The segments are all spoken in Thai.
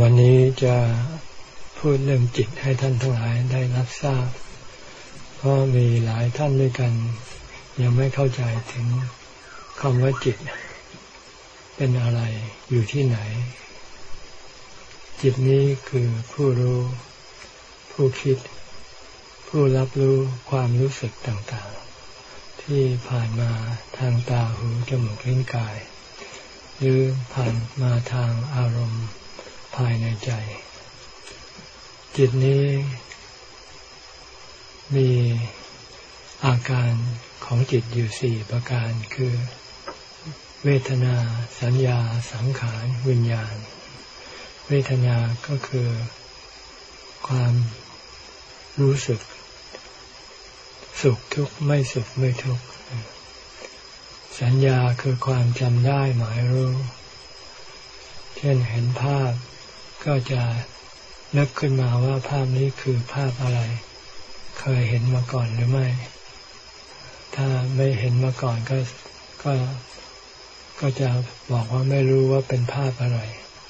วันนี้จะพูดเรื่องจิตให้ท่านทั้งหลายได้รับทราบ เพราะมีหลายท่านด้วยกัน ยังไม่เข้าใจถึงคำว่าจิต เป็นอะไรอยู่ที่ไหน จิตนี้คือผู้รู้ ผู้คิด ผู้รับรู้ความรู้สึกต่างๆ ที่ผ่านมาทางตาหูจมูกลิ้นกาย หรือผ่านมาทางอารมณ์ ภายในใจ จิตนี้มีอาการของจิตอยู่สี่ประการคือ เวทนา สัญญา สังขาร วิญญาณ เวทนาก็คือความรู้สึก สุขทุกข์ไม่สุขไม่ทุกข์สัญญาคือความจำได้หมายรู้ เช่นเห็นภาพ ก็จะนึกขึ้นมาว่าภาพนี้คือภาพอะไร เคยเห็นมาก่อนหรือไม่ ถ้าไม่เห็นมาก่อนก็ก็ก็จะบอกว่าไม่รู้ว่าเป็นภาพอะไร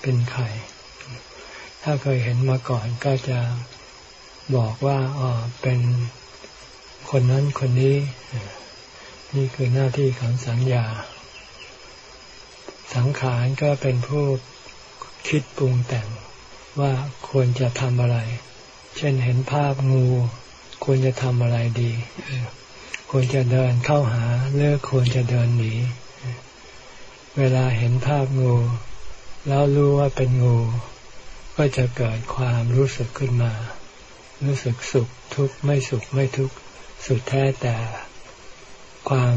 เป็นใคร ถ้าเคยเห็นมาก่อนก็จะบอกว่าอ๋อเป็นคนนั้นคนนี้ นี่คือหน้าที่ของสัญญา สังขารก็เป็นผู้ คิดปรุงแต่งว่าควรจะทำอะไร เช่นเห็นภาพงู ควรจะทำอะไรดี ควรจะเดินเข้าหาเลือกควรจะเดินหนี เวลาเห็นภาพงู แล้วรู้ว่าเป็นงู ก็จะเกิดความรู้สึกขึ้นมา รู้สึกสุขทุกข์ไม่สุขไม่ทุกข์สุดแท้แต่ความ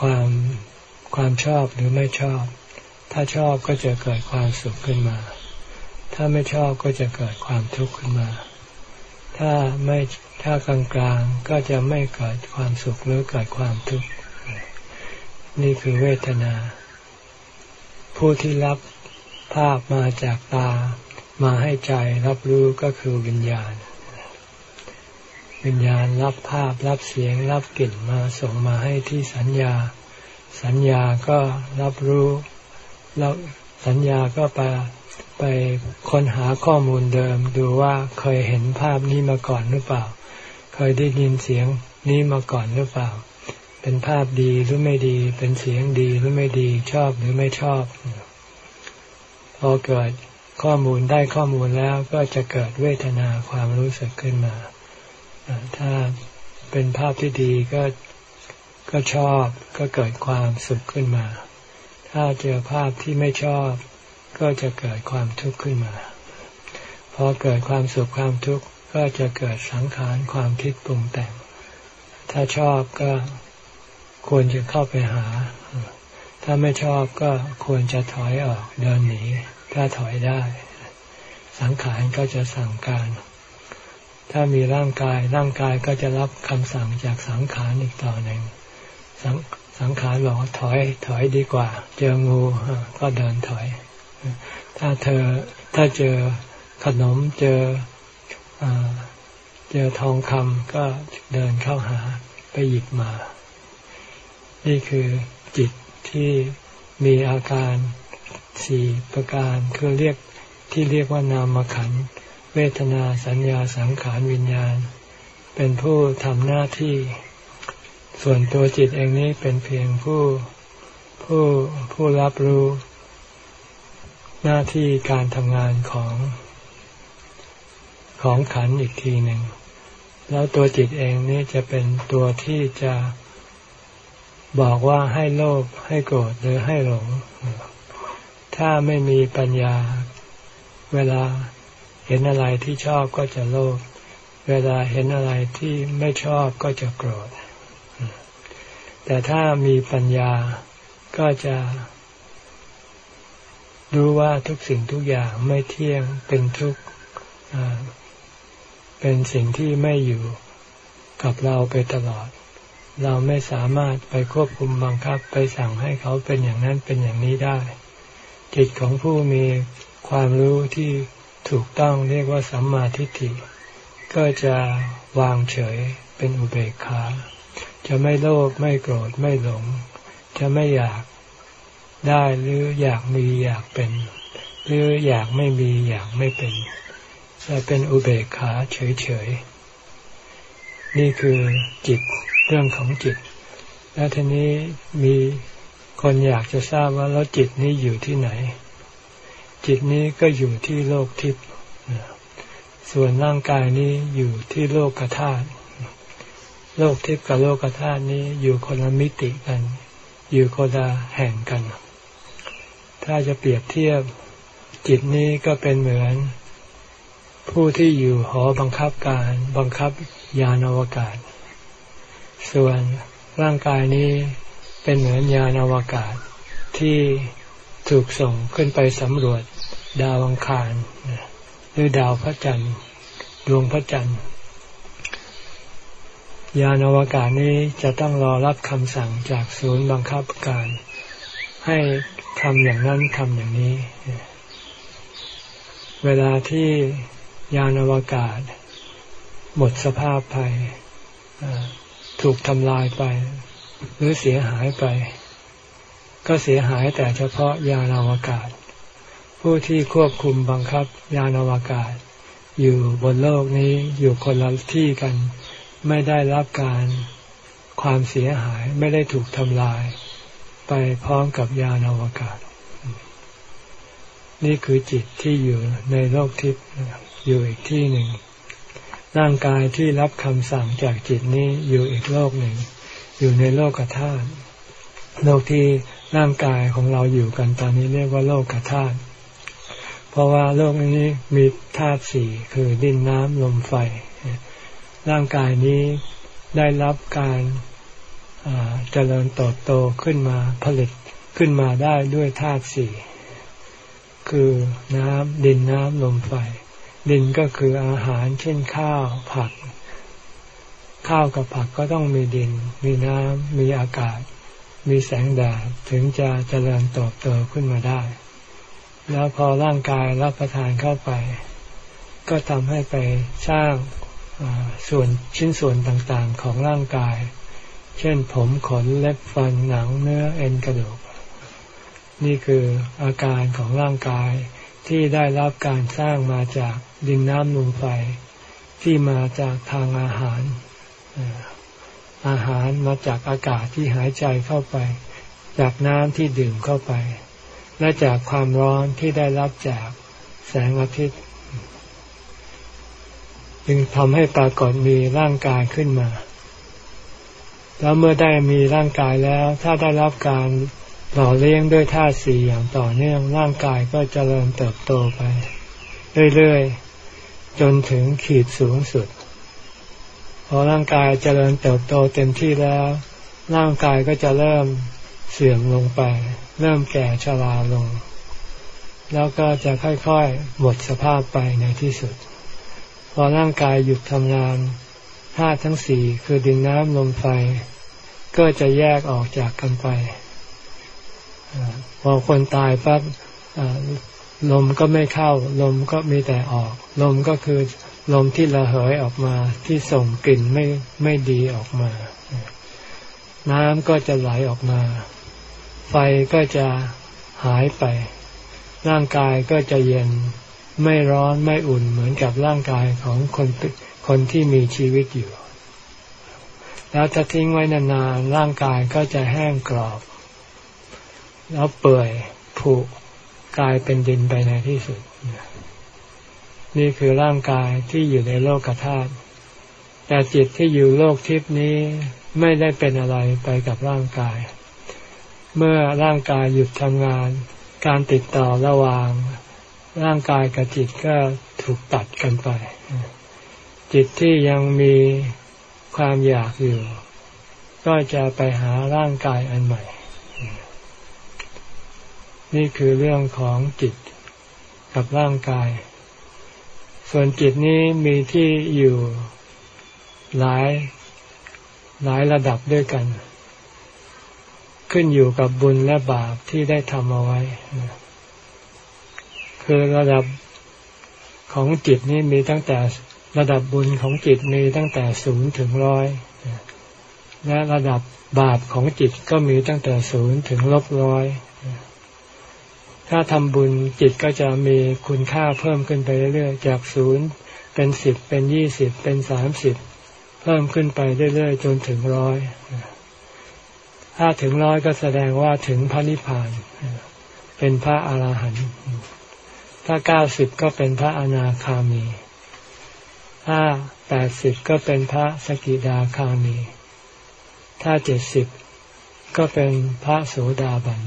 ความความชอบหรือไม่ชอบ ถ้าชอบก็จะเกิดความสุขขึ้นมา ถ้าไม่ชอบก็จะเกิดความทุกข์ขึ้นมา ถ้าไม่ถ้ากลางกลางก็จะไม่เกิดความสุขหรือเกิดความทุกข์นี่คือเวทนา ผู้ที่รับภาพมาจากตา มาให้ใจรับรู้ก็คือวิญญาณ วิญญาณรับภาพรับเสียง รับกลิ่นมาส่งมาให้ที่สัญญา สัญญาก็รับรู้ แล้วสัญญาก็ไปไปค้นหาข้อมูลเดิม ดูว่าเคยเห็นภาพนี้มาก่อนหรือเปล่า เคยได้ยินเสียงนี้มาก่อนหรือเปล่า เป็นภาพดีหรือไม่ดี เป็นเสียงดีหรือไม่ดี ชอบหรือไม่ชอบ พอเกิดข้อมูลได้ข้อมูลแล้วก็จะเกิดเวทนาความรู้สึกขึ้นมา ถ้าเป็นภาพที่ดีก็ก็ชอบก็เกิดความสุขขึ้นมา ถ้าเจอภาพที่ไม่ชอบก็จะเกิดความทุกข์ขึ้นมา พอเกิดความสุขความทุกข์ก็จะเกิดสังขารความคิดปรุงแต่ง ถ้าชอบก็ควรจะเข้าไปหา ถ้าไม่ชอบก็ควรจะถอยออกเดินหนี ถ้าถอยได้ สังขารก็จะสั่งการ ถ้ามีร่างกายร่างกายก็จะรับคำสั่งจากสังขารอีกต่อหนึ่ง สังขารบอกถอยถอยดีกว่า เจองูก็เดินถอย ถ้าเธอถ้าเจอขนมเจออเจอทองคำก็เดินเข้าหาไปหยิบมา นี่คือจิตที่มีอาการสี่ประการคือเรียกที่เรียกว่านามขัน เวทนาสัญญาสังขารวิญญาณ เป็นผู้ทำหน้าที่ ส่วนตัวจิตเองนี้เป็นเพียงผู้ผู้ผู้รับรู้ หน้าที่การทำงานของของขันอีกทีหนึ่ง แล้วตัวจิตเองนี่จะเป็นตัวที่จะบอกว่าให้โลภให้โกรธหรือให้หลง ถ้าไม่มีปัญญา เวลาเห็นอะไรที่ชอบก็จะโลภเวลาเห็นอะไรที่ไม่ชอบก็จะโกรธ แต่ถ้ามีปัญญาก็จะรู้ว่าทุกสิ่งทุกอย่างไม่เที่ยงเป็นทุกข์เป็นสิ่งที่ไม่อยู่กับเราไปตลอด เราไม่สามารถไปควบคุมบังคับไปสั่งให้เขาเป็นอย่างนั้นเป็นอย่างนี้ได้ จิตของผู้มีความรู้ที่ถูกต้องเรียกว่าสัมมาทิฏฐิ ก็จะวางเฉยเป็นอุเบกขา จะไม่โลภไม่โกรธไม่หลง จะไม่อยากได้หรืออยากมีอยากเป็น หรืออยากไม่มีอยากไม่เป็น จะเป็นอุเบกขาเฉยๆ นี่คือจิตเรื่องของจิต แล้วทีนี้มีคนอยากจะทราบว่าแล้วจิตนี้อยู่ที่ไหน จิตนี้ก็อยู่ที่โลกทิพย์ส่วนร่างกายนี้อยู่ที่โลกธาตุ โลกทิพย์กับโลกธาตุนี้อยู่คนละมิติกัน อยู่คนละแห่งกัน ถ้าจะเปรียบเทียบจิตนี้ก็เป็นเหมือน ผู้ที่อยู่หอบังคับการบังคับยานอวกาศ ส่วนร่างกายนี้เป็นเหมือนยานอวกาศที่ถูกส่งขึ้นไปสำรวจดาวอังคารหรือดาวพระจันทร์ดวงพระจันทร์ ยานอวกาศนี้จะต้องรอรับคำสั่งจากศูนย์บังคับการ ให้ทำอย่างนั้นทำอย่างนี้ เวลาที่ยานอวกาศ หมดสภาพไปถูกทำลายไป หรือเสียหายไป ก็เสียหายแต่เฉพาะยานอวกาศ ผู้ที่ควบคุมบังคับยานอวกาศ อยู่บนโลกนี้อยู่คนละที่กัน ไม่ได้รับการความเสียหายไม่ได้ถูกทำลาย ไปพร้อมกับยานอวกาศ นี่คือจิตที่อยู่ในโลกทิพย์อยู่อีกที่หนึ่ง ร่างกายที่รับคำสั่งจากจิตนี้อยู่อีกโลกหนึ่ง อยู่ในโลกธาตุโลกที่ร่างกายของเราอยู่กันตอนนี้เรียกว่าโลกธาตุเพราะว่าโลกนี้มีธาตุสี่คือดินน้ำลมไฟ ร่างกายนี้ได้รับการเจริญเติบโตขึ้นมาผลิตขึ้นมาได้ด้วยธาตุสี่คือน้ำดินน้ำลมไฟ ดินก็คืออาหารเช่นข้าวผัก ข้าวกับผักก็ต้องมีดิน มีน้ำมีอากาศ มีแสงแดดถึงจะเจริญเติบโตขึ้นมาได้ แล้วพอร่างกายรับประทานเข้าไป ก็ทำให้ไปสร้าง ส่วนชิ้นส่วนต่างๆของร่างกาย เช่นผมขนเล็บฟันหนังเนื้อเอ็นกระดูก นี่คืออาการของร่างกายที่ได้รับการสร้างมาจากดินน้ำลมไฟที่มาจากทางอาหาร อาหารมาจากอากาศที่หายใจเข้าไป จากน้ำที่ดื่มเข้าไป และจากความร้อนที่ได้รับจากแสงอาทิตย์ จึงทำให้ปรากฏมีร่างกายขึ้นมา แล้วเมื่อได้มีร่างกายแล้ว ถ้าได้รับการหล่อเลี้ยงด้วยธาตุสี่อย่างต่อเนื่องร่างกายก็จเจริญเติบโตไป เรื่อยๆ จนถึงขีดสูงสุด พอร่างกายจเจริญเติบโตเต็มที่แล้ว ร่างกายก็จะเริ่มเสื่อมลงไป เริ่มแก่ชราลง แล้วก็จะค่อยๆ หมดสภาพไปในที่สุด อร่างกายหยุดทำงานธาตุทั้งสี่คือดินน้ำลมไฟ ก็จะแยกออกจากกันไปพอคนตายปั๊บลมก็ไม่เข้า ลมก็มีแต่ออก ลมก็คือลมที่ระเหยออกมาที่ส่งกลิ่นไม่ไม่ดีออกมา น้ำก็จะไหลออกมา ไฟก็จะหายไป ร่างกายก็จะเย็น ไม่ร้อนไม่อุ่นเหมือนกับร่างกายของคนคนที่มีชีวิตอยู่ แล้วถ้าทิ้งไว้นานๆร่างกายก็จะแห้งกรอบ แล้วเปื่อยผุกลายเป็นดินไปในที่สุด นี่คือร่างกายที่อยู่ในโลกธาตุแต่จิตที่อยู่โลกทิพนี้ไม่ได้เป็นอะไรไปกับร่างกาย เมื่อร่างกายหยุดทำงาน การติดต่อระหว่าง ร่างกายกับจิตก็ถูกตัดกันไป จิตที่ยังมีความอยากอยู่ ก็จะไปหาร่างกายอันใหม่ นี่คือเรื่องของจิตกับร่างกาย ส่วนจิตนี้มีที่อยู่หลายหลายระดับด้วยกัน ขึ้นอยู่กับบุญและบาปที่ได้ทำเอาไว้ คือระดับของจิตนี่มีตั้งแต่ระดับบุญของจิตมีตั้งแต่ศูนย์ถึงร้อยและระดับบาปของจิตก็มีตั้งแต่ศูนย์ถึงลบร้อยถ้าทำบุญจิตก็จะมีคุณค่าเพิ่มขึ้นไปเรื่อยๆจากศูนย์เป็นสิบเป็นยี่สิบเป็นสามสิบเพิ่มขึ้นไปเรื่อยๆจนถึงร้อยถ้าถึงร้อยก็แสดงว่าถึงพระนิพพาน เป็นพระอาหารหันต์ ถ้าเก้าสิบก็เป็นพระอนาคามี ถ้าแปดสิบก็เป็นพระสกิดาคามี ถ้าเจ็ดสิบก็เป็นพระโสดาบัน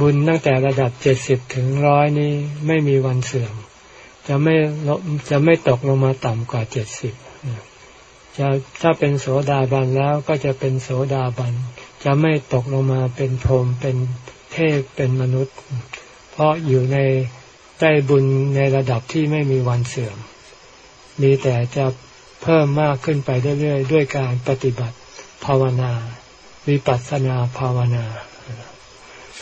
บุญตั้งแต่ระดับเจ็ดสิบถึงร้อยนี้ไม่มีวันเสื่อม จะไม่จะไม่ตกลงมาต่ำกว่าเจ็ดสิบจะถ้าเป็นโสดาบันแล้วก็จะเป็นโสดาบัน จะไม่ตกลงมาเป็นพรหมเป็นเทพเป็นมนุษย์ เพราะอยู่ใน ได้บุญในระดับที่ไม่มีวันเสื่อม มีแต่จะเพิ่มมากขึ้นไปเรื่อยๆด้วยการปฏิบัติภาวนาวิปัสสนาภาวนา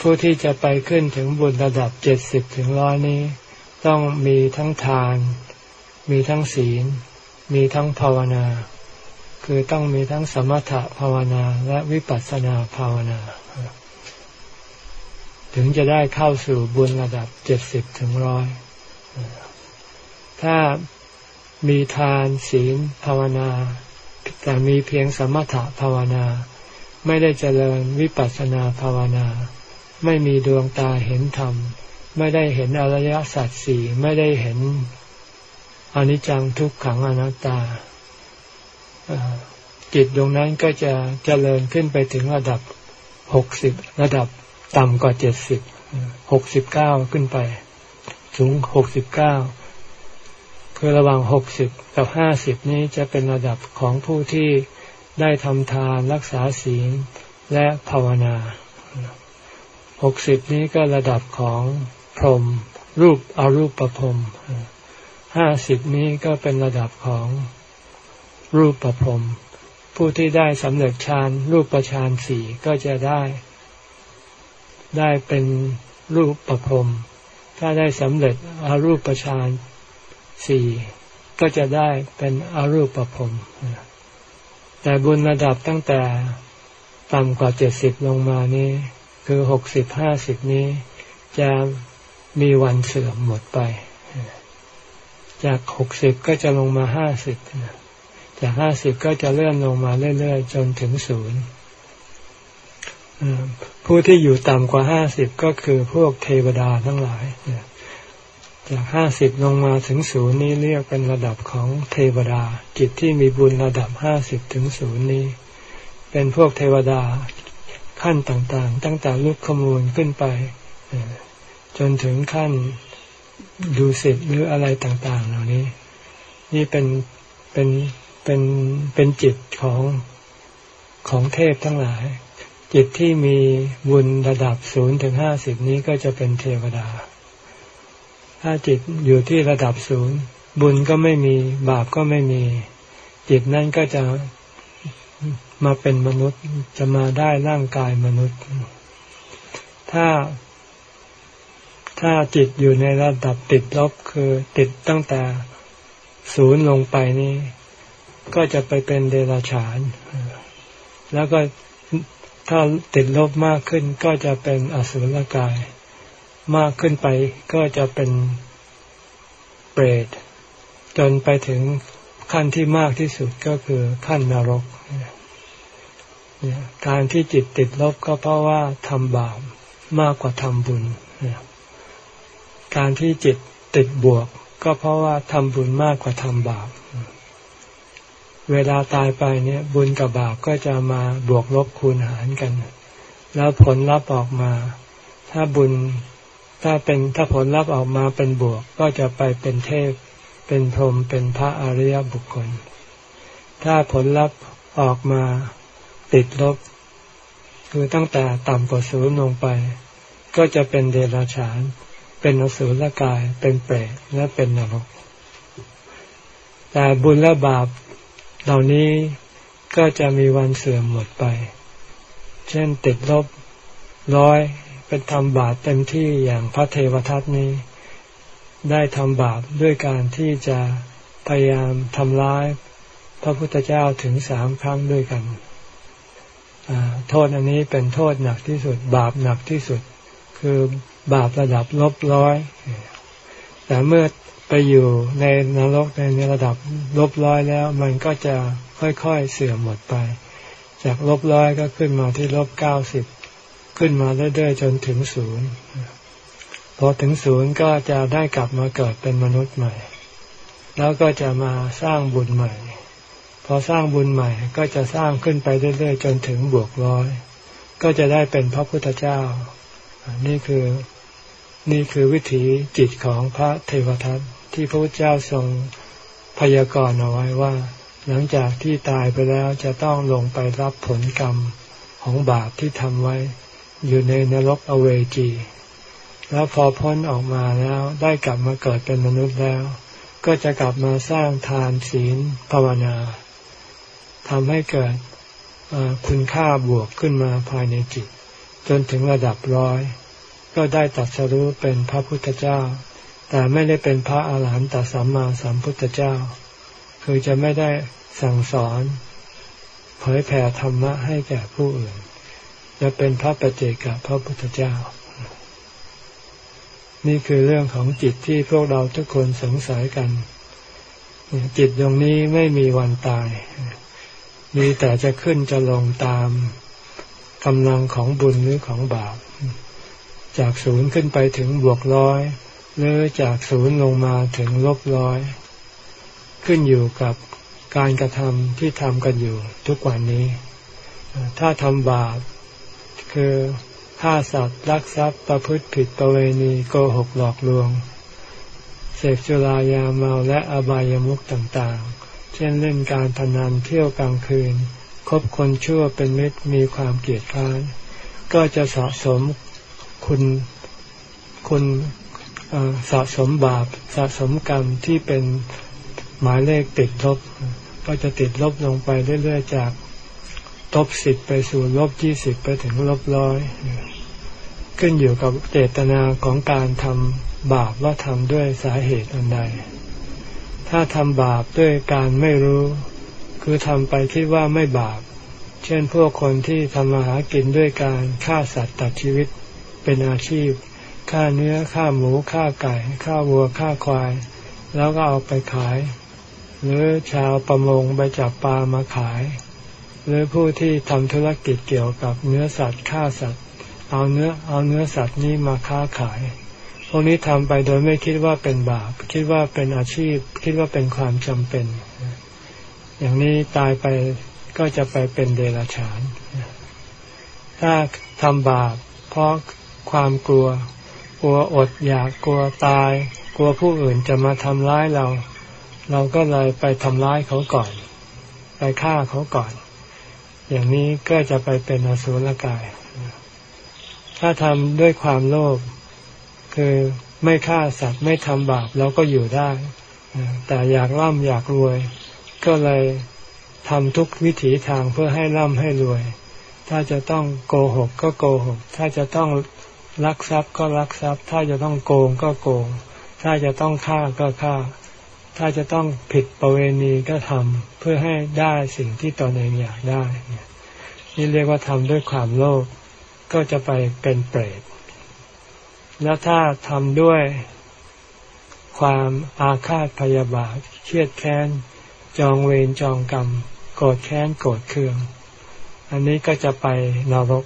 ผู้ที่จะไปขึ้นถึงบุญระดับเจ็ดสิบถึงร้อยนี้ ต้องมีทั้งทาน มีทั้งศีล มีทั้งภาวนา คือต้องมีทั้งสมถะภาวนาและวิปัสสนาภาวนา ถึงจะได้เข้าสู่บุญระดับเจ็ดสิบถึงร้อยถ้ามีทานศีลภาวนา แต่มีเพียงสมถะภาวนา ไม่ได้เจริญวิปัสสนาภาวนา ไม่มีดวงตาเห็นธรรม ไม่ได้เห็นอริยสัจสี่ไม่ได้เห็นอนิจจังทุกขังอนัตตาจิตดวงนั้นก็จะเจริญขึ้นไปถึงระดับหกสิบระดับ ต่ำกว่าเจ็ดสิบหกสิบเก้าขึ้นไป สูงหกสิบเก้าคือระหว่างหกสิบกับห้าสิบนี้จะเป็นระดับของผู้ที่ได้ทำทานรักษาศีลและภาวนาหกสิบนี้ก็ระดับของพรหมรูปอารูปประพรมห้าสิบนี้ก็เป็นระดับของรูปประพรมผู้ที่ได้สำเร็จฌานรูปประฌานสี่ก็จะได้ ได้เป็นรูปประพรมถ้าได้สำเร็จอารูปฌานสี่ก็จะได้เป็นอารูปประพรมแต่บุญระดับตั้งแต่ต่ำกว่าเจ็ดสิบลงมานี้ คือหกสิบห้าสิบนี้ จะมีวันเสื่อมหมดไป จากหกสิบก็จะลงมาห้าสิบจากห้าสิบก็จะเลื่อนลงมาเรื่อยๆ จนถึงศูนย์ ผู้ที่อยู่ต่ำกว่าห้าสิบก็คือพวกเทวดาทั้งหลายจากห้าสิบลงมาถึงศูนย์นี้เรียกเป็นระดับของเทวดา จิตที่มีบุญระดับห้าสิบถึงศูนย์นี้ เป็นพวกเทวดาขั้นต่างๆ ตั้งแต่ลุกขมูลขึ้นไป จนถึงขั้นดูสิทธ์หรืออะไรต่าง ๆ เหล่านี้ นี่เป็นเป็นเป็นเป็นจิตของของเทพทั้งหลาย จิตที่มีบุญระดับศูนย์ถึงห้าสิบนี้ก็จะเป็นเทวดา ถ้าจิตอยู่ที่ระดับศูนย์บุญก็ไม่มีบาปก็ไม่มี จิตนั่นก็จะมาเป็นมนุษย์จะมาได้ร่างกายมนุษย์ ถ้า ถ้าจิตอยู่ในระดับติดลบคือติดตั้งแต่ศูนย์ลงไปนี้ก็จะไปเป็นเดรัจฉาน แล้วก็ ถ้าติดลบมากขึ้นก็จะเป็นอสุรกาย มากขึ้นไปก็จะเป็นเปรตจนไปถึงขั้นที่มากที่สุดก็คือขั้นนรก การที่จิตติดลบก็เพราะว่าทำบาปมากกว่าทำบุญ การที่จิตติดบวกก็เพราะว่าทำบุญมากกว่าทำบาป เวลาตายไปเนี่ยบุญกับบาปก็จะมาบวกลบคูณหารกัน แล้วผลลัพธ์ออกมา ถ้าบุญถ้าเป็นถ้าผลลัพธ์ออกมาเป็นบวกก็จะไปเป็นเทพ เป็นพรหมเป็นพระอริยบุคคล ถ้าผลลัพธ์ออกมาติดลบ คือตั้งแต่ต่ำกว่าศูนย์ลงไป ก็จะเป็นเดรัจฉาน เป็นอสุรกาย เป็นเปรตและเป็นนรก แต่บุญและบาป เหล่านี้ก็จะมีวันเสื่อมหมดไป เช่นติดลบร้อยเป็นทำบาปเต็มที่อย่างพระเทวทัตนี้ ได้ทำบาปด้วยการที่จะพยายามทำร้ายพระพุทธเจ้าถึงสามครั้งด้วยกัน โทษอันนี้เป็นโทษหนักที่สุด บาปหนักที่สุด คือบาประดับลบร้อย แต่เมื่อ ไปอยู่ในนรกในระดับลบร้อยแล้ว มันก็จะค่อยๆเสื่อมหมดไป จากลบร้อยก็ขึ้นมาที่ลบเก้าสิบขึ้นมาเรื่อยๆจนถึงศูนย์พอถึงศูนย์ก็จะได้กลับมาเกิดเป็นมนุษย์ใหม่ แล้วก็จะมาสร้างบุญใหม่ พอสร้างบุญใหม่ก็จะสร้างขึ้นไปเรื่อยๆ จนถึงบวกร้อย ก็จะได้เป็นพระพุทธเจ้า นี่คือนี่คือวิถีจิตของพระเทวทัต ที่พระพุทธเจ้าทรงพยากรณ์เอาไว้ว่า หลังจากที่ตายไปแล้วจะต้องลงไปรับผลกรรมของบาปที่ทำไว้ อยู่ในนรกอเวจี แล้วพอพ้นออกมาแล้วได้กลับมาเกิดเป็นมนุษย์แล้ว ก็จะกลับมาสร้างทานศีลภาวนาทำให้เกิดคุณค่าบวกขึ้นมาภายในจิต จนถึงระดับร้อย ก็ได้ตัดสรู้เป็นพระพุทธเจ้า แต่ไม่ได้เป็นพระอาหารหันตสัมมาสัมพุทธเจ้า คือจะไม่ได้สั่งสอน เผยแผ่ธรรมะให้แก่ผู้อื่น จะเป็นพระปเจกับพระพุทธเจ้า นี่คือเรื่องของจิตที่พวกเราทุกคนสงสัยกัน จิตตรงนี้ไม่มีวันตาย มีแต่จะขึ้นจะลงตามกำลังของบุญหรือของบาป จากศูนย์ขึ้นไปถึงบวกร้อย หรือจากศูนย์ลงมาถึงลบร้อย ขึ้นอยู่กับการกระทำที่ทำกันอยู่ทุกวันนี้ ถ้าทำบาปคือฆ่าสัตว์ลักทรัพย์ประพฤติผิดประเวณีโกหกหลอกลวง เสพจุลายาเมาและอบายามุขต่างๆ เช่นเล่นการพนันเที่ยวกลางคืน คบคนชั่วเป็นมิตรมีความเกลียดค้าน ก็จะสะสมคุณคุณ สะสมบาปสะสมกรรมที่เป็นหมายเลขติดลบ ก็จะติดลบลงไปเรื่อยๆจากลบสิบไปสู่ลบยี่สิบไปถึงลบร้อยขึ้นอยู่กับเจตนาของการทำบาปว่าทำด้วยสาเหตุอันใด ถ้าทำบาปด้วยการไม่รู้ คือทำไปคิดว่าไม่บาป เช่นพวกคนที่ทำมาหากินด้วยการฆ่าสัตว์ตัดชีวิตเป็นอาชีพ ฆ่าเนื้อฆ่าหมูฆ่าไก่ฆ่าวัวฆ่าควาย แล้วก็เอาไปขาย หรือชาวประมงไปจับปลามาขาย หรือผู้ที่ทำธุรกิจเกี่ยวกับเนื้อสัตว์ฆ่าสัตว์ เอาเนื้อเอาเนื้อสัตว์นี้มาค้าขาย พวกนี้ทำไปโดยไม่คิดว่าเป็นบาป คิดว่าเป็นอาชีพ คิดว่าเป็นความจำเป็น อย่างนี้ตายไปก็จะไปเป็นเดรัจฉาน ถ้าทำบาปเพราะความกลัว กลัวอดอยากกลัวตาย กลัวผู้อื่นจะมาทำร้ายเรา เราก็เลยไปทำร้ายเขาก่อน ไปฆ่าเขาก่อน อย่างนี้ก็จะไปเป็นอสุรกาย ถ้าทำด้วยความโลภคือไม่ฆ่าสัตว์ไม่ทำบาปเราก็อยู่ได้ แต่อยากร่ำอยากรวย ก็เลยทำทุกวิถีทางเพื่อให้ร่ำให้รวย ถ้าจะต้องโกหกก็โกหก ถ้าจะต้อง ลักทรัพย์ก็ลักทรัพย์ ถ้าจะต้องโกงก็โกง ถ้าจะต้องฆ่าก็ฆ่า ถ้าจะต้องผิดประเวณีก็ทำเพื่อให้ได้สิ่งที่ตนเองอยากได้ นี่เรียกว่าทำด้วยความโลภก็จะไปเป็นเปรต แล้วถ้าทำด้วยความอาฆาตพยาบาทเครียดแค้น จองเวรจองกรรม โกรธแค้นโกรธเคือง อันนี้ก็จะไปนรก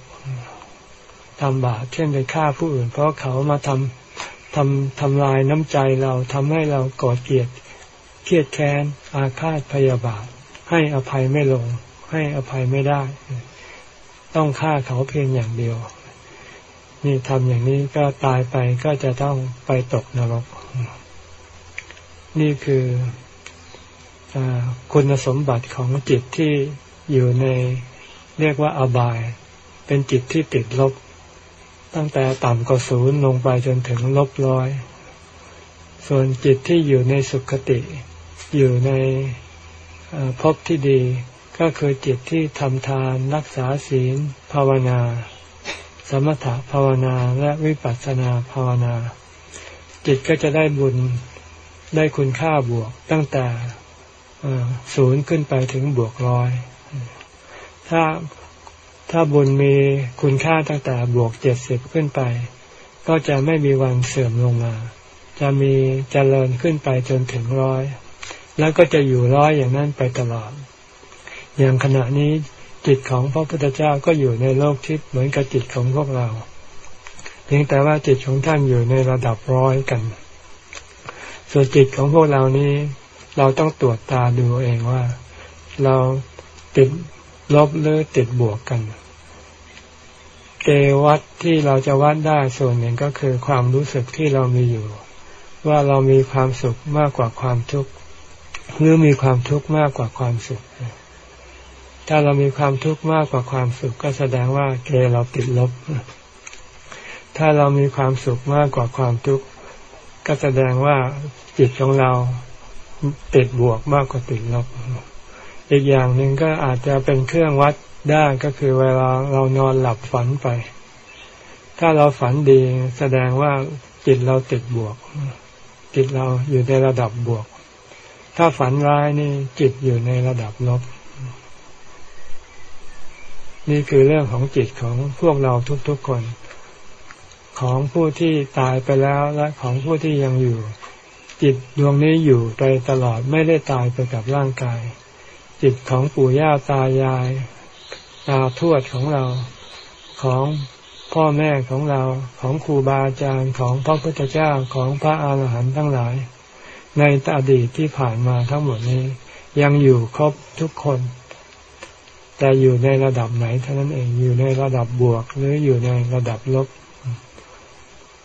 ทำบาปเช่นไปฆ่าผู้อื่น เพราะเขามาทำทำทำลายน้ำใจเราทำให้เราโกรธเกลียดเครียดแค้น อาฆาตพยาบาท ให้อภัยไม่ลง ให้อภัยไม่ได้ ต้องฆ่าเขาเพียงอย่างเดียว นี่ทำอย่างนี้ก็ตายไปก็จะต้องไปตกนรก นี่คืออคุณสมบัติของจิตที่อยู่ในเรียกว่าอบาย เป็นจิตที่ติดลบ ตั้งแต่ต่ำกว่าศูนย์ลงไปจนถึงลบร้อย ส่วนจิตที่อยู่ในสุขติ อยู่ในภพที่ดี ก็คือจิตที่ทำทานรักษาศีล ภาวนา สมถะภาวนาและวิปัสสนาภาวนา จิตก็จะได้บุญได้คุณค่าบวกตั้งแต่ศูนย์ขึ้นไปถึงบวกร้อย ถ้า ถ้าบุญมีคุณค่าตั้งแต่บวกเจ็ดสิบขึ้นไป ก็จะไม่มีวันเสื่อมลงมา จะมีเจริญขึ้นไปจนถึงร้อย แล้วก็จะอยู่ร้อยอย่างนั้นไปตลอด อย่างขณะนี้จิตของพระพุทธเจ้าก็อยู่ในโลกทิพย์เหมือนกับจิตของพวกเรา เพียงแต่ว่าจิตของท่านอยู่ในระดับร้อยกัน ส่วนจิตของพวกเรานี้ เราต้องตรวจตาดูเองว่า เราติด ลบหรือติดบวกกัน เกวัดที่เราจะวัดได้ส่วนหนึ่งก็คือความรู้สึกที่เรามีอยู่ ว่าเรามีความสุขมากกว่าความทุกข์หรือมีความทุกข์มากกว่าความสุข ถ้าเรามีความทุกข์มากกว่าความสุข ก็แสดงว่าเกเราติดลบ ถ้าเรามีความสุขมากกว่าความทุกข์ก็แสดงว่าจิตของเราติดบวกมากกว่าติดลบ อีกอย่างหนึ่งก็อาจจะเป็นเครื่องวัดได้ก็คือเวลาเรานอนหลับฝันไป ถ้าเราฝันดีแสดงว่าจิตเราติดบวก จิตเราอยู่ในระดับบวก ถ้าฝันร้ายนี่จิตอยู่ในระดับลบ นี่คือเรื่องของจิตของพวกเราทุกๆคน ของผู้ที่ตายไปแล้วและของผู้ที่ยังอยู่ จิตดวงนี้อยู่ไปตลอดไม่ได้ตายไปกับร่างกาย จิตของปู่ย่าตายาย ตาทวดของเราของพ่อแม่ของเราของครูบาอาจารย์ของพระพุทธเจ้าของพระอาหารหันต์ทั้งหลาย ในอดีตที่ผ่านมาทั้งหมดนี้ ยังอยู่ครบทุกคน แต่อยู่ในระดับไหนเท่านั้นเองอยู่ในระดับบวกหรืออยู่ในระดับลบ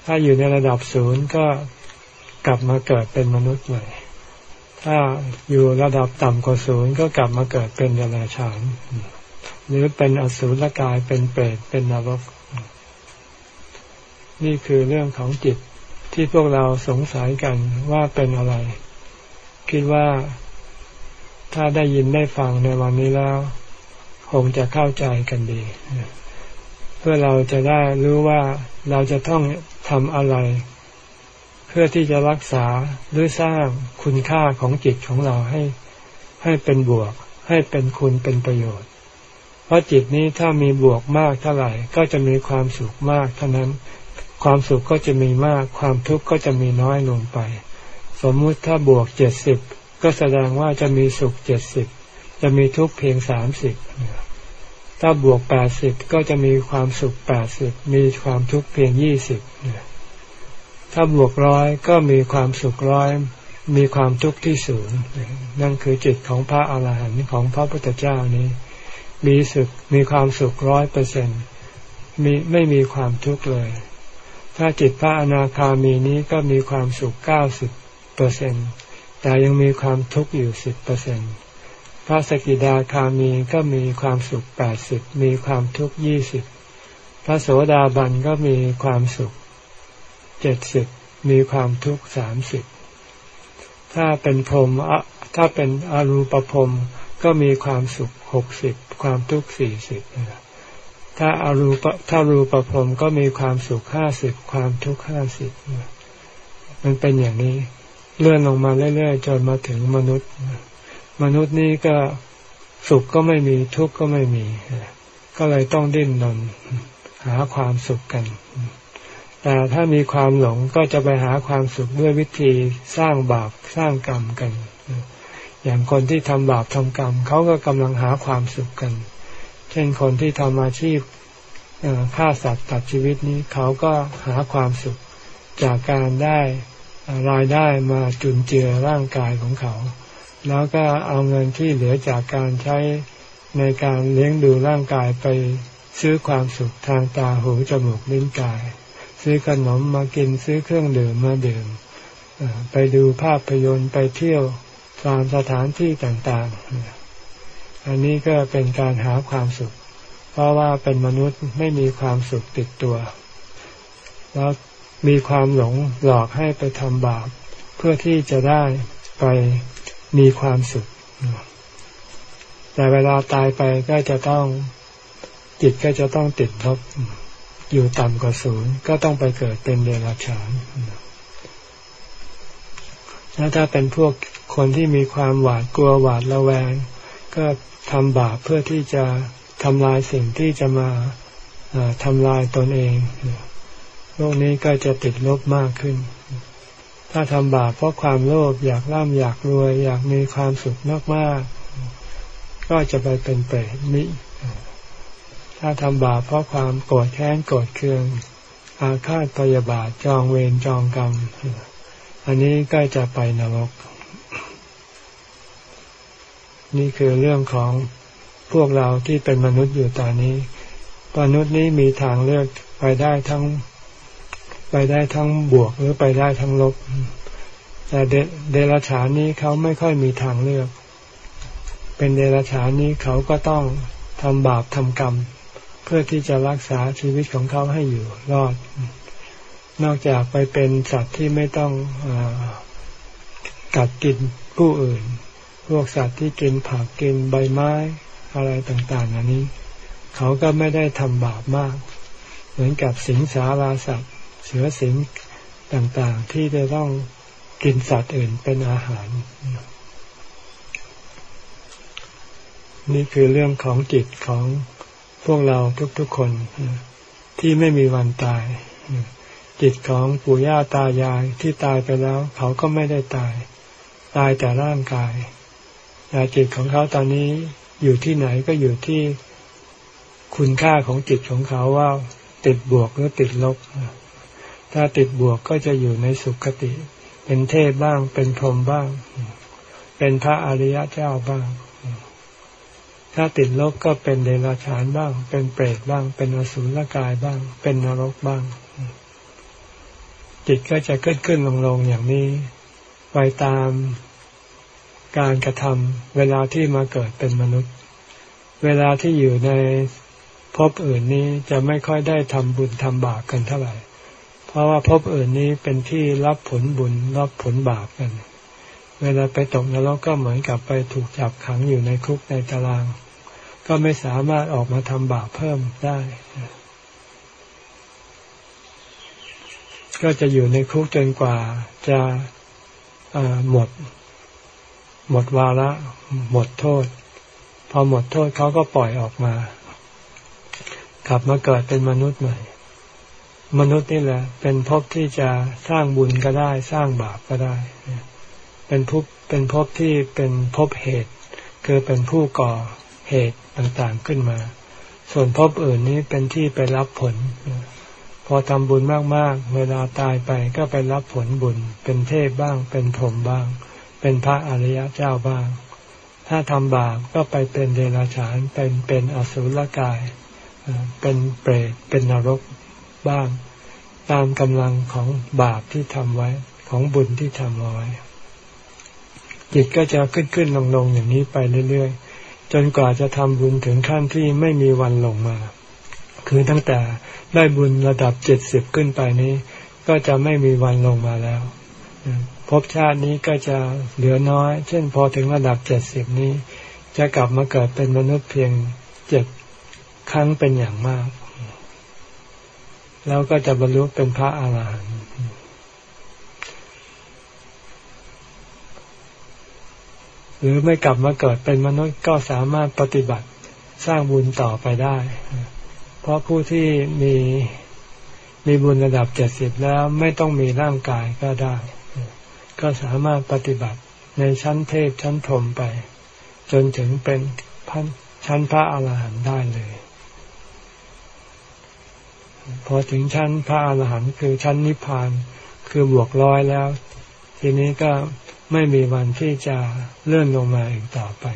ถ้าอยู่ในระดับศูนย์ก็กลับมาเกิดเป็นมนุษย์ใหม่ ถ้าอยู่ระดับต่ำกว่าศูนย์ก็กลับมาเกิดเป็นเดรัจฉาน หรือเป็นอสุรกายเป็นเปรตเป็นนรก นี่คือเรื่องของจิตที่พวกเราสงสัยกันว่าเป็นอะไร คิดว่าถ้าได้ยินได้ฟังในวันนี้แล้ว คงจะเข้าใจกันดี เพื่อเราจะได้รู้ว่าเราจะต้องทำอะไร เพื่อที่จะรักษาหรือสร้างคุณค่าของจิตของเราให้ ให้เป็นบวก ให้เป็นคุณเป็นประโยชน์ เพราะจิตนี้ถ้ามีบวกมากเท่าไหร่ ก็จะมีความสุขมากเท่านั้น ความสุขก็จะมีมาก ความทุกข์ก็จะมีน้อยลงไป สมมุติถ้าบวกเจ็ดสิบก็แสดงว่าจะมีสุขเจ็ดสิบจะมีทุกเพียงสามสิบถ้าบวกแปดสิบก็จะมีความสุขแปดสิบมีความทุกข์เพียงยี่สิบ ถ้าบวกร้อยก็มีความสุขร้อย มีความทุกข์ที่ศูนย์นั่นคือจิตของพระอาหารหันต์ของพระพุทธเจ้านี้ มีสุขมีความสุขร้อยเปอร์เซ็นมีไม่มีความทุกข์เลย ถ้าจิตพระอนาคามีนี้ก็มีความสุขเก้าสิบเปอร์เซ็นแต่ยังมีความทุกข์อยู่สิบเปอร์เซ็นต์พระสกิดาคามีก็มีความสุขแปดสิบมีความทุกข์ยี่สิบพระโสดาบันก็มีความสุข เจ็ดสิบมีความทุกข์สามสิบถ้าเป็นพรหมถ้าเป็นอรูปพรหมก็มีความสุขหกสิบความทุกข์สี่สิบถ้าอารูปถ้ารูปพรหมก็มีความสุขห้าสิบความทุกข์ห้าสิบมันเป็นอย่างนี้ เลื่อนลงมาเรื่อยๆจนมาถึงมนุษย์ มนุษย์นี้ก็สุขก็ไม่มีทุกข์ก็ไม่มี ก็เลยต้องดิ้นรนหาความสุขกัน แต่ถ้ามีความหลงก็จะไปหาความสุขด้วยวิธีสร้างบาปสร้างกรรมกัน อย่างคนที่ทำบาปทำกรรมเขาก็กำลังหาความสุขกัน เช่นคนที่ทำอาชีพฆ่าสัตว์ตัดชีวิตนี้เขาก็หาความสุขจากการได้รายได้มาจุนเจือร่างกายของเขา แล้วก็เอาเงินที่เหลือจากการใช้ในการเลี้ยงดูร่างกายไปซื้อความสุขทางตาหูจมูกลิ้นกาย ซื้อขนมมากินซื้อเครื่องดื่มมาดื่มไปดูภาพยนตร์ไปเที่ยวตามสถานที่ต่างๆ อันนี้ก็เป็นการหาความสุข เพราะว่าเป็นมนุษย์ไม่มีความสุขติดตัว แล้วมีความหลงหลอกให้ไปทำบาปเพื่อที่จะได้ไปมีความสุข แต่เวลาตายไปก็จะต้องจิตก็จะต้องติดลบ อยู่ต่ำกว่าศูนย์ก็ต้องไปเกิดเป็นเดรัจฉานแล้วถ้าเป็นพวกคนที่มีความหวาดกลัวหวาดระแวง ก็ทำบาปเพื่อที่จะทำลายสิ่งที่จะมาทำลายตนเองโลกนี้ก็จะติดลบมากขึ้น ถ้าทำบาปเพราะความโลภอยากร่ำอยากรวย อยากมีความสุขมากๆ ก็จะไปเป็นเปรตนิ ถ้าทำบาปเพราะความโกรธแค้นโกรธเคือง อาฆาตพยาบาทจองเวรจองกรรม อันนี้ก็จะไปนรก นี่คือเรื่องของพวกเราที่เป็นมนุษย์อยู่ตอนนี้ มนุษย์นี้มีทางเลือกไปได้ทั้ง ไปได้ทั้งบวกหรือไปได้ทั้งลบ แต่เดรัจฉานนี้เขาไม่ค่อยมีทางเลือก เป็นเดรัจฉานนี้เขาก็ต้องทำบาปทำกรรม พื่อที่จะรักษาชีวิตของเขาให้อยู่รอด นอกจากไปเป็นสัตว์ที่ไม่ต้องอกัดกินผู้อื่น พวกสัตว์ที่กินผักกินใบไม้อะไรต่างๆอันนี้ เขาก็ไม่ได้ทำบาปมาก เหมือนกับสิงสาราสัตว์ เสือสิงต่างๆ ที่จะต้องกินสัตว์อื่นเป็นอาหาร นี่คือเรื่องของจิตของ พวกเราทุกๆคนที่ไม่มีวันตาย จิตของปู่ย่าตายายที่ตายไปแล้ว เขาก็ไม่ได้ตาย ตายแต่ร่างกายแต่จิตของเขาตอนนี้อยู่ที่ไหนก็อยู่ที่คุณค่าของจิตของเขาว่าติดบวกหรือติดลบ ถ้าติดบวกก็จะอยู่ในสุขติ เป็นเทพบ้าง เป็นพรหมบ้าง เป็นพระอริยะเจ้าบ้าง ถ้าติดลบก็เป็นเดรัจฉานบ้าง เป็นเปรตบ้าง เป็นอสุรกายบ้าง เป็นนรกบ้าง จิตก็จะขึ้นขึ้นลงลงอย่างนี้ ไปตามการกระทำเวลาที่มาเกิดเป็นมนุษย์ เวลาที่อยู่ในภพอื่นนี้จะไม่ค่อยได้ทำบุญทำบาปกันเท่าไหร่ เพราะว่าภพอื่นนี้เป็นที่รับผลบุญรับผลบาปกัน เวลาไปตกนรกก็เหมือนกับไปถูกจับขังอยู่ในคุกในตาราง ก็ไม่สามารถออกมาทำบาปเพิ่มได้ ก็จะอยู่ในคุกจนกว่าจะหมด หมดวาระ หมดโทษ พอหมดโทษเขาก็ปล่อยออกมา กลับมาเกิดเป็นมนุษย์ใหม่ มนุษย์นี่แหละ เป็นภพที่จะสร้างบุญก็ได้ สร้างบาปก็ได้ เป็นภพเป็นภพที่เป็นภพเหตุ คือเป็นผู้ก่อเหตุต่างๆขึ้นมา ส่วนภพอื่นนี้เป็นที่ไปรับผล พอทำบุญมากๆ เวลาตายไปก็ไปรับผลบุญ เป็นเทพบ้าง เป็นพรหมบ้าง เป็นพระอริยเจ้าบ้าง ถ้าทำบาปก็ไปเป็นเดรัจฉานเป็นเป็นอสุรกาย เป็นเปรตเป็นนรกบ้าง ตามกำลังของบาปที่ทำไว้ของบุญที่ทำเอาไว้ จิตก็จะขึ้นขึ้นลงลงอย่างนี้ไปเรื่อยๆ จนกว่าจะทำบุญถึงขั้นที่ไม่มีวันลงมา คือตั้งแต่ได้บุญระดับเจ็ดสิบขึ้นไปนี้ ก็จะไม่มีวันลงมาแล้วภพชาตินี้ก็จะเหลือน้อย เช่นพอถึงระดับเจ็ดสิบนี้ จะกลับมาเกิดเป็นมนุษย์เพียงเจ็ดครั้งเป็นอย่างมาก แล้วก็จะบรรลุเป็นพระอาหารหันต์ หรือไม่กลับมาเกิดเป็นมนุษย์ก็สามารถปฏิบัติสร้างบุญต่อไปได้ เพราะผู้ที่มีมีบุญระดับเจ็ดสิบแล้วไม่ต้องมีร่างกายก็ได้ ก็สามารถปฏิบัติในชั้นเทพชั้นพรมไป จนถึงเป็นชั้นพระอาหารหันต์ได้เลย พอถึงชั้นพระอาหารหันต์คือชั้นนิพพานคือบวกร้อยแล้ว ทีนี้ก็ไม่มีวันที่จะเลื่อนลงมาอีกต่อไป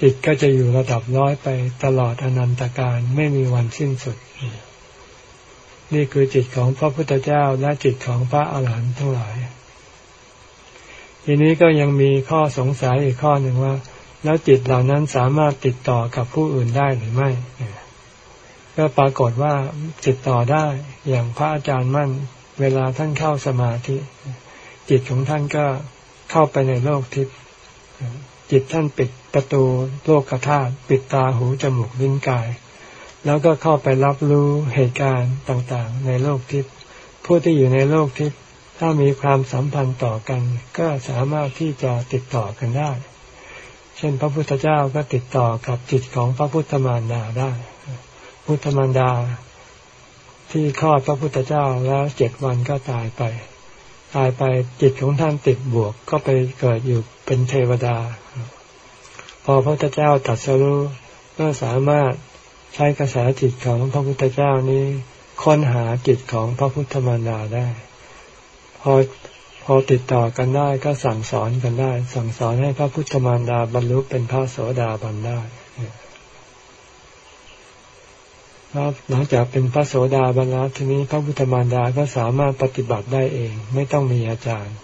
จิตก็จะอยู่ระดับร้อยไปตลอดอนันตการไม่มีวันสิ้นสุด นี่คือจิตของพระพุทธเจ้าและจิตของพระอาหารหันต์ทั้งหลาย ทีนี้ก็ยังมีข้อสงสัยอีกข้อหนึ่งว่า แล้วจิตเหล่านั้นสามารถติดต่อกับผู้อื่นได้หรือไม่ ก็ปรากฏว่าติดต่อได้อย่างพระอาจารย์มั่น เวลาท่านเข้าสมาธิ จิตของท่านก็เข้าไปในโลกทิพย์จิตท่านปิดประตูโลกธาตุปิดตาหูจมูกลิ้นกาย แล้วก็เข้าไปรับรู้เหตุการณ์ต่างๆ ในโลกทิพย์ผู้ที่อยู่ในโลกทิพย์ถ้ามีความสัมพันธ์ต่อกัน ก็สามารถที่จะติดต่อกันได้ เช่น พระพุทธเจ้าก็ติดต่อกับจิตของพระพุทธมารดาได้ พุทธมารดาที่คลอดพระพุทธเจ้าแล้วเจ็ดวันก็ตายไป ตายไปจิตของท่านติดบวกก็ไปเกิดอยู่เป็นเทวดา พอพระพุทธเจ้าตัดสรู้ก็สามารถใช้กระแสจิตของพระพุทธเจ้านี้ค้นหาจิตของพระพุทธมารดาได้ พอพอติดต่อกันได้ก็สั่งสอนกันได้ สั่งสอนให้พระพุทธมารดาบรรลุเป็นพระโสดาบันได้ แล้วหลังจากเป็นพระโสดาบันแล้วทีนี้พระพุทธมารดาก็สามารถปฏิบัติได้เอง ไม่ต้องมีอาจารย์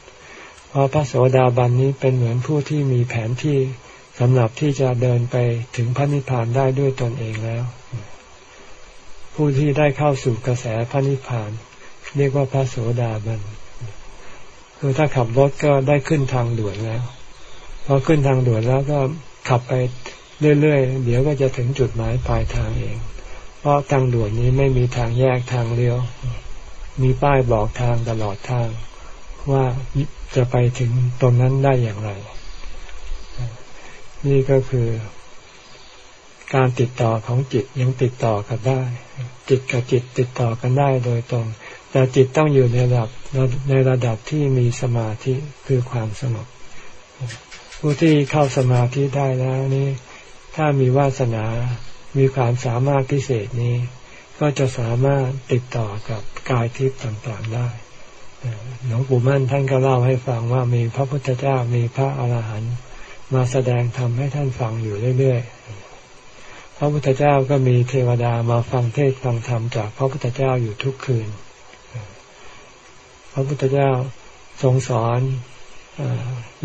เพราะพระโสดาบันนี้เป็นเหมือนผู้ที่มีแผนที่สำหรับที่จะเดินไปถึงพระนิพพานได้ด้วยตนเองแล้ว ผู้ที่ได้เข้าสู่กระแสพระนิพพาน เรียกว่าพระโสดาบันคือถ้าขับรถก็ได้ขึ้นทางด่วนแล้วพอขึ้นทางด่วนแล้วก็ขับไปเรื่อยๆ เดี๋ยวก็จะถึงจุดหมายปลายทางเอง เพราะทางด่วนนี้ไม่มีทางแยกทางเลี้ยว มีป้ายบอกทางตลอดทาง ว่าจะไปถึงตรงนั้นได้อย่างไร นี่ก็คือ การติดต่อของจิตยังติดต่อกันได้ จิตกับจิตติดต่อกันได้โดยตรง แต่จิตต้องอยู่ในระดับในระดับที่มีสมาธิคือความสงบผู้ที่เข้าสมาธิได้แล้วนี่ถ้ามีวาสนา มีความสามารถพิเศษนี้ ก็จะสามารถติดต่อกับกายทิพย์ต่างๆได้หลวงปู่มั่นท่านก็เล่าให้ฟังว่ามีพระพุทธเจ้ามีพระอาหารหันต์มาแสดงธรรมให้ท่านฟังอยู่เรื่อยๆ พระพุทธเจ้าก็มีเทวดามาฟังเทศฟังธรรมจากพระพุทธเจ้าอยู่ทุกคืน พระพุทธเจ้าทรงสอน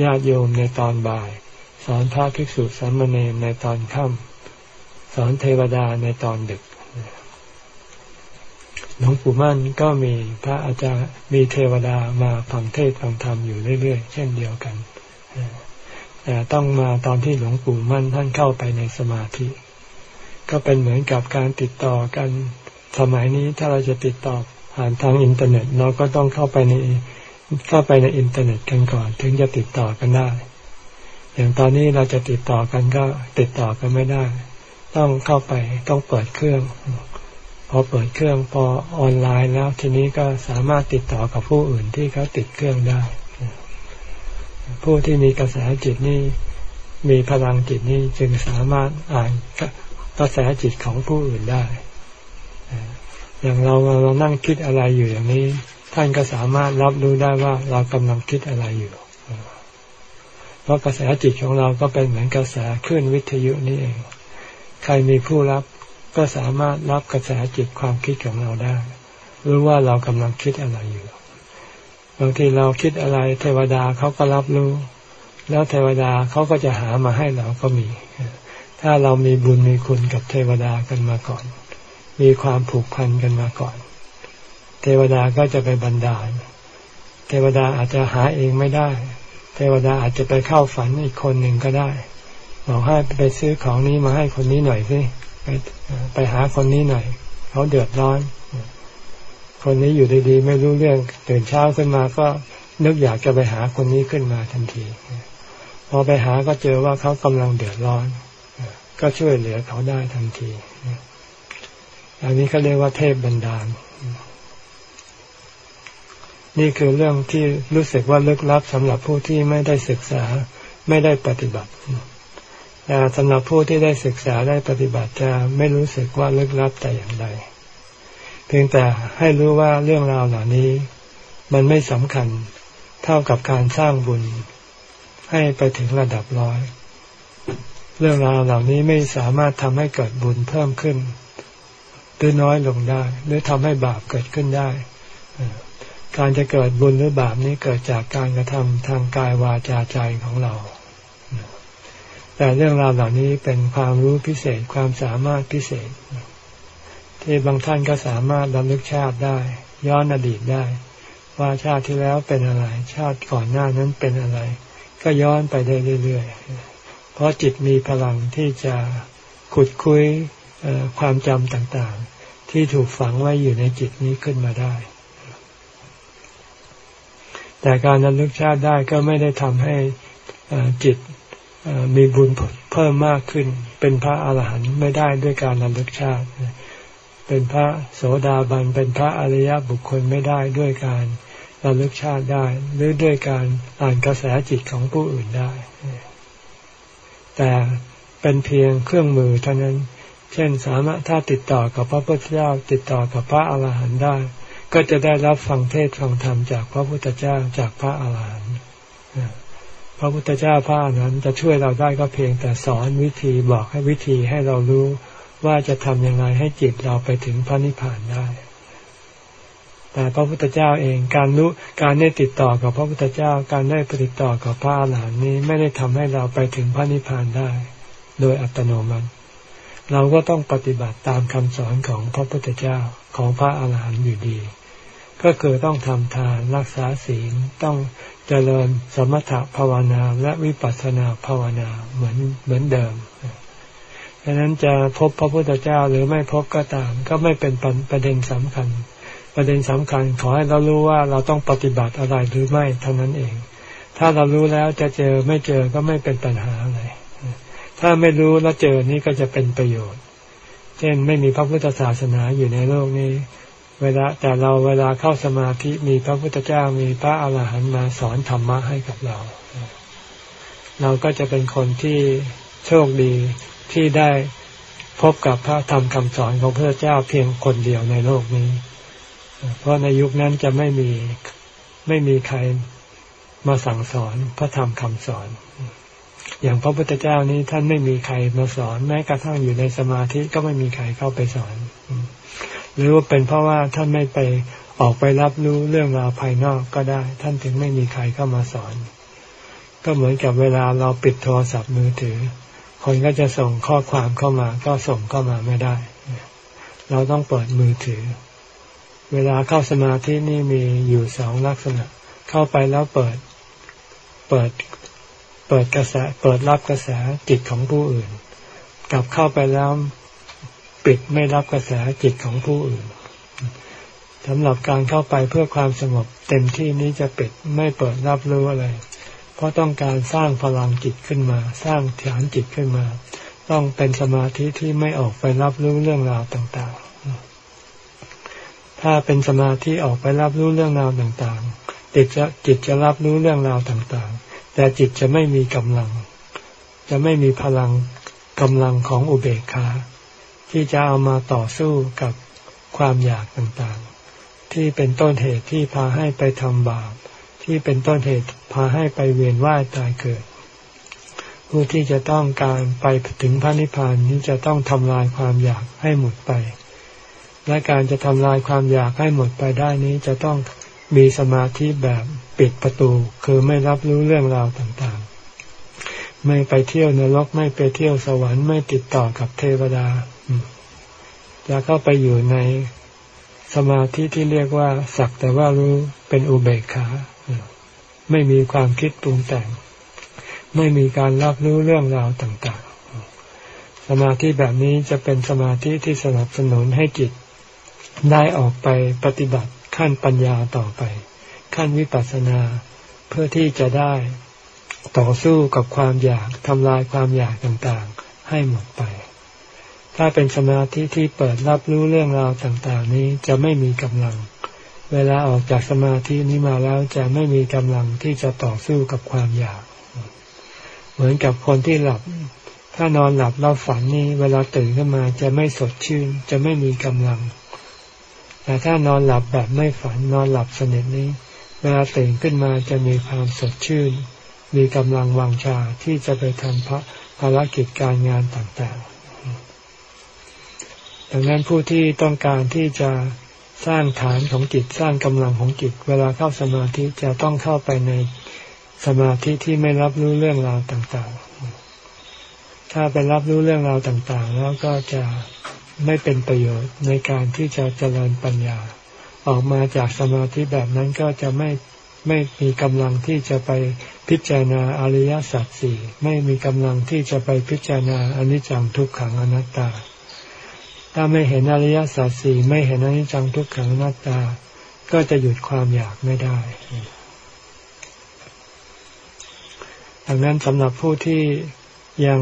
ญาติโยมในตอนบ่าย สอนพระภิกษุสามเณรในตอนค่ำ สอนเทวดาในตอนดึกหลวงปู่มั่นก็มีพระอาจารย์มีเทวดามาฟังเทศฟังธรรมอยู่เรื่อยๆ เช่นเดียวกันแต่ต้องมาตอนที่หลวงปู่มั่นท่านเข้าไปในสมาธิ ก็เป็นเหมือนกับการติดต่อกันสมัยนี้ถ้าเราจะติดต่อผ่านทางอินเทอร์เน็ต เราก็ต้องเข้าไปในเข้าไปในอินเทอร์เน็ตกันก่อน ถึงจะติดต่อกันได้ อย่างตอนนี้เราจะติดต่อกันก็ติดต่อกันไม่ได้ ต้องเข้าไปต้องเปิดเครื่อง พอเปิดเครื่องพอออนไลน์แล้วทีนี้ก็สามารถติดต่อกับผู้อื่นที่เขาติดเครื่องได้ ผู้ที่มีกระแสจิตนี่มีพลังจิตนี่จึงสามารถอ่านกระแสจิตของผู้อื่นได้ อย่างเราเรานั่งคิดอะไรอยู่อย่างนี้ ท่านก็สามารถรับรู้ได้ว่าเรากำลังคิดอะไรอยู่เพราะกระแสจิตของเราก็เป็นเหมือนกระแสคลื่นวิทยุนี่เอง ใครมีผู้รับก็สามารถรับกระแสจิตความคิดของเราได้ รู้ว่าเรากำลังคิดอะไรอยู่บางทีเราคิดอะไรเทวดาเขาก็รับรู้ แล้วเทวดาเขาก็จะหามาให้เราก็มี ถ้าเรามีบุญมีคุณกับเทวดากันมาก่อน มีความผูกพันกันมาก่อน เทวดาก็จะไปบันดาล เทวดาอาจจะหาเองไม่ได้ เทวดาอาจจะไปเข้าฝันอีกคนหนึ่งก็ได้ บอกให้ไปซื้อของนี้มาให้คนนี้หน่อยสิไปไปหาคนนี้หน่อยเขาเดือดร้อน คนนี้อยู่ดีๆ ไม่รู้เรื่องตื่นเช้าขึ้นมาก็นึกอยากจะไปหาคนนี้ขึ้นมาทันทีพอไปหาก็เจอว่าเขากำลังเดือดร้อน ก็ช่วยเหลือเขาได้ทันทีอันนี้เขาเรียกว่าเทพบันดาล นี่คือเรื่องที่รู้สึกว่าลึกลับสำหรับผู้ที่ไม่ได้ศึกษาไม่ได้ปฏิบัติ แต่สำหรับผู้ที่ได้ศึกษาได้ปฏิบัติจะไม่รู้สึกว่าลึกลับแต่อย่างใด เพียงแต่ให้รู้ว่าเรื่องราวเหล่านี้ มันไม่สำคัญเท่ากับการสร้างบุญ ให้ไปถึงระดับร้อย เรื่องราวเหล่านี้ไม่สามารถทำให้เกิดบุญเพิ่มขึ้น หรือน้อยลงได้ หรือทำให้บาปเกิดขึ้นได้ การจะเกิดบุญหรือบาปนี้เกิดจากการกระทำทางกายวาจาใจของเรา แต่เรื่องราวเหล่านี้เป็นความรู้พิเศษความสามารถพิเศษ ที่บางท่านก็สามารถระลึกชาติได้ ย้อนอดีตได้ ว่าชาติที่แล้วเป็นอะไร ชาติก่อนหน้านั้นเป็นอะไร ก็ย้อนไปได้เรื่อยๆ เพราะจิตมีพลังที่จะขุดคุยความจำต่างๆ ที่ถูกฝังไว้อยู่ในจิตนี้ขึ้นมาได้ แต่การระลึกชาติได้ก็ไม่ได้ทำให้จิต มีบุญเพิ่มมากขึ้น เป็นพระอาหารหันต์ไม่ได้ด้วยการระลึกชาติ เป็นพระโสดาบัน เป็นพระอริยบุคคลไม่ได้ด้วยการระลึกชาติได้ หรือด้วยการอ่านกระแสจิตของผู้อื่นได้ แต่เป็นเพียงเครื่องมือเท่านั้น เช่นสามารถถ้าติดต่อกับพระพุทธเจ้า ติดต่อกับพระอาหารหันต์ได้ ก็จะได้รับฟังเทศฟังธรรมจากพระพุทธเจ้าจากพระอาหารหันต์ พระพุทธเจ้าพระอนั้นจะช่วยเราได้ก็เพียงแต่สอนวิธีบอกให้วิธีให้เรารู้ว่าจะทำยังไงให้จิตเราไปถึงพระนิพพานได้ แต่พระพุทธเจ้าเองการรู้การได้ติดต่อกับพระพุทธเจ้าการได้ปฏิต่อกับพระอรหันต์นี้ไม่ได้ทำให้เราไปถึงพระนิพพานได้ โดยอัตโนมัติ เราก็ต้องปฏิบัติตามคำสอนของพระพุทธเจ้าของพระอรหันต์อยู่ดี ก็คือต้องทำทานรักษาศีลต้องเจริญสมถะภาวนาและวิปัสสนาภาวนาเหมือนเหมือนเดิมดังนั้นจะพบพระพุทธเจ้าหรือไม่พบก็ตาม ก็ไม่เป็นประเด็นสำคัญ ประเด็นสำคัญขอให้เรารู้ว่าเราต้องปฏิบัติอะไรหรือไม่เท่านั้นเอง ถ้าเรารู้แล้วจะเจอไม่เจอก็ไม่เป็นปัญหาอะไรถ้าไม่รู้แล้วเจอนี่ก็จะเป็นประโยชน์ เช่นไม่มีพระพุทธศาสนาอยู่ในโลกนี้ เวลาแต่เราเวลาเข้าสมาธิมีพระพุทธเจ้ามีพระอาหารหันต์มาสอนธรรมะให้กับเรา เราก็จะเป็นคนที่โชคดีที่ได้พบกับพระธรรมคำสอนของพระเจ้าเพียงคนเดียวในโลกนี้ เพราะในยุคนั้นจะไม่มีไม่มีใครมาสั่งสอนพระธรรมคำสอน อย่างพระพุทธเจ้านี้ท่านไม่มีใครมาสอน แม้กระทั่งอยู่ในสมาธิก็ไม่มีใครเข้าไปสอน หรือว่าเป็นเพราะว่าท่านไม่ไปออกไปรับรู้เรื่องราวภายนอกก็ได้ ท่านถึงไม่มีใครเข้ามาสอน ก็เหมือนกับเวลาเราปิดโทรศัพท์มือถือ คนก็จะส่งข้อความเข้ามา ก็ส่งเข้ามาไม่ได้ เราต้องเปิดมือถือ เวลาเข้าสมาธินี่มีอยู่สองลักษณะ เข้าไปแล้วเปิด เปิด เปิดกระแส เปิดรับกระแสจิตของผู้อื่น กลับเข้าไปแล้ว ปิดไม่รับกระแสจิตของผู้อื่นสำหรับการเข้าไปเพื่อความสงบเต็มที่นี้จะปิดไม่เปิดรับรู้อะไร เพราะต้องการสร้างพลังจิตขึ้นมา สร้างฐานจิตขึ้นมา ต้องเป็นสมาธิที่ไม่ออกไปรับรู้เรื่องราวต่างๆ ถ้าเป็นสมาธิออกไปรับรู้เรื่องราวต่างๆจิตจะจิตจะรับรู้เรื่องราวต่างๆ แต่จิตจะไม่มีกำลัง จะไม่มีพลังกำลังของอุเบกขา ที่จะเอามาต่อสู้กับความอยากต่างๆ ที่เป็นต้นเหตุที่พาให้ไปทำบาป ที่เป็นต้นเหตุพาให้ไปเวียนว่ายตายเกิด ผู้ที่จะต้องการไปถึงพระนิพพานนี้จะต้องทำลายความอยากให้หมดไป และการจะทำลายความอยากให้หมดไปได้นี้จะต้องมีสมาธิแบบปิดประตู คือไม่รับรู้เรื่องราวต่างๆ ไม่ไปเที่ยวนรกไม่ไปเที่ยวสวรรค์ไม่ติดต่อกับเทวดา จะเข้าไปอยู่ในสมาธิที่เรียกว่าสักแต่ว่ารู้เป็นอุเบกขาไม่มีความคิดปรุงแต่ง ไม่มีการรับรู้เรื่องราวต่างๆ สมาธิแบบนี้จะเป็นสมาธิที่สนับสนุนให้จิต ได้ออกไปปฏิบัติขั้นปัญญาต่อไป ขั้นวิปัสสนาเพื่อที่จะได้ต่อสู้กับความอยากทำลายความอยากต่างๆ ให้หมดไป ถ้าเป็นสมาธิที่เปิดรับรู้เรื่องราวต่างๆ นี้จะไม่มีกำลัง เวลาออกจากสมาธินี้มาแล้วจะไม่มีกำลังที่จะต่อสู้กับความอยาก เหมือนกับคนที่หลับ ถ้านอนหลับเราฝันนี้เวลาตื่นขึ้นมาจะไม่สดชื่น จะไม่มีกำลัง แต่ถ้านอนหลับแบบไม่ฝันนอนหลับสนิทนี้ เวลาตื่นขึ้นมาจะมีความสดชื่น มีกำลังวังชาที่จะไปทำภารกิจการงานต่างๆ ดังนั้นผู้ที่ต้องการที่จะสร้างฐานของจิตสร้างกำลังของจิต เวลาเข้าสมาธิจะต้องเข้าไปในสมาธิที่ไม่รับรู้เรื่องราวต่างๆ ถ้าไปรับรู้เรื่องราวต่างๆ แล้วก็จะไม่เป็นประโยชน์ในการที่จะเจริญปัญญา ออกมาจากสมาธิแบบนั้นก็จะไม่ไม่มีกำลังที่จะไปพิจารณาอริยสัจสี่ไม่มีกำลังที่จะไปพิจารณาอนิจจังทุกขังอนัตตา ถ้าไม่เห็นอริยสัจสี่ไม่เห็นอนิจจังทุกขังนัตตา ก็จะหยุดความอยากไม่ได้ ดังนั้นสำหรับผู้ที่ยัง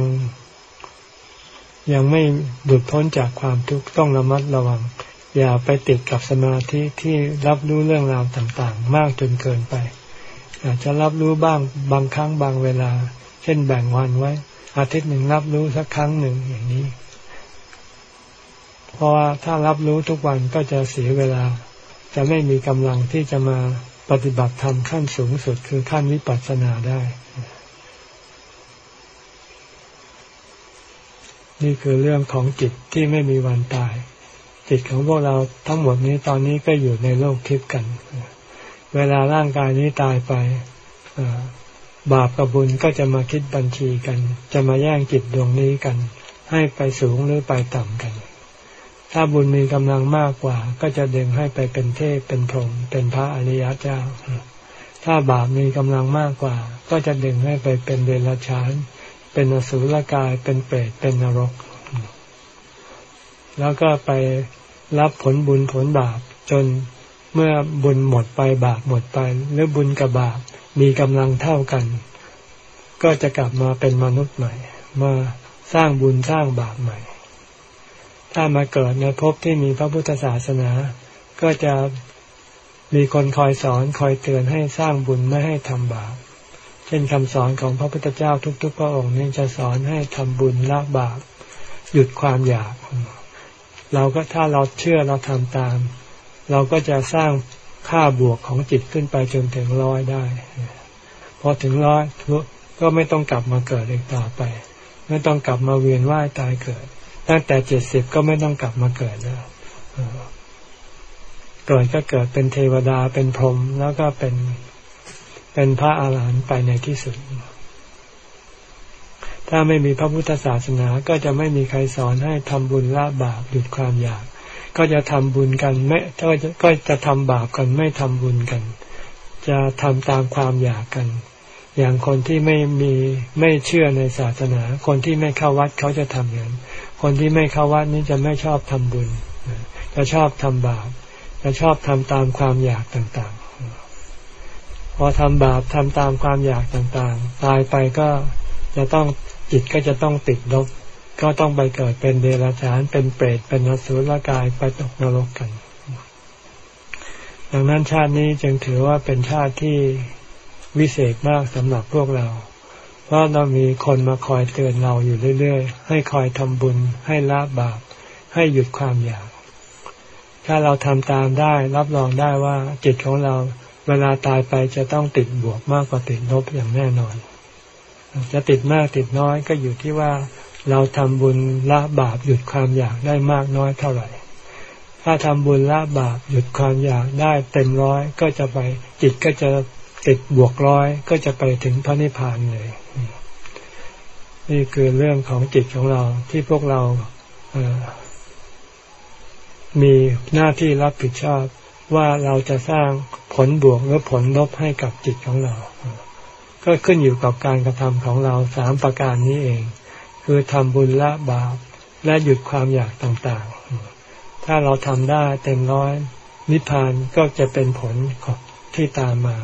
ยังไม่หลุดพ้นจากความทุกข์ต้องระมัดระวัง อย่าไปติดกับสมาธิที่รับรู้เรื่องราวต่างๆ มากจนเกินไป อาจจะรับรู้บ้างบางครั้งบางเวลา เช่นแบ่งวันไว้ อาทิตย์หนึ่งรับรู้สักครั้งหนึ่งอย่างนี้ เพราะว่าถ้ารับรู้ทุกวันก็จะเสียเวลา จะไม่มีกำลังที่จะมาปฏิบัติธรรมขั้นสูงสุดคือขั้นวิปัสสนาได้ นี่คือเรื่องของจิตที่ไม่มีวันตาย จิตของพวกเราทั้งหมดนี้ตอนนี้ก็อยู่ในโลกทิพย์กัน เวลาร่างกายนี้ตายไปบาปกับบุญก็จะมาคิดบัญชีกัน จะมาแย่งจิตดวงนี้กัน ให้ไปสูงหรือไปต่ำกัน ถ้าบุญมีกำลังมากกว่า ก็จะดึงให้ไปเป็นเทพเป็นพรหมเป็นพระอริยเจ้า ถ้าบาปมีกำลังมากกว่า ก็จะดึงให้ไปเป็นเดรัจฉาน เป็นอสุรกายเป็นเปรตเป็นนรก แล้วก็ไปรับผลบุญผลบาปจนเมื่อบุญหมดไปบาปหมดไป หรือบุญกับบาปมีกำลังเท่ากัน ก็จะกลับมาเป็นมนุษย์ใหม่ มาสร้างบุญสร้างบาปใหม่ ถ้ามาเกิดในภพที่มีพระพุทธศาสนา ก็จะมีคนคอยสอนคอยเตือนให้สร้างบุญไม่ให้ทำบาป เช่นคำสอนของพระพุทธเจ้าทุกๆ พระองค์นี่จะสอนให้ทำบุญละบาป หยุดความอยาก เราก็ถ้าเราเชื่อเราทำตาม เราก็จะสร้างค่าบวกของจิตขึ้นไปจนถึงร้อยได้ พอถึงร้อยก็ไม่ต้องกลับมาเกิดอีกต่อไป ไม่ต้องกลับมาเวียนว่ายตายเกิด ตั้งแต่เจ็ดสิบก็ไม่ต้องกลับมาเกิดแล้วเกิดก็เกิดเป็นเทวดาเป็นพรหมแล้วก็เป็นเป็นพระอาหารหันต์ไปในที่สุด ถ้าไม่มีพระพุทธศาสนาก็จะไม่มีใครสอนให้ทำบุญละบาปหยุดความอยาก ก็จะทำบุญกันไม่ก็จะก็จะทำบาปกันไม่ทำบุญกัน จะทำตามความอยากกัน อย่างคนที่ไม่มีไม่เชื่อในศาสนา คนที่ไม่เข้าวัดเขาจะทำอย่าง คนที่ไม่เข้าวัดนี้จะไม่ชอบทำบุญ จะชอบทำบาป จะชอบทำตามความอยากต่างๆ พอทำบาปทำตามความอยากต่างๆ ตายไปก็จะต้องจิตก็จะต้องติดลบ ก็ต้องไปเกิดเป็นเดรัจฉาน เป็นเปรต เป็นนสุรกายไปตกนรกกัน ดังนั้นชาตินี้จึงถือว่าเป็นชาติที่วิเศษมากสำหรับพวกเรา เพราะเรามีคนมาคอยเตือนเราอยู่เรื่อยๆ ให้คอยทำบุญ ให้ละบาป ให้หยุดความอยาก ถ้าเราทำตามได้รับรองได้ว่าจิตของเราเวลาตายไปจะต้องติดบวกมากกว่าติดลบอย่างแน่นอน จะติดมากติดน้อยก็อยู่ที่ว่าเราทำบุญละบาปหยุดความอยากได้มากน้อยเท่าไหร่ ถ้าทำบุญละบาปหยุดความอยากได้เต็มร้อยก็จะไปจิตก็จะ ติดบวกร้อยก็จะไปถึงพระนิพพานเลย นี่คือเรื่องของจิตของเราที่พวกเราเมีหน้าที่รับผิดชอบว่าเราจะสร้างผลบวกหรือผลลบให้กับจิตของเรา ก็ขึ้นอยู่กับการกระทำของเราสามประการนี้เอง คือทำบุญละบาปและหยุดความอยากต่างๆ ถ้าเราทำได้เต็มร้อยนิพพานก็จะเป็นผลที่ตามมา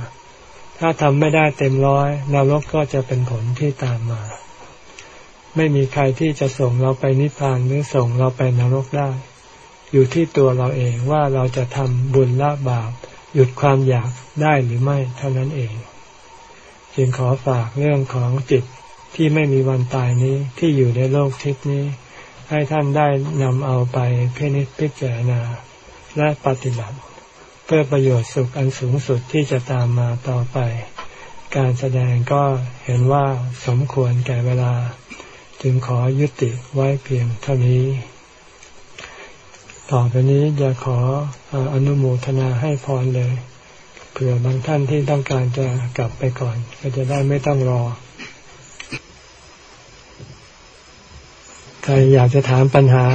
ถ้าทำไม่ได้เต็มร้อยนรกก็จะเป็นผลที่ตามมา ไม่มีใครที่จะส่งเราไปนิพพานหรือส่งเราไปนรกได้ อยู่ที่ตัวเราเองว่าเราจะทำบุญละบาป หยุดความอยากได้หรือไม่เท่านั้นเอง จึงขอฝากเรื่องของจิตที่ไม่มีวันตายนี้ที่อยู่ในโลกทิพนี้ ให้ท่านได้นำเอาไปพินิจพิจารณาและปฏิบัติ พื่อประโยชน์สุขอันสูงสุดที่จะตามมาต่อไป การแสดงก็เห็นว่าสมควรแก่เวลา จึงขอยุติไว้เพียงเท่านี้ ต่อไปนี้จะขออนุโมทนาให้พรเลย เผื่อบางท่านที่ต้องการจะกลับไปก่อน ก็จะได้ไม่ต้องรอ ใครอยากจะถามปัญหา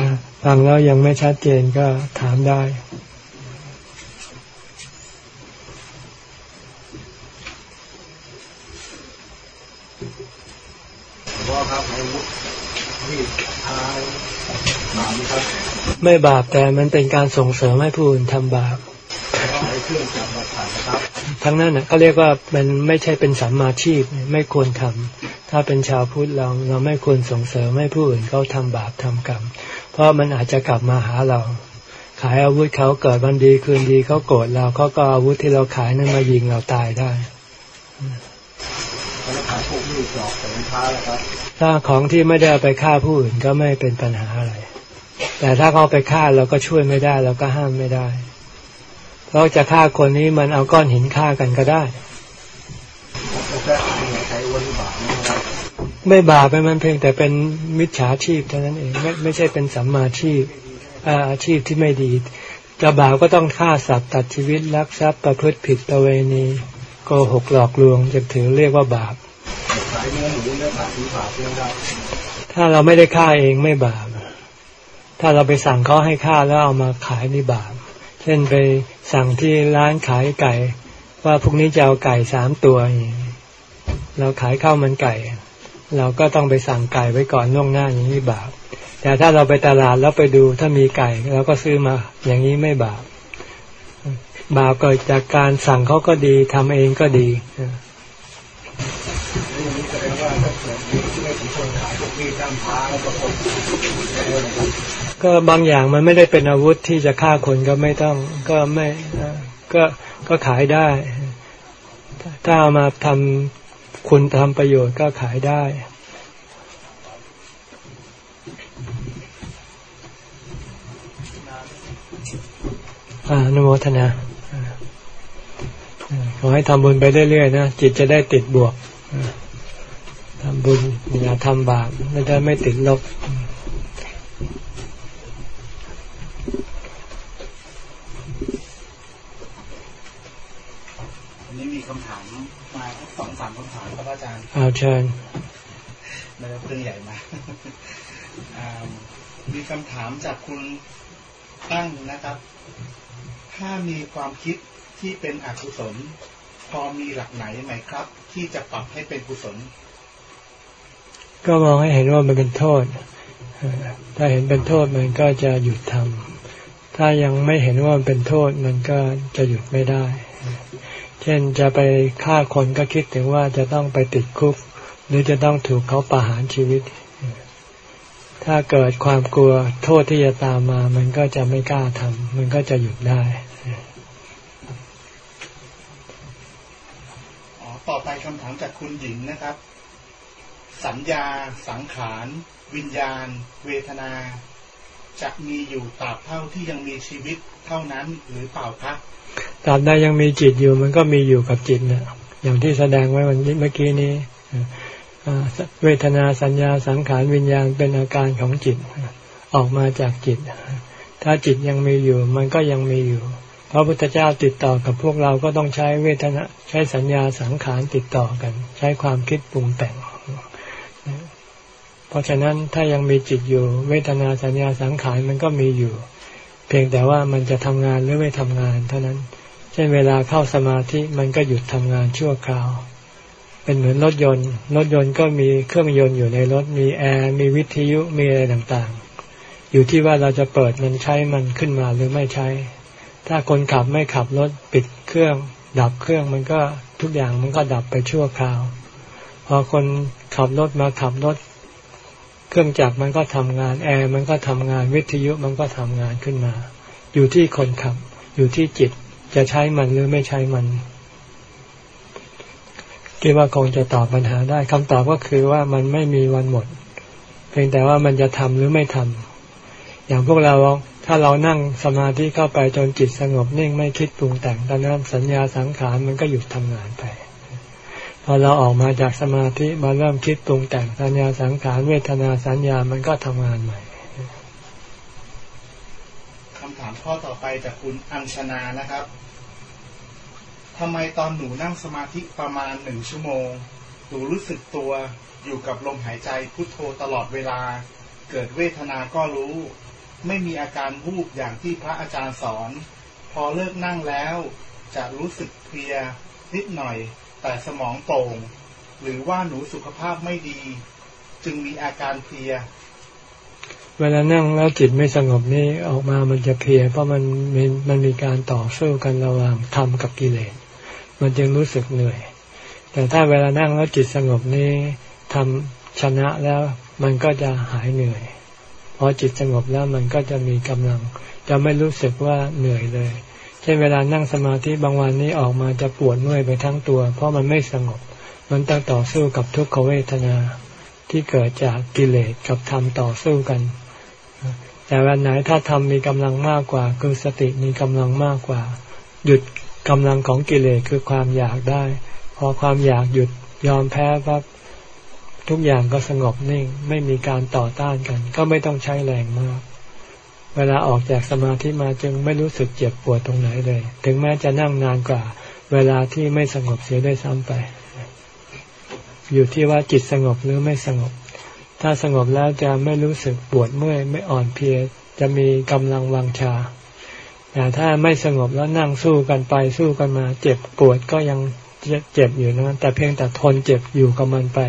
ฟังแล้วยังไม่ชัดเจนก็ถามได้ ว่าครับในวุฒิที่ท้ายถามครับ ไม่บาปแต่มันเป็นการส่งเสริมให้ผู้อื่นทำบาปเครื่องจับมาถ่ายนะครับทั้งนั้นนะเขาเรียกว่ามันไม่ใช่เป็นสัมมาชีพไม่ควรทำถ้าเป็นชาวพุทธเราเราไม่ควรส่งเสริมให้ผู้อื่นเขาทำบาปทำกรรม เพราะมันอาจจะกลับมาหาเรา ขายอาวุธเขาเกิดวันดีคืนดีเขาโกรธเราเขาก็อาวุธที่เราขายนั้นมายิงเราตายได้ แล้วขายพวกนี้จอกสินค้าแล้วครับ ถ้าของที่ไม่ได้ไปฆ่าผู้อื่นก็ไม่เป็นปัญหาอะไร แต่ถ้าเขาไปฆ่าเราก็ช่วยไม่ได้เราก็ห้ามไม่ได้ เพราะจะฆ่าคนนี้มันเอาก้อนหินฆ่ากันก็ได้ไม่บาปไปมันเพียงแต่เป็นมิจฉาชีพเท่านั้นเองไม่ไม่ใช่เป็นสัมมาชีพอาชีพที่ไม่ดีจะบาปก็ต้องฆ่าสัตว์ตัดชีวิตลักทรัพย์ประพฤติผิดประเวณีโกหกหลอกลวงจะถือเรียกว่าบาป ถ้าเราไม่ได้ฆ่าเองไม่บาปถ้าเราไปสั่งเขาให้ฆ่าแล้วเอามาขายนี่บาป เช่นไปสั่งที่ร้านขายไก่ ว่าพรุ่งนี้จะเอาไก่สามตัวเราขายข้าวมันไก่ เราก็ต้องไปสั่งไก่ไว้ก่อนล่วงหน้าอย่างนี้บาป แต่ถ้าเราไปตลาดแล้วไปดูถ้ามีไก่เราก็ซื้อมา อย่างนี้ไม่บาป บาปเกิดจากการสั่งเขาก็ดีทำเองก็ดี ก็บางอย่างมันไม่ได้เป็นอาวุธที่จะฆ่าคนก็ไม่ต้อง ก็ไม่ก็ก็ขายได้ ถ้าเอามาทำคุณทำประโยชน์ก็ขายได้อ่านโมทนาขอให้ทำบุญไปเรื่อยๆนะจิตจะได้ติดบวกำบุญอย่าทำบาปไม่ได้ไม่ติดลบวันนี้มีคำถามมาสองสามคำถามครับอาจารย์เอาเชิญไม่ได้เรื่องใหญ่มามีคำถามจากคุณตั้งนะครับ ถ้ามีความคิดที่เป็นอกุศล พอมีหลักไหนไหมครับ ที่จะปรับให้เป็นกุศล ก็มองให้เห็นว่ามันเป็นโทษ ถ้าเห็นเป็นโทษมันก็จะหยุดทำถ้ายังไม่เห็นว่ามันเป็นโทษมันก็จะหยุดไม่ได้ เช่นจะไปฆ่าคนก็คิดถึงว่าจะต้องไปติดคุก หรือจะต้องถูกเขาประหารชีวิต ถ้าเกิดความกลัวโทษที่จะตามมา มันก็จะไม่กล้าทำมันก็จะหยุดได้ต่อไปคำถามจากคุณหญิงนะครับ สัญญา สังขาร วิญญาณ เวทนา จะมีอยู่ตราบเท่าที่ยังมีชีวิตเท่านั้นหรือเปล่าครับตราบใดยังมีจิตอยู่มันก็มีอยู่กับจิตนะอย่างที่แสดงไว้วันเมื่อกี้นี้เวทนาสัญญาสังขารวิญญาณเป็นอาการของจิตออกมาจากจิต ถ้าจิตยังมีอยู่มันก็ยังมีอยู่พระพุทธเจ้าติดต่อกับพวกเราก็ต้องใช้เวทนาใช้สัญญาสังขารติดต่อกัน ใช้ความคิดปรุงแต่ง เพราะฉะนั้นถ้ายังมีจิตอยู่ เวทนาสัญญาสังขารมันก็มีอยู่ เพียงแต่ว่ามันจะทำงานหรือไม่ทำงาน เท่านั้น เช่นเวลาเข้าสมาธิมันก็หยุดทำงานชั่วคราว เป็นเหมือนรถยนต์ รถยนต์ก็มีเครื่องยนต์อยู่ในรถ มีแอร์ มีวิทยุ มีอะไรต่างๆ อยู่ที่ว่าเราจะเปิดมันใช้มันขึ้นมาหรือไม่ใช้ ถ้าคนขับไม่ขับรถปิดเครื่อง ดับเครื่องมันก็ทุกอย่างมันก็ดับไปชั่วคราว พอคนขับรถมาขับรถ ครื่องจักรมันก็ทำงานแอร์มันก็ทำงานวิทยุมันก็ทำงานขึ้นมา อยู่ที่คนขับ อยู่ที่จิตจะใช้มันหรือไม่ใช้มันคิดว่าคงจะตอบปัญหาได้คำตอบก็คือว่ามันไม่มีวันหมด เพียงแต่ว่ามันจะทำหรือไม่ทำอย่างพวกเราถ้าเรานั่งสมาธิเข้าไปจนจิตสงบนิ่งไม่คิดปรุงแต่งตอนนั้นสัญญาสังขารมันก็หยุดทำงานไป พอเราออกมาจากสมาธิมาเริ่มคิดปรุงแต่งสัญญาสังขารเวทนาสัญญามันก็ทำงานใหม่คำถามข้อต่อไปจากคุณอัญชนานะครับทำไมตอนหนูนั่งสมาธิประมาณหนึ่งชั่วโมง หนูรู้สึกตัวอยู่กับลมหายใจพุทโธตลอดเวลา เกิดเวทนาก็รู้ ไม่มีอาการวูบอย่างที่พระอาจารย์สอน พอเลิกนั่งแล้ว จะรู้สึกเพลียนิดหน่อย แต่สมองโป่ง หรือว่าหนูสุขภาพไม่ดี จึงมีอาการเพลีย เวลานั่งแล้วจิตไม่สงบนี่ออกมามันจะเพีย เพราะมันมีมันมีการต่อสู้กันระหว่างธรรมกับกิเลส มันจึงรู้สึกเหนื่อย แต่ถ้าเวลานั่งแล้วจิตสงบนี่ทำชนะแล้วมันก็จะหายเหนื่อยพอจิตสงบแล้วมันก็จะมีกำลัง จะไม่รู้สึกว่าเหนื่อยเลย ช่นเวลานั่งสมาธิบางวันนี้ออกมาจะปวดเมื่อยไปทั้งตัว เพราะมันไม่สงบ มันต้องต่อสู้กับทุกขเวทนาที่เกิดจากกิเลสกับธรรมต่อสู้กัน แต่วันไหนถ้าธรรมมีกำลังมากกว่า คือสติมีกำลังมากกว่า หยุดกำลังของกิเลสคือความอยากได้ พอความอยากหยุดยอมแพ้ปั๊บทุกอย่างก็สงบนิ่ง ไม่มีการต่อต้านกัน ก็ไม่ต้องใช้แรงมาก เวลาออกจากสมาธิมาจึงไม่รู้สึกเจ็บปวดตรงไหนเลย ถึงแม้จะนั่งนานกว่า เวลาที่ไม่สงบเสียได้ซ้ำไป อยู่ที่ว่าจิตสงบหรือไม่สงบ ถ้าสงบแล้วจะไม่รู้สึกปวดเมื่อยไม่อ่อนเพลียจะมีกำลังวังชาแต่ถ้าไม่สงบแล้วนั่งสู้กันไปสู้กันมา เจ็บปวดก็ยังเจ็บอยู่นะแต่เพียงแต่ทนเจ็บอยู่กับมันไป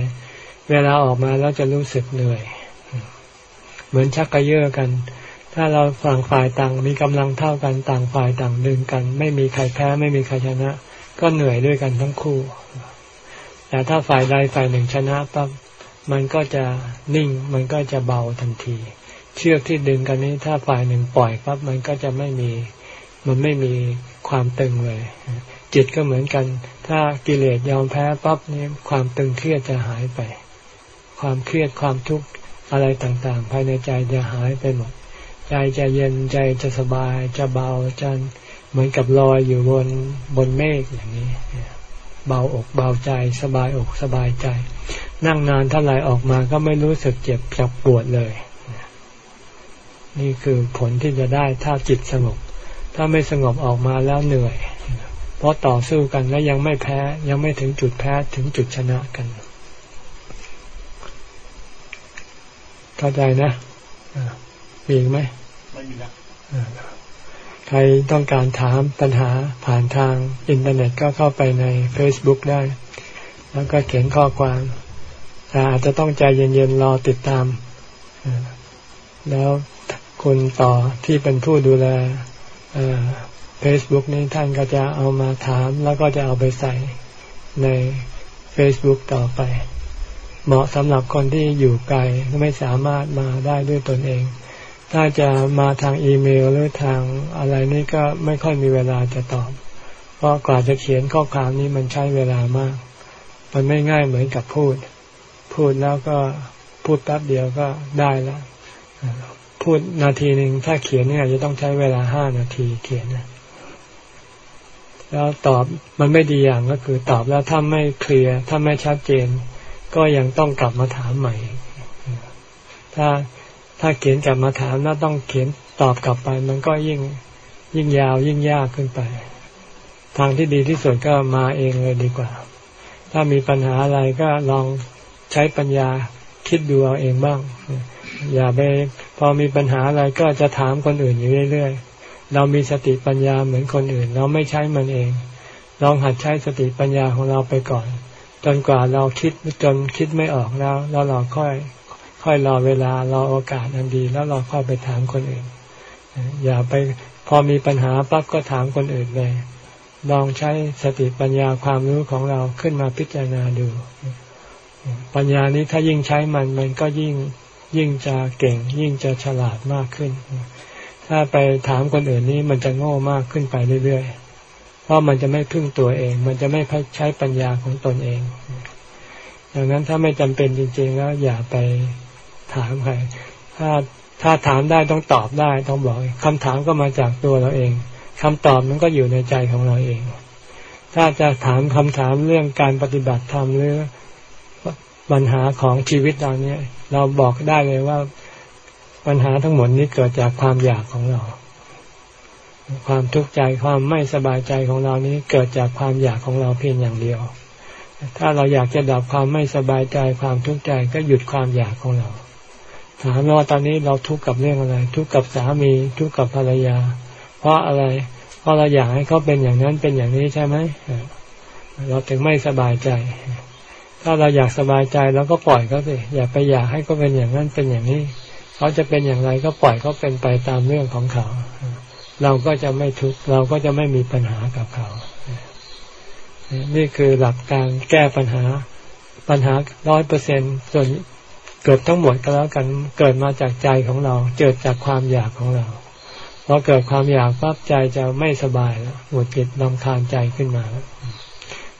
เวลาออกมาแล้วจะรู้สึกเหนื่อย เหมือนชักกระเยาะกัน ถ้าเราฝั่งฝ่ายต่างมีกำลังเท่ากันต่างฝ่ายต่างดึงกัน ไม่มีใครแพ้ไม่มีใครชนะ ก็เหนื่อยด้วยกันทั้งคู่ แต่ถ้าฝ่ายใดฝ่ายหนึ่งชนะปั๊บมันก็จะนิ่งมันก็จะเบาทันที เชือกที่ดึงกันนี้ถ้าฝ่ายหนึ่งปล่อยปั๊บมันก็จะไม่มีมันไม่มีความตึงเลย จิตก็เหมือนกัน ถ้ากิเลสยอมแพ้ปั๊บนี่ความตึงเครียดจะหายไป ความเครียดความทุกข์อะไรต่างๆ ภายในใจจะหายไปหมด ใจจะเย็นใจจะสบายจะเบาจะเหมือนกับลอยอยู่บนบนเมฆอย่างนี้ เบาอกเบาใจสบายอกสบายใจ นั่งนานเท่าไหร่ออกมาก็ไม่รู้สึกเจ็บจับปวดเลย นี่คือผลที่จะได้ถ้าจิตสงบ ถ้าไม่สงบออกมาแล้วเหนื่อย เพราะต่อสู้กันแล้วยังไม่แพ้ยังไม่ถึงจุดแพ้ถึงจุดชนะกัน เข้าใจนะ มีอีกไหมไม่มีแล้วใครต้องการถามปัญหาผ่านทางอินเทอร์เน็ตก็เข้าไปใน Facebook ได้ แล้วก็เขียนข้อความแต่อาจจะต้องใจเย็นๆรอติดตาม แล้วคุณต่อที่เป็นผู้ดูแลเฟซบุ๊กนี้ท่านก็จะเอามาถาม แล้วก็จะเอาไปใส่ใน Facebook ต่อไป เหมาะสำหรับคนที่อยู่ไกลไม่สามารถมาได้ด้วยตนเอง ถ้าจะมาทางอีเมลหรือทางอะไรนี่ก็ไม่ค่อยมีเวลาจะตอบ เพราะกว่าจะเขียนข้อความนี้มันใช้เวลามาก มันไม่ง่ายเหมือนกับพูด พูดแล้วก็พูดแป๊บเดียวก็ได้แล้วพูดนาทีหนึ่งถ้าเขียนเนี่ยจะต้องใช้เวลาห้านาทีเขียนนะแล้วตอบมันไม่ดีอย่างก็คือตอบแล้วถ้าไม่เคลียร์ถ้าไม่ชัดเจน ก็ยังต้องกลับมาถามใหม่ ถ้า ถ้าเขียนกลับมาถามแล้วต้องเขียนตอบกลับไป มันก็ยิ่งยิ่งยาวยิ่งยากขึ้นไป ทางที่ดีที่สุดก็มาเองเลยดีกว่า ถ้ามีปัญหาอะไรก็ลองใช้ปัญญาคิดดูเอาเองบ้าง อย่าไปพอมีปัญหาอะไรก็จะถามคนอื่นอยู่เรื่อยๆ เรามีสติปัญญาเหมือนคนอื่น เราไม่ใช้มันเอง ลองหัดใช้สติปัญญาของเราไปก่อน จนกว่าเราคิดจนคิดไม่ออกแล้วแล้วเราค่อย ค่อยรอเวลารอโอกาสอันดี แล้วเราค่อยไปถามคนอื่น อย่าไปพอมีปัญหาปั๊บก็ถามคนอื่นเลย ลองใช้สติปัญญาความรู้ของเราขึ้นมาพิจารณาดู ปัญญานี้ถ้ายิ่งใช้มันมันก็ยิ่งยิ่งจะเก่ง ยิ่งจะฉลาดมากขึ้น ถ้าไปถามคนอื่นนี้มันจะโง่มากขึ้นไปเรื่อยๆ เพราะมันจะไม่พึ่งตัวเอง มันจะไม่ใช้ปัญญาของตนเองดังนั้นถ้าไม่จำเป็นจริง ๆ แล้วอย่าไป ถามใครถ้าถ้าถามได้ต้องตอบได้ต้องบอกคำถามก็มาจากตัวเราเองคำตอบมันก็อยู่ในใจของเราเอง ถ้าจะถามคำถามเรื่องการปฏิบัติธรรมหรือปัญหาของชีวิตเราเนี่ย เราบอกได้เลยว่าปัญหาทั้งหมดนี้เกิดจากความอยากของเรา ความทุกข์ใจความไม่สบายใจของเรานี้เกิดจากความอยากของเราเพียงอย่างเดียว ถ้าเราอยากจะดับความไม่สบายใจความทุกข์ใจก็หยุดความอยากของเรา ถามว่าตอนนี้เราทุกข์กับเรื่องอะไร ทุกข์กับสามีทุกข์กับภรรยา เพราะอะไร เพราะเราอยากให้เขาเป็นอย่างนั้นเป็นอย่างนี้ใช่ไหมเราถึงไม่สบายใจ ถ้าเราอยากสบายใจเราก็ปล่อยเขาสิอย่าไปอยากให้เขาเป็นอย่างนั้นเป็นอย่างนี้เขาจะเป็นอย่างไรก็ปล่อยเขาเป็นไปตามเรื่องของเขา เราก็จะไม่ทุกข์เราก็จะไม่มีปัญหากับเขา นี่คือหลักการแก้ปัญหาปัญหาร้อยเปอร์เซ็นส่วน เกิดทั้งหมดก็แล้วกันเกิดมาจากใจของเรา เกิดจากความอยากของเราพอเกิดความอยากปั๊บใจจะไม่สบายแล้วหงุดหงิดลำคาญใจขึ้นมาแล้ว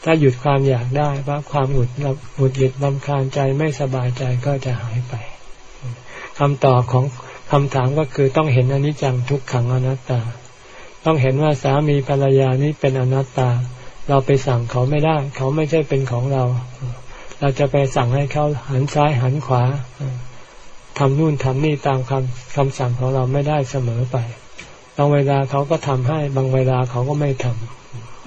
ถ้าหยุดความอยากได้ปั๊บความหงุดหงุดหงิดลำคาญใจไม่สบายใจก็จะหายไปคำตอบของคำถามก็คือต้องเห็นอนิจจังทุกขังอนัตตา ต้องเห็นว่าสามีภรรยานี้เป็นอนัตตา เราไปสั่งเขาไม่ได้ เขาไม่ใช่เป็นของเรา เราจะไปสั่งให้เขาหันซ้ายหันขวาทำนู่นทำนี่ตามคำคำสั่งของเราไม่ได้เสมอไปบางเวลาเขาก็ทำให้ บางเวลาเขาก็ไม่ท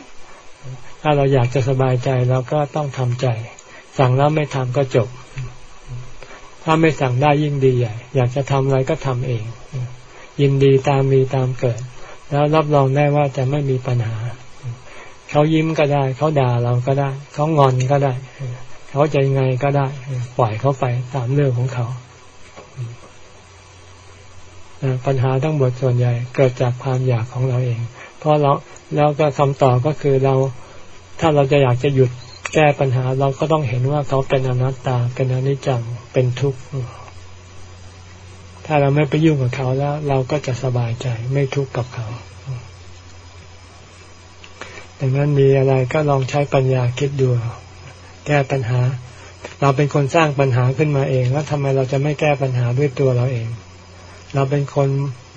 ำถ้าเราอยากจะสบายใจเราก็ต้องทำใจ สั่งแล้วไม่ทำก็จบ ถ้าไม่สั่งได้ยิ่งดีใหญ่ อยากจะทำอะไรก็ทำเอง ยินดีตามมีตามเกิด แล้วรับรองได้ว่าจะไม่มีปัญหา เขายิ้มก็ได้ เขาด่าเราก็ได้ เขางอนก็ได้ เขาจะยังไงก็ได้ ปล่อยเขาไปตามเรื่องของเขาปัญหาทั้งหมดส่วนใหญ่เกิดจากความอยากของเราเอง เพราะเราแล้วก็คำตอบก็คือเราถ้าเราจะอยากจะหยุดแก้ปัญหาเราก็ต้องเห็นว่าเขาเป็นอนัตตาเป็นอนิจจังเป็นทุกข์ถ้าเราไม่ไปยุ่งกับเขาแล้ว เราก็จะสบายใจไม่ทุกข์กับเขาดังนั้นมีอะไรก็ลองใช้ปัญญาคิดดู ก้ปัญหา เราเป็นคนสร้างปัญหาขึ้นมาเอง แล้วทำไมเราจะไม่แก้ปัญหาด้วยตัวเราเอง เราเป็นคน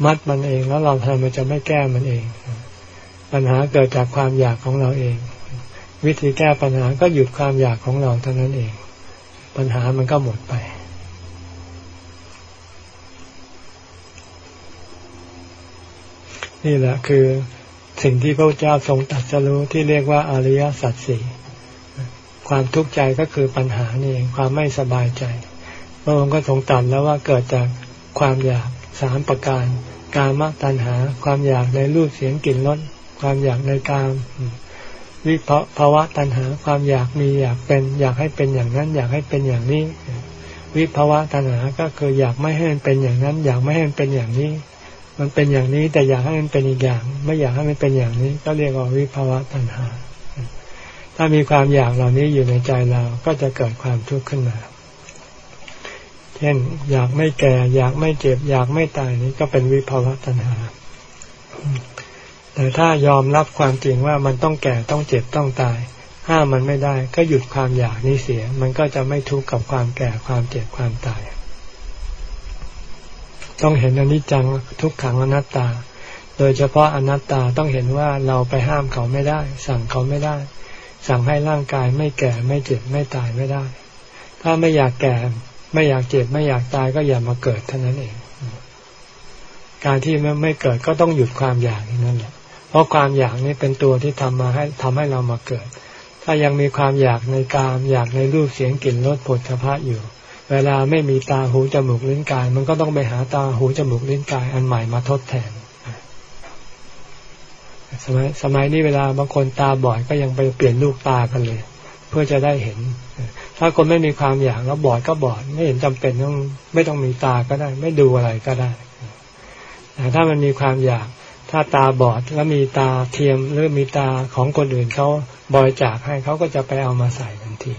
มัดมันเอง แล้วเราทำไมจะไม่แก้มันเอง ปัญหาเกิดจากความอยากของเราเอง วิธีแก้ปัญหาก็หยุดความอยากของเราเท่านั้นเอง ปัญหามันก็หมดไปนี่แหละคือสิ่งที่พระเจ้าทรงตัดสรู้ที่เรียกว่าอริยสัจสี่ ความทุกข์ใจก็คือปัญหานี่เองความไม่สบายใจพระองค์ก็ทรงตัดแล้วว่าเกิดจากความอยากสามประการ กามตัณหา ความอยากในรูปเสียงกลิ่นรสความอยากในกามวิภาวะตัณหา ความอยากมีอยากเป็น อยากให้เป็นอย่างนั้น อยากให้เป็นอย่างนี้ วิภาวะตัณหาก็คืออยากไม่ให้มันเป็นอย่างนั้น อยากไม่ให้มันเป็นอย่างนี้ มันเป็นอย่างนี้แต่อยากให้มันเป็นอีกอย่าง ไม่อยากให้มันเป็นอย่างนี้ ก็เรียกว่าวิภาวะตัณหา ถ้ามีความอยากเหล่านี้อยู่ในใจเราก็จะเกิดความทุกข์ขึ้นมา เช่น อยากไม่แก่ อยากไม่เจ็บ อยากไม่ตายนี้ก็เป็นวิภาวะตัณหา แต่ถ้ายอมรับความจริงว่ามันต้องแก่ต้องเจ็บต้องตาย ห้ามมันไม่ได้ ก็หยุดความอยากนี้เสีย มันก็จะไม่ทุกข์กับความแก่ความเจ็บความตาย ต้องเห็นอนิจจังทุกขังอนัตตา โดยเฉพาะอนัตตาต้องเห็นว่าเราไปห้ามเขาไม่ได้ สั่งเขาไม่ได้ สั่งให้ร่างกายไม่แก่ไม่เจ็บไม่ตายไม่ได้ ถ้าไม่อยากแก่ไม่อยากเจ็บไม่อยากตายก็อย่ามาเกิดเท่านั้นเอง การที่ไม่ไม่เกิดก็ต้องหยุดความอยากนั่นแหละ เพราะความอยากนี่เป็นตัวที่ทำมาให้ทำให้เรามาเกิด ถ้ายังมีความอยากในกามอยากในรูปเสียงกลิ่นรสผลสะพะอยู่ เวลาไม่มีตาหูจมูกลิ้นกาย มันก็ต้องไปหาตาหูจมูกลิ้นกาย อันใหม่มาทดแทน สมัยสมัยนี้เวลาบางคนตาบอดก็ยังไปเปลี่ยนลูกตากันเลย เพื่อจะได้เห็น ถ้าคนไม่มีความอยากแล้วบอดก็บอด ไม่เห็นจำเป็นต้องไม่ต้องมีตาก็ได้ ไม่ดูอะไรก็ได้แต่ถ้ามันมีความอยากถ้าตาบอดแล้วมีตาเทียมหรือมีตาของคนอื่นเขาบริจาคให้เขาก็จะไปเอามาใส่ทันที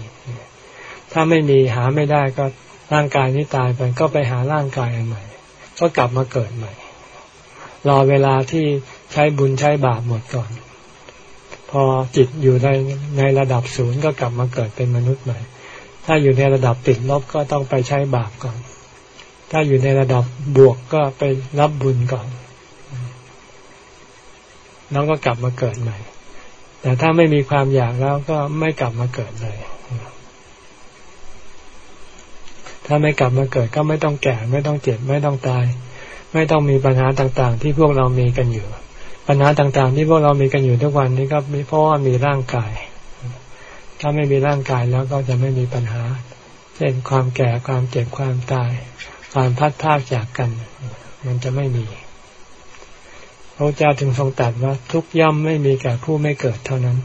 ถ้าไม่มีหาไม่ได้ก็ร่างกายนี้ตายไปก็ไปหาร่างกายอันใหม่ ก็กลับมาเกิดใหม่ รอเวลาที่ ใช้บุญใช้บาปหมดก่อน พอจิตอยู่ในในระดับศูนย์ก็กลับมาเกิดเป็นมนุษย์ใหม่ ถ้าอยู่ในระดับติดลบก็ต้องไปใช้บาปก่อน ถ้าอยู่ในระดับบวกก็ไปรับบุญก่อน แล้วก็กลับมาเกิดใหม่ แต่ถ้าไม่มีความอยากแล้วก็ไม่กลับมาเกิดเลยถ้าไม่กลับมาเกิดก็ไม่ต้องแก่ ไม่ต้องเจ็บ ไม่ต้องตาย ไม่ต้องมีปัญหาต่างๆ ที่พวกเรามีกันอยู่ ปัญหาต่างๆ ที่พวกเรามีกันอยู่ทุกวันนี้ก็เพราะว่ามีร่างกาย ถ้าไม่มีร่างกายแล้วก็จะไม่มีปัญหา เช่นความแก่ความเจ็บความตาย ความพัดพากจากกัน มันจะไม่มีพระเจ้าถึงทรงตรัสว่าทุกย่อมไม่มีแก่ผู้ไม่เกิดเท่านั้น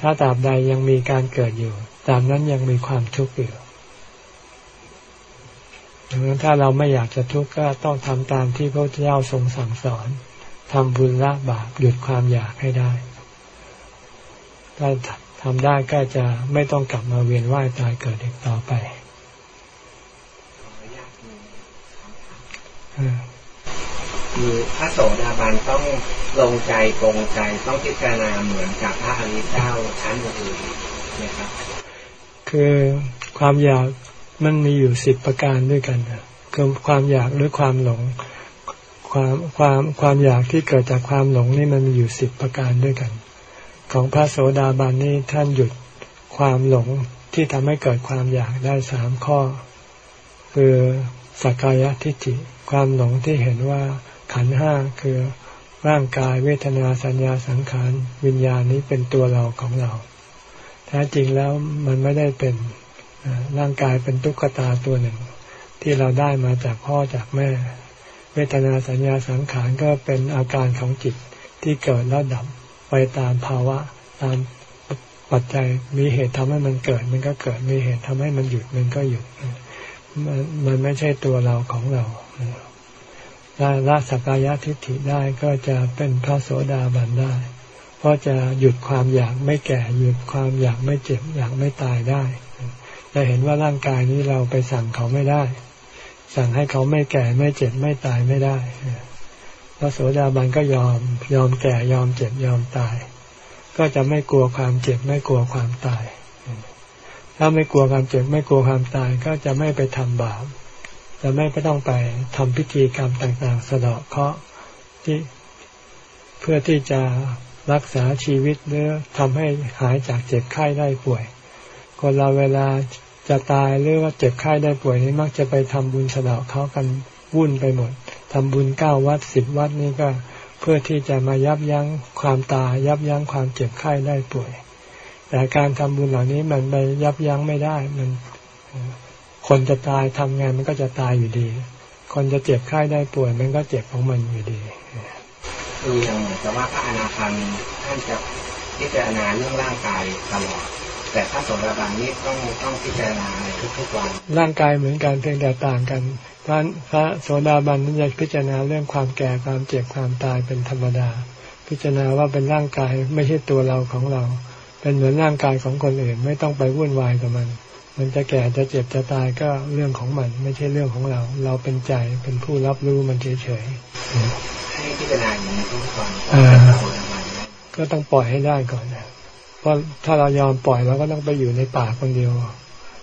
ถ้าตราบใดยังมีการเกิดอยู่ตามนั้นยังมีความทุกข์อยู่ดังนั้นถ้าเราไม่อยากจะทุกข์ก็ต้องทำตามที่พระเจ้าทรงสั่งสอน ทำบุญละบาปหยุดความอยากให้ได้ถ้าทำได้ก็จะไม่ต้องกลับมาเวียนว่ายตายเกิดอีกต่อไปคือพระโสดาบันต้องลงใจปรงใจต้องพิจารณาเหมือนกับพระอริยเจ้าชั้นอื่นนะครับ คือความอยากมันมีอยู่สิบประการด้วยกันคือความอยากหรือความหลง ความความความอยากที่เกิดจากความหลงนี่มันมีอยู่สิบประการด้วยกัน ของพระโสดาบันนี่ท่านหยุดความหลงที่ทำให้เกิดความอยากได้สามข้อ คือสักกายทิฏฐิความหลงที่เห็นว่าขันห้าคือร่างกายเวทนาสัญญาสังขารวิญญาณนี้เป็นตัวเราของเรา แท้จริงแล้วมันไม่ได้เป็นร่างกายเป็นตุ๊กตาตัวหนึ่ง ที่เราได้มาจากพ่อจากแม่ เวทนาสัญญาสังขารก็เป็นอาการของจิตที่เกิดแล้วดับไปตามภาวะตามปัจจัยมีเหตุทำให้มันเกิด มันก็เกิดมีเหตุทำให้มันหยุดมันก็หยุดมันมันไม่ใช่ตัวเราของเราถ้าละสักกายทิฏฐิได้ก็จะเป็นพระโสดาบันได้ เพราะจะหยุดความอยากไม่แก่หยุดความอยากไม่เจ็บอยากไม่ตายได้ จะเห็นว่าร่างกายนี้เราไปสั่งเขาไม่ได้ สั่งให้เขาไม่แก่ไม่เจ็บไม่ตายไม่ได้พระโสดาบันก็ยอมยอมแก่ยอมเจ็บยอมตาย ก็จะไม่กลัวความเจ็บไม่กลัวความตาย ถ้าไม่กลัวความเจ็บไม่กลัวความตายก็จะไม่ไปทำบาปจะไม่ก็ต้องไปทำพิธีกรรมต่างๆ สะเดาะเคราะห์ที่เพื่อที่จะรักษาชีวิตหรือทำให้หายจากเจ็บไข้ได้ป่วยคนเราเวลา จะตายหรือว่าเจ็บไข้ได้ป่วยนี่มักจะไปทำบุญสะเดาะเครากันวุ่นไปหมดทำบุญเก้าวัดสิบวัดนี่ก็เพื่อที่จะมายับยั้งความตายยับยั้งความเจ็บไข้ได้ป่วย แต่การทำบุญเหล่านี้มันไปยับยั้งไม่ได้มันคนจะตายทำงานมันก็จะตายอยู่ดี คนจะเจ็บไข้ได้ป่วย มันก็เจ็บของมันอยู่ดีคืออย่างเหมือนกับว่าพระอนาคามีท่านจะพิจารณาเรื่องร่างกายตลอด แต่ถ้าโสดาบันนี้ต้องต้องพิจารณาทุกๆวันร่างกายเหมือนกันเพียงแต่ต่างกันพระพระโสดาบันนั้นจะพิจารณาเรื่องความแก่ความเจ็บความตายเป็นธรรมดา พิจารณาว่าเป็นร่างกายไม่ใช่ตัวเราของเรา เป็นเหมือนร่างกายของคนอื่นไม่ต้องไปวุ่นวายกับมัน มันจะแก่จะเจ็บจะตายก็เรื่องของมัน ไม่ใช่เรื่องของเรา เราเป็นใจเป็นผู้รับรู้มันเฉยๆให้พิจารณาอย่างนี้ทุกคนก็ต้องปล่อยให้ได้ก่อนนะ เพราะถ้าเรายอมปล่อยเราก็ต้องไปอยู่ในป่าคนเดียว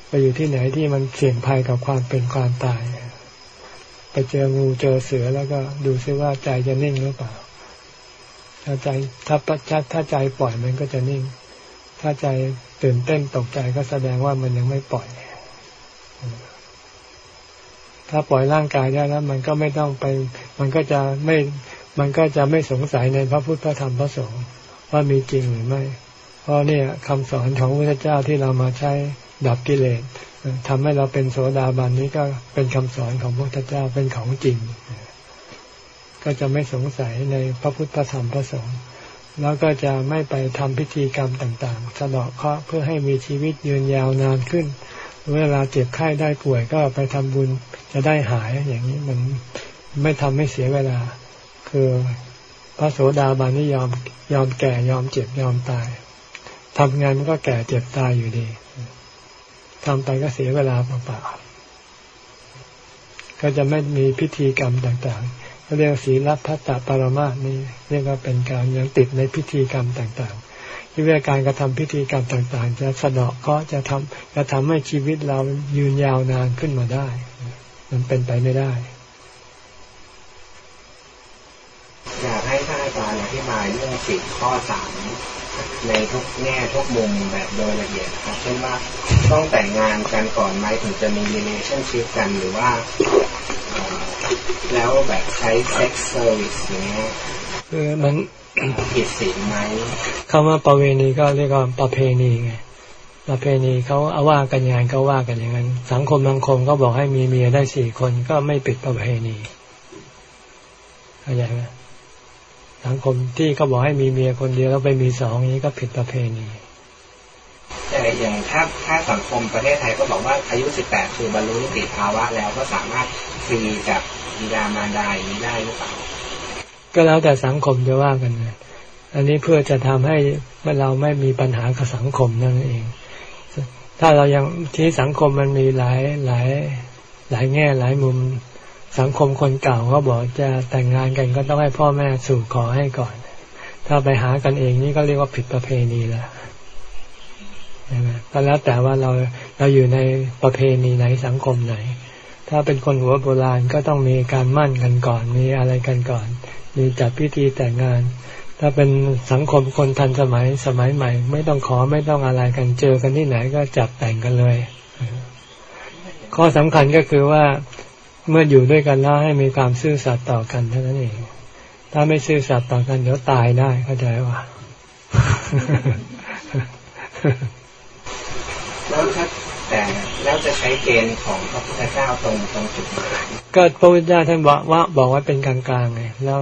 ไปอยู่ที่ไหนที่มันเสี่ยงภัยกับความเป็นความตาย ไปเจองูเจอเสือแล้วก็ดูซิว่าใจจะนิ่งหรือเปล่า ถ้าใจถ้าถ้าใจปล่อยมันก็จะนิ่ง ถ้าใจตื่นเต้นตกใจก็แสดงว่ามันยังไม่ปล่อย ถ้าปล่อยร่างกายได้แล้วมันก็ไม่ต้องไป มันก็จะไม่ มันก็จะไม่สงสัยในพระพุทธพระธรรมพระสงฆ์ว่ามีจริงหรือไม่ เพราะเนี่ยคำสอนของพระเจ้าที่เรามาใช้ดับกิเลสทำให้เราเป็นโสดาบันนี้ก็เป็นคำสอนของพระพุทธเจ้าเป็นของจริง ก็จะไม่สงสัยในพระพุทธธรรมพระสงฆ์แล้วก็จะไม่ไปทำพิธีกรรมต่างๆสะดาะเคราะห์เพื่อให้มีชีวิตยืนยาวนานขึ้น เวลาเจ็บไข้ได้ป่วยก็ไปทำบุญจะได้หายอย่างนี้มันไม่ทำให้เสียเวลา คือพระโสดาบันนี่ยอมยอมแก่ยอมเจ็บยอมตาย ทำงานมันก็แก่เจ็บตายอยู่ดีทำไปก็เสียเวลาเปล่าๆก็จะไม่มีพิธีกรรมต่างๆเรียกศีลพัตตปรมาสนี่เรียกว่าเป็นการยังติดในพิธีกรรมต่างๆที่ว่าการกระทำพิธีกรรมต่างๆ จะสะเดาะก็จะทำจะทำให้ชีวิตเรายืนยาวนานขึ้นมาได้ มันเป็นไปไม่ได้ อยากให้ท่านอาจารย์อธิบายเรื่องสิทธิข้อสามในทุกแง่ทุกมุมแบบโดยละเอียดครับเช่นว่าต้องแต่งงานกันก่อนไหมถึงจะมี relationship กันหรือว่า แล้วแบบใช้ sex service อย่างเงี้ยคือมันผิดศีลไหมคำว่าประเวณีก็เรียกว่าประเพณีไงประเพณีเขาเอาว่ากันอย่างนั้นก็ว่ากันอย่างนั้น สังคมบางสังคมก็บอกให้มีเมียได้สี่คนก็ไม่ผิดประเพณีเข้าใจไหม สังคมที่เขาบอกให้มีเมียคนเดียวแล้วไปมีสองนี้ก็ผิดประเพณีแต่อย่างถ้าถ้าสังคมประเทศไทยก็บอกว่าอายุ 18 คือบรรลุนิติภาวะแล้วก็สามารถฟรีกับบิดามารดาอย่างนี้ได้หรือเปล่าก็แล้วแต่สังคมจะว่ากันนะอันนี้เพื่อจะทำให้เราไม่มีปัญหากับสังคมนั่นเอง ถ้าเรายังที่สังคมมันมีหลายหลายหลายแง่หลายมุม สังคมคนเก่าก็บอกจะแต่งงานกันก็ต้องให้พ่อแม่สู่ขอให้ก่อน ถ้าไปหากันเองนี่ก็เรียกว่าผิดประเพณีแล้วใช่ไหมก็แล้วแต่ว่าเราเราอยู่ในประเพณีไหนสังคมไหน ถ้าเป็นคนหัวโบราณก็ต้องมีการมั่นกันก่อน มีอะไรกันก่อน มีจัดพิธีแต่งงาน ถ้าเป็นสังคมคนทันสมัยสมัยใหม่ ไม่ต้องขอไม่ต้องอะไรกันเจอกันที่ไหนก็จับแต่งกันเลย ข้อสำคัญก็คือว่า เมื่ออยู่ด้วยกันแล้วให้มีความซื่อสัตย์ต่อกันเท่านั้นเอง ถ้าไม่ซื่อสัตย์ต่อกันเดี๋ยวตายได้เข้าใจว่าแล้วถ้าแต่แล้วจะใช้เกณฑ์ของพระพุทธเจ้าตรงตรงจุดไหนก็พระพุทธเจ้าท่านบอกว่าบอกว่าเป็นกลางๆไงแล้ว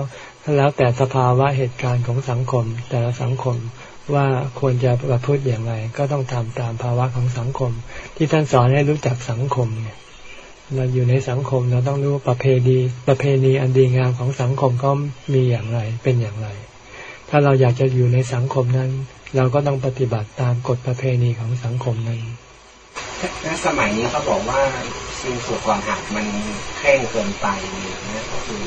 แล้วแต่สภาวะเหตุการณ์ของสังคม แต่ละสังคมว่าควรจะประพฤติอย่างไร ก็ต้องทำตามภาวะของสังคม ที่ท่านสอนให้รู้จักสังคมเนี่ย เราอยู่ในสังคมเราต้องรู้ประเพณีประเพณีอันดีงามของสังคมก็มีอย่างไรเป็นอย่างไร ถ้าเราอยากจะอยู่ในสังคมนั้น เราก็ต้องปฏิบัติตามกฎประเพณีของสังคมนั้นณสมัยนี้เขาบอกว่าสิ่งสุขความหักมันเคร่งเกินไปอย่างนี้ก็คือ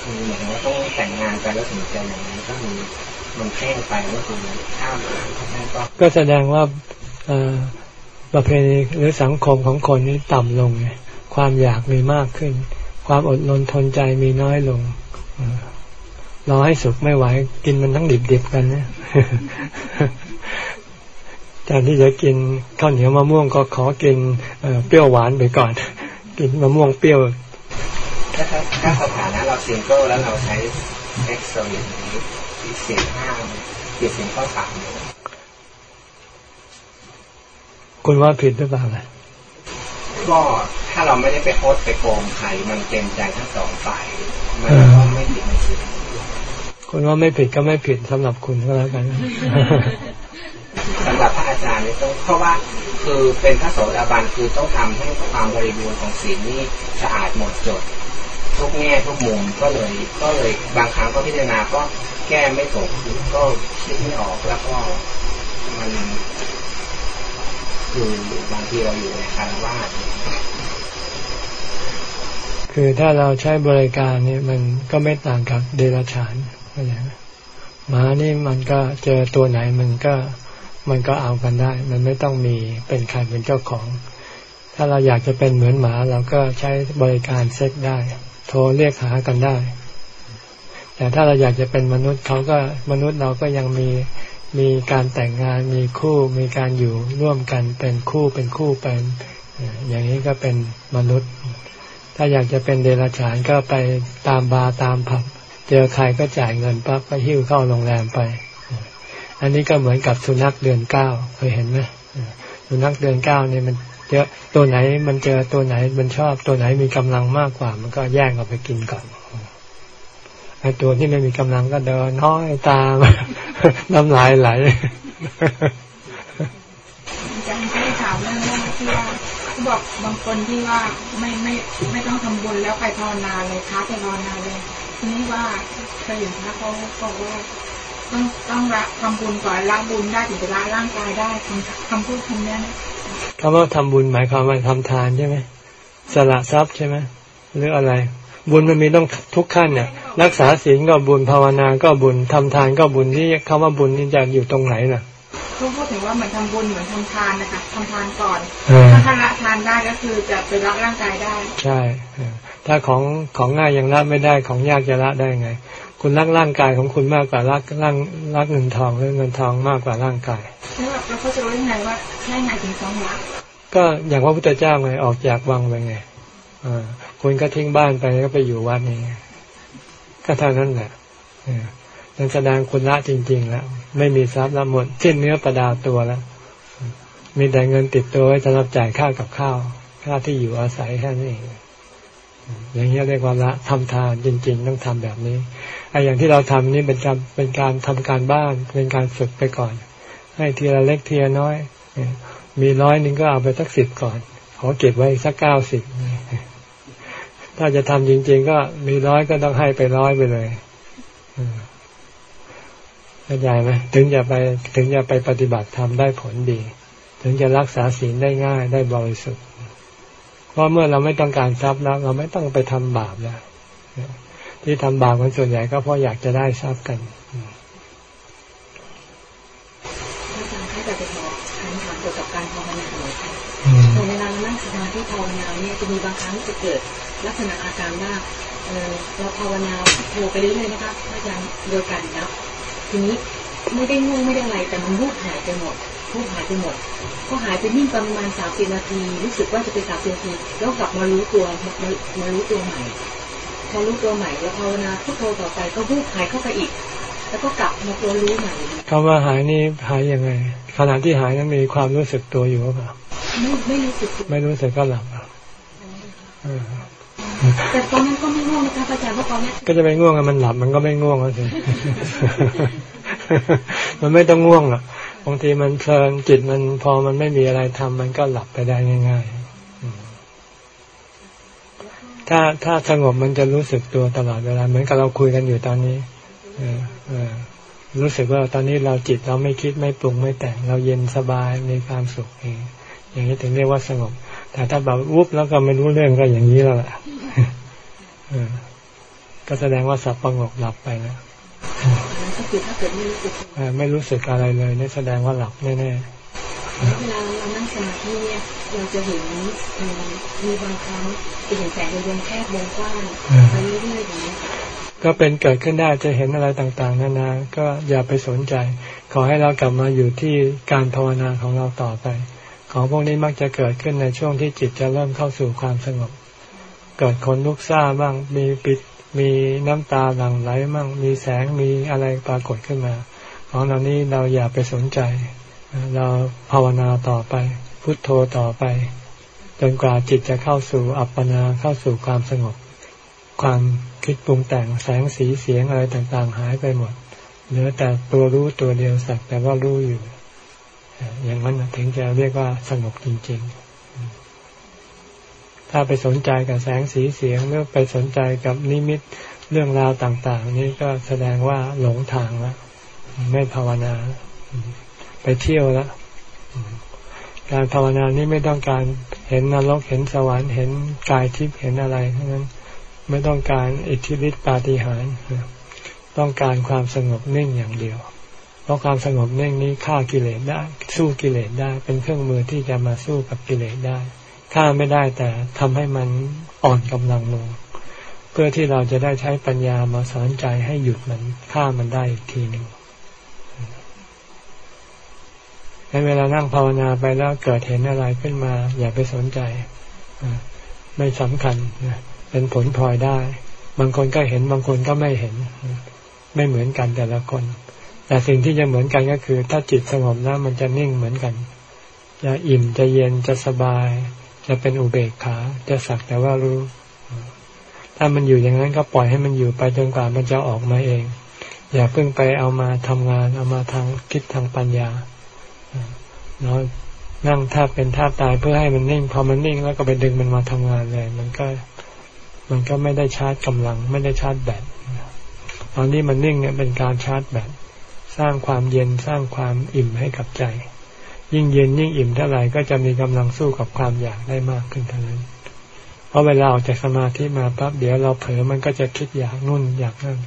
คือเหมือนว่าต้องแต่งงานไปแล้วถึงจะอย่างนี้ก็คือมันเคร่งไปก็คือข้ามก็แสดงว่า ประเพณีหรือสังคมของคนนี้ต่ำลงไงความอยากมีมากขึ้น ความอดทนทนใจมีน้อยลงรอให้สุกไม่ไหว กินมันทั้งดิบๆกันนะแทนที่จะกินข้าวเหนียวมะม่วงก็ขอกินเปรี้ยวหวานไปก่อน กินมะม่วงเปรี้ยวถ้าถ้าสถานะเราซิงเกิลแล้วเราใช้ sex service นี้ศีลห้าศีลข้อสาม คุณว่าผิดหรือเปล่าล่ะก็ถ้าเราไม่ได้ไปคดไปโกงใครมันเต็มใจทั้งสองฝ่ายมันก็ไม่ผิดไม่ผิดคุณว่าไม่ผิดก็ไม่ผิดสำหรับคุณก็แล้วกันสำหรับพระอาจารย์เนี่ยต้องเพราะว่าคือเป็นพระโสดาบันคือต้องทำให้ความบริบูรณ์ของศีลนี้สะอาดหมดจดทุกแง่ทุกมุมก็เลย ก็เลยบางครั้งก็พิจารณาก็แก้ไม่ตกก็คิดไม่ออกแล้วก็มัน คือบางทีเราอยู่ในคารวาสคือถ้าเราใช้บริการนี่มันก็ไม่ต่างกับเดรัจฉานเข้าใจไหมหมานี่มันก็เจอตัวไหนมันก็มันก็เอากันได้ มันไม่ต้องมีเป็นใครเป็นเจ้าของ ถ้าเราอยากจะเป็นเหมือนหมา เราก็ใช้บริการเซ็กได้ โทรเรียกหากันได้ แต่ถ้าเราอยากจะเป็นมนุษย์เขาก็มนุษย์เราก็ยังมี มีการแต่งงานมีคู่มีการอยู่ร่วมกันเป็นคู่เป็นคู่เป็นอย่างนี้ก็เป็นมนุษย์ ถ้าอยากจะเป็นเดรัจฉานก็ไปตามบาร์ตามผับเจอใครก็จ่ายเงินปั๊บก็หิ้วเข้าโรงแรมไป อันนี้ก็เหมือนกับสุนัขเดือนเก้าเคยเห็นไหมสุนัขเดือนเก้านี่มันเจอตัวไหนมันเจอตัวไหนมันชอบตัวไหนมีกำลังมากกว่า มันก็แย่งเอาไปกินก่อน ไอ้ตัวที่ไม่มีกำลังก็เดินน้อยตามน้ำลายไหลอาจารย์เคยถามเรื่องนี้ที่ว่าเขาบอกบางคนที่ว่าไม่ไม่ไม่ต้องทำบุญแล้วไปภาวนาเลยค้าไปภาวนาเลยทีนี้ว่าเคยเห็นพระเขาบอกว่าต้องต้องละทำบุญก่อนละบุญได้ถึงจะละร่างกายได้คำคำพูดคำนี้คำว่าทำบุญหมายความว่าทำทานใช่ไหมสละทรัพย์ใช่ไหมหรืออะไร บุญมันมีต้องทุกขั้นเนี่ยรักษาศีลก็บุญภาวนาก็บุญทำทานก็บุญที่คำว่าบุญนี่จะอยู่ตรงไหนน่ะเขาพูดถึงว่าเหมือนทำบุญเหมือนทำทานนะคะทำทานก่อนถ้าทานละทานได้ก็คือจะไปละร่างกายได้ ใช่ ถ้าของของง่ายยังละไม่ได้ของยากจะละได้ไง คุณรักร่างกายของคุณมากกว่ารักร่างรักเงินทองหรือเงินทองมากกว่าร่างกายแล้วเราก็จะรู้ยังไงว่าแค่ไหนถึงสองรักก็อย่างว่าพุทธเจ้าไงออกจากวังไปไงอ่า คุณก็ทิ้งบ้านไปก็ไปอยู่วัดนี้ก็เท่านั้นแหละนั่นแสดงคุณละจริงๆแล้วไม่มีทรัพย์ละหมดสิ้นเนื้อประดาตัวแล้ว มีแต่เงินติดตัวไว้สำหรับจ่ายค่ากับข้าว ค่าที่อยู่อาศัยแค่นี้นเองอย่างนี้เรียกว่าละทำทานจริง ๆ ต้องทำแบบนี้ไอ้อย่างที่เราทำนี่เป็นการเป็นการทำการบ้าน เป็นการฝึกไปก่อน ให้ทีละเล็กทีละน้อย มีร้อยนึงก็เอาไปสักสิบก่อน ขอเก็บไว้สักเก้าสิบ ถ้าจะทำจริง ๆ ก็มีร้อยก็ต้องให้ไปร้อยไปเลยเข้าใจไหมถึงจะไปถึงจะไปปฏิบัติทำได้ผลดี ถึงจะรักษาศีลได้ง่ายได้บริสุทธิ์เพราะเมื่อเราไม่ต้องการทรัพย์แล้ว เราไม่ต้องไปทำบาปแล้วที่ทำบาปกันส่วนใหญ่ก็เพราะอยากจะได้ทรัพย์กันอาจารย์คะจะไปขอคำถามเกี่ยวกับการภาวนาหน่อยค่ะเวลาเรานั่งสมาธิภาวนาเนี่ยจะมีบางครั้งจะเกิด ลักษณะอาการว่าเราภาวนาโทไปเรื่อยๆนะคะอาจารย์โดยการนับทีนี้ไม่ได้ง่วงไม่ได้อะไรแต่มันรูปหายไปหมดรูปหายไปหมดก็หายไปนิ่งประมาณสามสิบนาที รู้สึกว่าจะเป็นสามสิบนาทีแล้วกลับมารู้ตัวมามารู้ตัวใหม่พอรู้ตัวใหม่แล้วภาวนาพุทโธต่อไปก็รูปหายเข้าไปอีก แล้วก็กลับมาตัวรู้ใหม่คำว่าหายนี่หายยังไงขณะที่หายนั้นมีความรู้สึกตัวอยู่หรือเปล่าไม่ไม่รู้สึกไม่รู้สึกก็หลับ แต่ตอนนั้นก็ไม่ง่วงนะคะอาจารย์เพราะตอนนี้ก็จะไปง่วงมันหลับมันก็ไม่ง่วงแล้วสิมันไม่ต้องง่วงหรอกบางทีมันเพลินจิตมันพอมันไม่มีอะไรทำมันก็หลับไปได้ง่าย ๆ ถ้าถ้าสงบมันจะรู้สึกตัวตลอดเวลาเหมือนกับเราคุยกันอยู่ตอนนี้รู้สึกว่าตอนนี้เราจิตเราไม่คิดไม่ปรุงไม่แต่ง เราเย็นสบายมีความสุขเองอย่างนี้ถึงเรียกว่าสงบ แต่ถ้าแบบวุบแล้วก็ไม่รู้เรื่องก็อย่างนี้แล้วแหละก็แสดงว่าสับประงกหลับไปแล้วก็คือถ้าเกิดไม่รู้สึกไม่รู้สึกอะไรเลยนี่แสดงว่าหลับแน่ๆเวลาเรานั่งสมาธิเนี่ยเราจะเห็นมีบางครั้งจะเห็นแสงวงแคบวงกว้างไปเรื่อยๆอย่างนี้ก็เป็นเกิดขึ้นได้จะเห็นอะไรต่างๆ นานา ก็อย่าไปสนใจ ขอให้เรากลับมาอยู่ที่การภาวนาของเราต่อไป ของพวกนี้มักจะเกิดขึ้นในช่วงที่จิตจะเริ่มเข้าสู่ความสงบ เกิดคนลุกซ่าบ้างมีปิดมีน้ำตาหลั่งไหลมั่งมีแสงมีอะไรปรากฏขึ้นมา ของเหล่านี้เราอย่าไปสนใจ เราภาวนาต่อไป พุทโธต่อไป จนกว่าจิตจะเข้าสู่อัปปนาเข้าสู่ความสงบ ความคิดปรุงแต่งแสงสีเสียงอะไรต่างๆ หายไปหมดเหลือแต่ตัวรู้ตัวเดียวสักแต่ว่ารู้อยู่ อย่างนั้นถึงจะเรียกว่าสงบจริง ๆ ถ้าไปสนใจกับแสงสีเสียงหรือไปสนใจกับนิมิตเรื่องราวต่าง ๆ นี่ก็แสดงว่าหลงทางแล้วไม่ภาวนา ไปเที่ยวแล้วการภาวนานี้ไม่ต้องการเห็นนรกเห็นสวรรค์เห็นกายทิพย์เห็นอะไรทั้งนั้นไม่ต้องการอิทธิฤทธิปาฏิหาริย์ต้องการความสงบนิ่งอย่างเดียว เพราะความสงบนิ่งนี้ฆ่ากิเลสได้ สู้กิเลสได้ เป็นเครื่องมือที่จะมาสู้กับกิเลสได้ฆ่าไม่ได้แต่ทำให้มันอ่อนกำลังลง เพื่อที่เราจะได้ใช้ปัญญามาสอนใจให้หยุดมันฆ่ามันได้อีกทีหนึ่งในเวลานั่งภาวนาไปแล้วเกิดเห็นอะไรขึ้นมา อย่าไปสนใจไม่สำคัญเป็นผลพลอยได้ บางคนก็เห็นบางคนก็ไม่เห็น ไม่เหมือนกันแต่ละคน แต่สิ่งที่จะเหมือนกันก็คือ ถ้าจิตสงบแล้วมันจะนิ่งเหมือนกัน จะอิ่มจะเย็นจะสบาย จะเป็นอุเบกขา จะสักแต่ว่ารู้ ถ้ามันอยู่อย่างนั้นก็ปล่อยให้มันอยู่ไปจนกว่ามันจะออกมาเอง อย่าเพิ่งไปเอามาทำงาน เอามาทางคิดทางปัญญาเนาะนั่งท่าเป็นท่าตายเพื่อให้มันนิ่ง พอมันนิ่งแล้วก็ไปดึงมันมาทำงานเลย มันก็ มันก็ไม่ได้ชาร์จกำลัง ไม่ได้ชาร์จแบตตอนนี้มันนิ่งเนี่ยเป็นการชาร์จแบต สร้างความเย็นสร้างความอิ่มให้กับใจ ยิ่งเย็นยิ่งอิ่มเท่าไหร่ก็จะมีกำลังสู้กับความอยากได้มากขึ้นเท่านั้น เพราะเวลาออกจากสมาธิมาปั๊บเดี๋ยวเราเผลอมันก็จะคิดอยากนุ่นอยากนั่น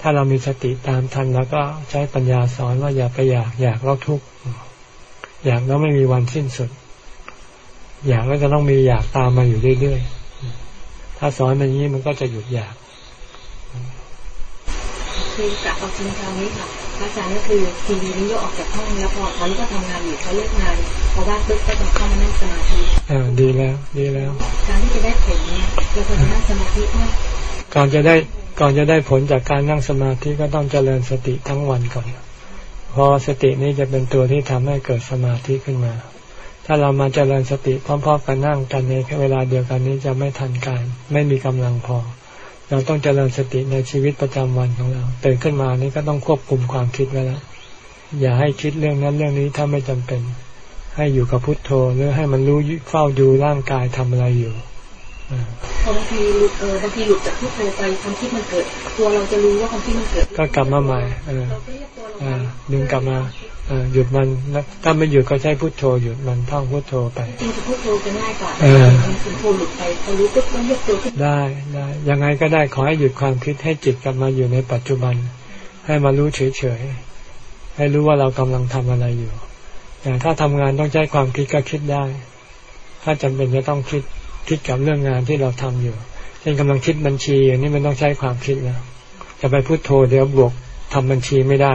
ถ้าเรามีสติตามทันแล้วก็ใช้ปัญญาสอนว่าอย่าไปอยากอยากแล้วทุกข์อยากแล้วไม่มีวันสิ้นสุด อยากแล้วจะต้องมีอยากตามมาอยู่เรื่อยๆถ้าสอนแบบนี้มันก็จะหยุดอยาก คือกลับเอาจริงคราวนี้ค่ะพระอาจารย์ก็คือทีวีนี้ยกออกจากห้องแล้วพอตอนนี้ก็ทำงานอยู่เขาเลิกงานพอว่าปุ๊บก็ต้องเข้ามานั่งสมาธิอ่าดีแล้ว ดีแล้ว การที่จะได้ผลเนี่ยเราควรจะนั่งสมาธิมากก่อนจะได้ก่อนจะได้ผลจากการนั่งสมาธิก็ต้องเจริญสติทั้งวันก่อนพอสตินี้จะเป็นตัวที่ทำให้เกิดสมาธิขึ้นมา ถ้าเรามาเจริญสติพร้อมๆกันนั่งกันในเวลาเดียวกันนี้จะไม่ทันการ ไม่มีกำลังพอ เราต้องเจริญสติในชีวิตประจำวันของเราตื่นขึ้นมานี่ก็ต้องควบคุมความคิดไว้แล้วอย่าให้คิดเรื่องนั้นเรื่องนี้ถ้าไม่จำเป็น ให้อยู่กับพุทโธหรือให้มันรู้เฝ้าดูร่างกายทำอะไรอยู่ บางทีหลุดเออบางทีหลุดจากพุทโธไปความคิดมันเกิด ตัวเราจะรู้ว่าความคิดมันเกิด ก็กลับมาใหม่เออดึงกลับมาหยุดมันถ้าไม่หยุดก็ใช้พุทโธหยุดมันท่องพุทโธไปจริงๆพุทโธจะง่ายกว่าพุทโธหลุดไปพอรู้ปุ๊บมันยกตัวขึ้นได้ได้ยังไงก็ได้ขอให้หยุดความคิดให้จิตกลับมาอยู่ในปัจจุบัน ให้มารู้เฉยๆให้รู้ว่าเรากำลังทำอะไรอยู่แต่ถ้าทำงานต้องใช้ความคิดก็คิดได้ ถ้าจำเป็นจะต้องคิด คิดกับเรื่องงานที่เราทำอยู่ เช่นกำลังคิดบัญชีอย่างนี้มันต้องใช้ความคิดแล้วจะไปพุโทโธเดี๋ยวบวกทำบัญชีไม่ได้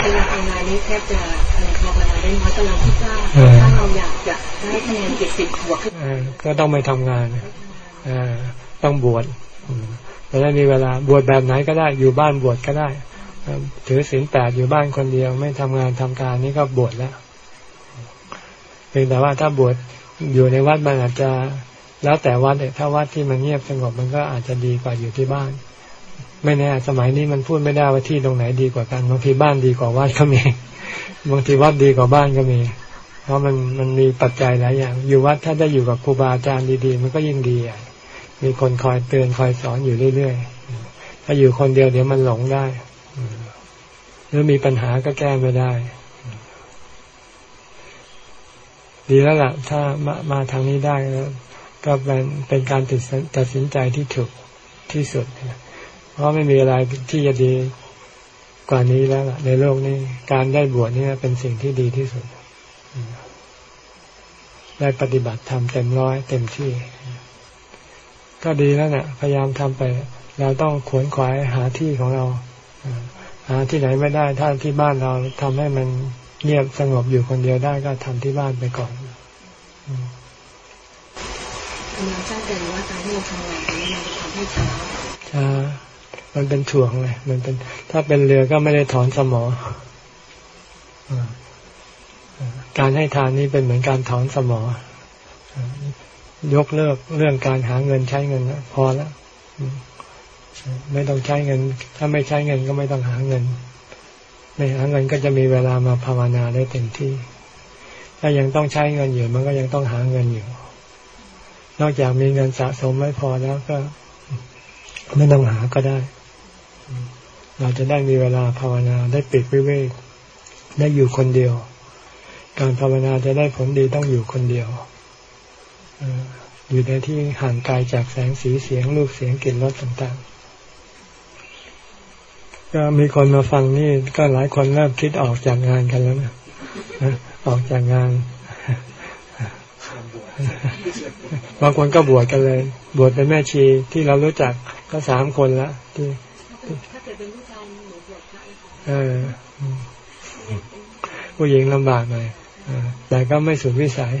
เวลาทำงานนี้แทบจะอะไรภาวนาได้น้อยกำลังคิดว่าถ้าเราอยากจะได้คะแนนเจ็ดสิบบวกขึ้นก็ต้องไปทำงานต้องบวชจะได้มีเวลาบวชแบบไหนก็ได้อยู่บ้านบวชก็ได้ถือศีลแปดอยู่บ้านคนเดียว ไม่ทำงานทำการนี่ก็บวชแล้วเพียงแต่ว่าถ้าบวช อยู่ในวัดมันอาจจะแล้วแต่วัดเนี่ยถ้าวัดที่มันเงียบสงบมันก็อาจจะดีกว่าอยู่ที่บ้าน ไม่แน่สมัยนี้มันพูดไม่ได้ว่าที่ตรงไหนดีกว่ากันบางทีบ้านดีกว่าวัดก็มีบางทีวัดดีกว่าบ้านก็มี เพราะมันมันมีปัจจัยหลายอย่าง อยู่วัดถ้าได้อยู่กับครูบาอาจารย์ดีๆ มันก็ยิ่งดีอะมีคนคอยเตือนคอยสอนอยู่เรื่อยๆถ้าอยู่คนเดียวเดี๋ยวมันหลงได้หรือมีปัญหาก็แก้ไม่ได้ ดีแล้วล่ะ ถ้ามามาทางนี้ได้ก็เป็นเป็นการตัดตัดสินใจที่ถูกที่สุด เพราะไม่มีอะไรที่จะดีกว่านี้แล้วล่ะในโลกนี้ การได้บวชนี่เป็นสิ่งที่ดีที่สุด ได้ปฏิบัติทำเต็มร้อยเต็มที่ ก็ดีแล้วเนะ่ะ พยายามทำไป เราต้องขวนขวายหาที่ของเรา หาที่ไหนไม่ได้ ถ้าที่บ้านเราทำให้มัน เงียบสงบอยู่คนเดียวได้ก็ทำที่บ้านไปก่อนกำลังทราบแต่ว่าการที่เราทำงานนี้มันทำให้ช้าช้ามันเป็นถ่วงเลยมันเป็น ถ้าเป็นเรือก็ไม่ได้ถอนสมอการให้ทานนี้เป็นเหมือนการถอนสมอยกเลิกเรื่องการหาเงินใช้เงินพอแล้วไม่ต้องใช้เงิน ถ้าไม่ใช้เงินก็ไม่ต้องหาเงิน ไม่หาเงินก็จะมีเวลามาภาวนาได้เต็มที่ ถ้ายังต้องใช้เงินอยู่ มันก็ยังต้องหาเงินอยู่ นอกจากมีเงินสะสมไม่พอแล้วก็ไม่ต้องหาก็ได้ เราจะได้มีเวลาภาวนาได้ปิดวิเวกได้อยู่คนเดียว การภาวนาจะได้ผลดีต้องอยู่คนเดียวอยู่ในที่ห่างไกลจากแสงสีเสียงรูปเสียงกลิ่นรสต่างๆ ก็มีคนมาฟังนี่ก็หลายคนเริ่มคิดออกจากงานกันแล้วนะออกจากงานบางคนก็บวชกันเลย บวชเป็นแม่ชีที่เรารู้จักก็สามคนละที่เออผู้หญิงลำบากหน่อยแต่ก็ไม่สุดวิสัย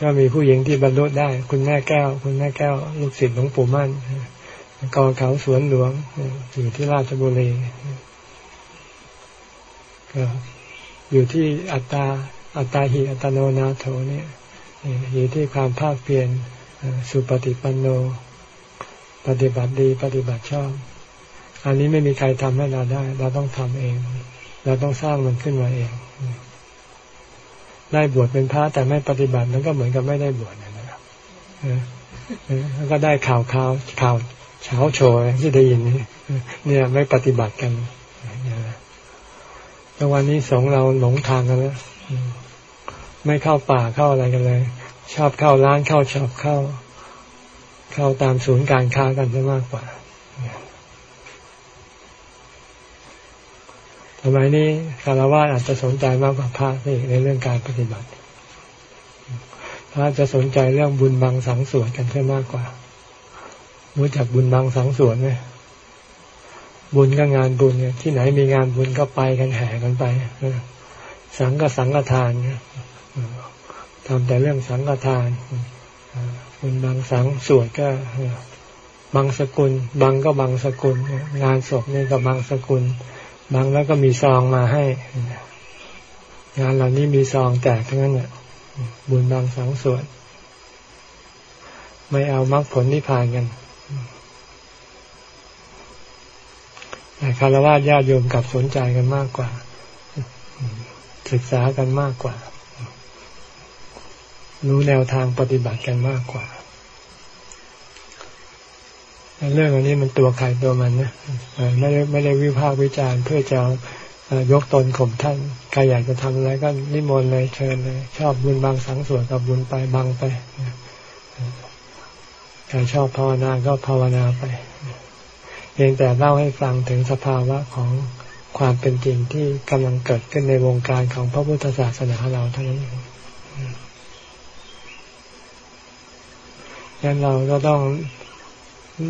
ก็มีผู้หญิงที่บรรลุได้ คุณแม่แก้ว คุณแม่แก้ว ลูกศิษย์หลวงปู่มั่น กองเขาสวนหลวงอยู่ที่ราชบุรีก็อยู่ที่อัตตาอัตตาหิอัตโนนาโถเนี่ยอยู่ที่ความภาคเพียรสุปฏิปันโน ปฏิบัติดี ปฏิบัติชอบ อันนี้ไม่มีใครทำให้เราได้ เราต้องทำเอง เราต้องสร้างมันขึ้นมาเอง ได้บวชเป็นพระแต่ไม่ปฏิบัติมันก็เหมือนกับไม่ได้บวชนะครับแล้วก็ได้ข่าวข่าวข่าว เช้าโชยที่ได้ยินนี่เนี่ยไม่ปฏิบัติกันแต่วันนี้สงเราหลงทางกันแล้วไม่เข้าป่าเข้าอะไรกันเลย ชอบเข้าร้านเข้าชอบเข้า เข้าตามศูนย์การค้ากันซะมากกว่าสมัยนี้คารวะอาจจะสนใจมากกว่าพระนี่ในเรื่องการปฏิบัติพระจะสนใจเรื่องบุญบังสังสวดกันเสียมากกว่า รู้จักบุญบางสังส่วนไหมบุญก็งานบุญเนี่ยที่ไหนมีงานบุญก็ไปกันแห่กันไปสังก็สังฆทานทำแต่เรื่องสังฆทานบุญบางสังส่วดก็บางสกุล บางก็บางสกุล งานศพนี่ก็บางสกุล บางแล้วก็มีซองมาให้ งานเหล่านี้มีซองแจกทั้งนั้นเนี่ยบุญบางสังส่วดไม่เอามรรคผลนิพพานกัน แต่คารวะญาติโยมกับสนใจกันมากกว่า ศึกษากันมากกว่า รู้แนวทางปฏิบัติกันมากกว่าเรื่องอันนี้มันตัวใครตัวมันนะไม่ได้ไม่ได้วิพากษ์วิจารณ์เพื่อจะยกตนข่มท่านใครอยากจะทำอะไรก็นิมนต์เลยเชิญเลย ชอบบุญบางสังส่วนกับบุญไปบางไป ครชอบภาวนาก็ภาวนาไปเพียงแต่เล่าให้ฟังถึงสภาวะของความเป็นจริงที่กำลังเกิดขึ้นในวงการของพระพุทธศาสนาเราเท่านั้นเองดังนั้นเราก็ต้อง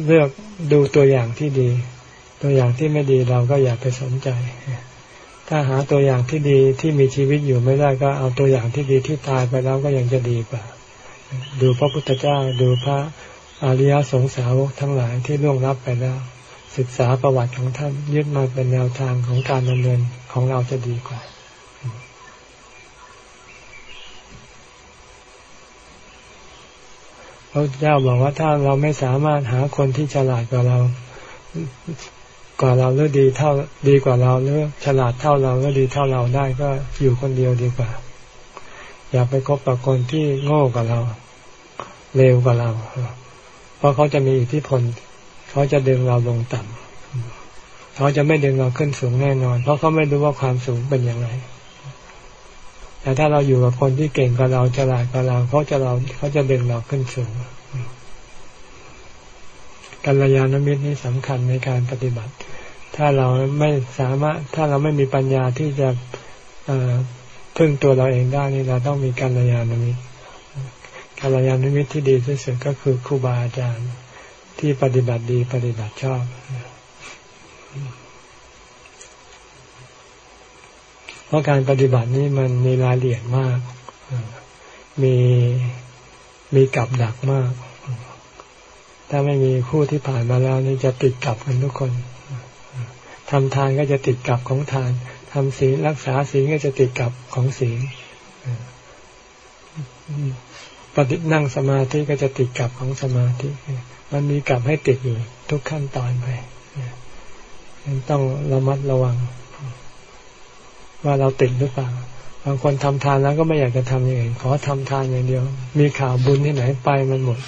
เลือกดูตัวอย่างที่ดี ตัวอย่างที่ไม่ดีเราก็อย่าไปสนใจ ถ้าหาตัวอย่างที่ดีที่มีชีวิตอยู่ไม่ได้ก็เอาตัวอย่างที่ดีที่ตายไปแล้วก็ยังจะดีกว่า ดูพระพุทธเจ้าดูพระ อริยสงสาวกทั้งหลายที่ล่วงลับไปแล้ว ศึกษาประวัติของท่านยึดมาเป็นแนวทางของการดำเนินของเราจะดีกว่าพระเจ้าบอกว่าถ้าเราไม่สามารถหาคนที่ฉลาดกว่าเรา กว่าเราหรือดีเท่าดีกว่าเราหรือฉลาดเท่าเราหรือดีเท่าเราได้ก็อยู่คนเดียวดีกว่า อย่าไปคบกับคนที่โง่กว่าเราเร็วกว่าเรา ราะเขาจะมีอิทธิพล เขาจะดึงเราลงต่ำเขาจะไม่ดึงเราขึ้นสูงแน่นอน เพราะเขาไม่รู้ว่าความสูงเป็นอย่างไร แต่ถ้าเราอยู่กับคนที่เก่งกว่าเราฉลาดกว่าเราเขาจะเราเขาจะดึงเราขึ้นสูงกัลยาณมิตรนี่สำคัญในการปฏิบัติ ถ้าเราไม่สามารถ ถ้าเราไม่มีปัญญาที่จะพึ่งตัวเราเองได้นี่เราต้องมีกัลยาณมิตร กัลยาณมิตรที่ดีที่สุดก็คือครูบาอาจารย์ที่ปฏิบัติดีปฏิบัติชอบ เพราะการปฏิบัตินี้มันมีรายละเอียดมาก มีมีกับดักมาก ถ้าไม่มีผู้ที่ผ่านมาแล้วนี่จะติดกับกันทุกคนทำทานก็จะติดกับของทานทำศีลรักษาศีลก็จะติดกับของศีล ปฏินั่งสมาธิก็จะติดกับของสมาธิ มันมีกับให้ติดอยู่ทุกขั้นตอนไปต้องระมัดระวัง ว่าเราติดหรือเปล่าบางคนทำทานแล้วก็ไม่อยากจะทำอย่างอื่นขอทำทานอย่างเดียว มีข่าวบุญที่ไหนไปมันหมด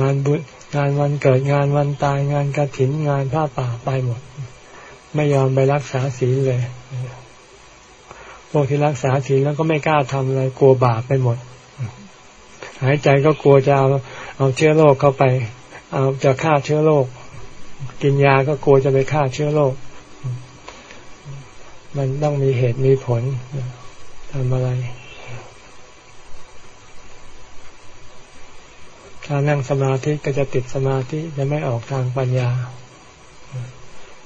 งานบุญงานวันเกิดงานวันตายงานกระถินงานผ้าป่าไปหมด ไม่ยอมไปรักษาศีลเลยพวกที่รักษาศีลแล้วก็ไม่กล้าทำอะไรกลัวบาปไปหมด หายใจก็กลัวจะเอาเอาเชื้อโรคเข้าไป เอาจะฆ่าเชื้อโรคกินยาก็กลัวจะไปฆ่าเชื้อโรคมันต้องมีเหตุมีผลทำอะไร ถ้านั่งสมาธิก็จะติดสมาธิจะไม่ออกทางปัญญา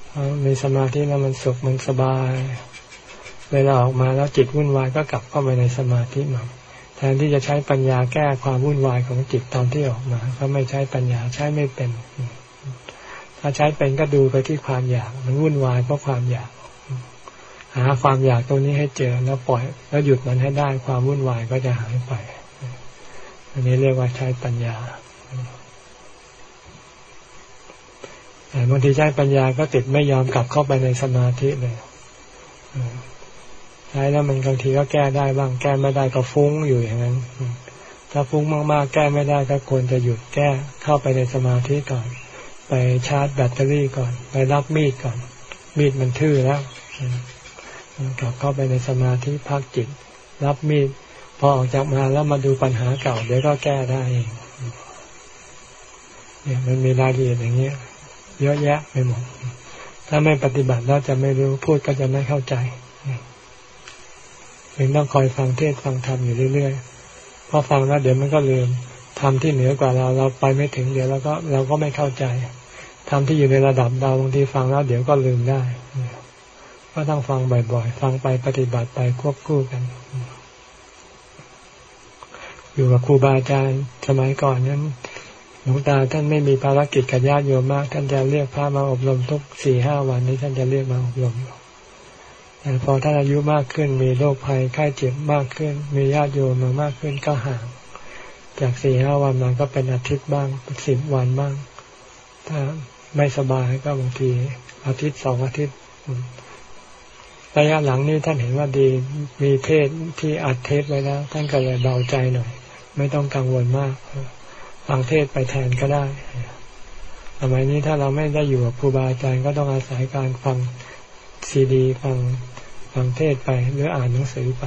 เพราะมีสมาธิแล้วมันสุขมันสบาย เวลาออกมาแล้วจิตวุ่นวายก็กลับเข้าไปในสมาธิใหม่ แทนที่จะใช้ปัญญาแก้ความวุ่นวายของจิตตอนที่ออกมา ก็ไม่ใช้ปัญญาใช้ไม่เป็น ถ้าใช้เป็นก็ดูไปที่ความอยาก มันวุ่นวายเพราะความอยาก หาความอยากตรงนี้ให้เจอแล้วปล่อย แล้วหยุดมันให้ได้ความวุ่นวายก็จะหายไป อันนี้เรียกว่าใช้ปัญญาแต่บางทีใช้ปัญญาก็ติดไม่ยอมกลับเข้าไปในสมาธิเลย ใช้แล้วมันบางทีก็แก้ได้บ้างแก้ไม่ได้ก็ฟุ้งอยู่อย่างนั้น ถ้าฟุ้งมากๆ แก้ไม่ได้ก็ควรจะหยุดแก้เข้าไปในสมาธิก่อน ไปชาร์จแบตเตอรี่ก่อน ไปรับมีดก่อน มีดมันทื่อแล้วกลับเข้าไปในสมาธิพักจิต รับมีดพอออกจากมาแล้วมาดูปัญหาเก่าเดี๋ยวก็แก้ได้เองเนี่ยมันมีรายละเอียดอย่างเงี้ย เยอะแยะไปหมดถ้าไม่ปฏิบัติแล้วจะไม่รู้พูดก็จะไม่เข้าใจ ถึงต้องคอยฟังเทศฟังธรรมอยู่เรื่อยๆพอฟังแล้วเดี๋ยวมันก็ลืมทำที่เหนือกว่าเราเราไปไม่ถึงเดี๋ยวเราก็เราก็ไม่เข้าใจทำที่อยู่ในระดับเราบางทีฟังแล้วเดี๋ยวก็ลืมได้ก็ต้องฟังบ่อยๆ ฟังไปปฏิบัติไปควบคู่กัน อยู่กับครูบาอาจารย์สมัยก่อนนั้นหลวงตาท่านไม่มีภารกิจกับญาติโยมมาก ท่านจะเรียกพระมาอบรมทุกสี่ห้าวันนี้ท่านจะเรียกมาอบรมแต่ พอท่านอายุมากขึ้น มีโรคภัยไข้เจ็บมากขึ้น มีญาติโยมมามากขึ้นก็ห่าง จากสี่ห้าวันมันก็เป็นอาทิตย์บ้างสิบวันบ้าง ถ้าไม่สบายก็บางทีอาทิตย์สองอาทิตย์ระยะหลังนี้ท่านเห็นว่าดีมีเทศที่อัดเทศไว้แล้ว ท่านก็เลยเบาใจหน่อย ไม่ต้องกังวลมากฟังเทศไปแทนก็ได้สมัยนี้ถ้าเราไม่ได้อยู่กับครูบาอาจารย์ก็ต้องอาศัยการฟังซีดี ฟัง ฟังเทศไปหรืออ่านหนังสือไป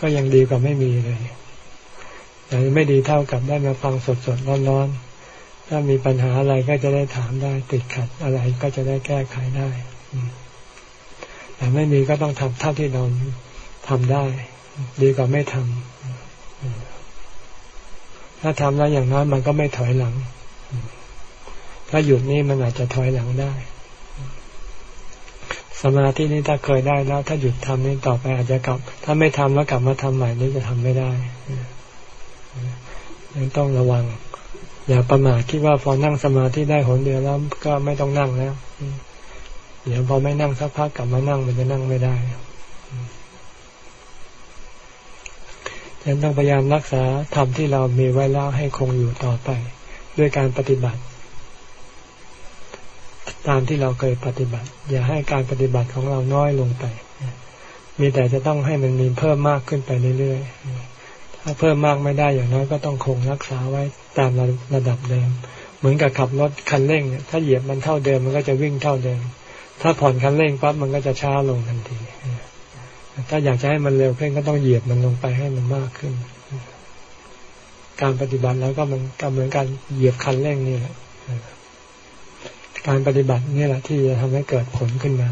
ก็ยังดีกว่าไม่มีเลยแต่ไม่ดีเท่ากับได้มาฟังสดๆร้อนๆถ้ามีปัญหาอะไรก็จะได้ถามได้ติดขัดอะไรก็จะได้แก้ไขได้แต่ไม่มีก็ต้องทำเท่าที่เราทำได้ ดีกว่าไม่ทำถ้าทำแล้วอย่างน้อยมันก็ไม่ถอยหลัง ถ้าหยุดนี่มันอาจจะถอยหลังได้ สมาธินี่ถ้าเคยได้แล้ว ถ้าหยุดทำนี่ต่อไปอาจจะกลับ ถ้าไม่ทำแล้วกลับมาทำใหม่นี่จะทำไม่ได้ยังต้องระวัง อย่าประมาทคิดว่าพอนั่งสมาธิได้หนเดียวแล้วก็ไม่ต้องนั่งแล้วเดี๋ยวพอไม่นั่งสักพักกลับมานั่งมันจะนั่งไม่ได้ฉะนั้นต้องพยายามรักษาธรรมที่เรามีไว้แล้วให้คงอยู่ต่อไป ด้วยการปฏิบัติ ตามที่เราเคยปฏิบัติ อย่าให้การปฏิบัติของเราน้อยลงไป มีแต่จะต้องให้มันมีเพิ่มมากขึ้นไปเรื่อยๆ ถ้าเพิ่มมากไม่ได้อย่างน้อยก็ต้องคงรักษาไว้ตามระดับเดิม เหมือนกับขับรถคันเร่งเนี่ยถ้าเหยียบมันเท่าเดิมมันก็จะวิ่งเท่าเดิม ถ้าผ่อนคันเร่งปั๊บมันก็จะช้าลงทันที ถ้าอยากจะให้มันเร็วขึ้นก็ต้องเหยียบมันลงไปให้มันมากขึ้น การปฏิบัติแล้วก็มันก็เหมือนการเหยียบคันเร่งนี่แหละ การปฏิบัตินี่แหละที่จะทำให้เกิดผลขึ้นมา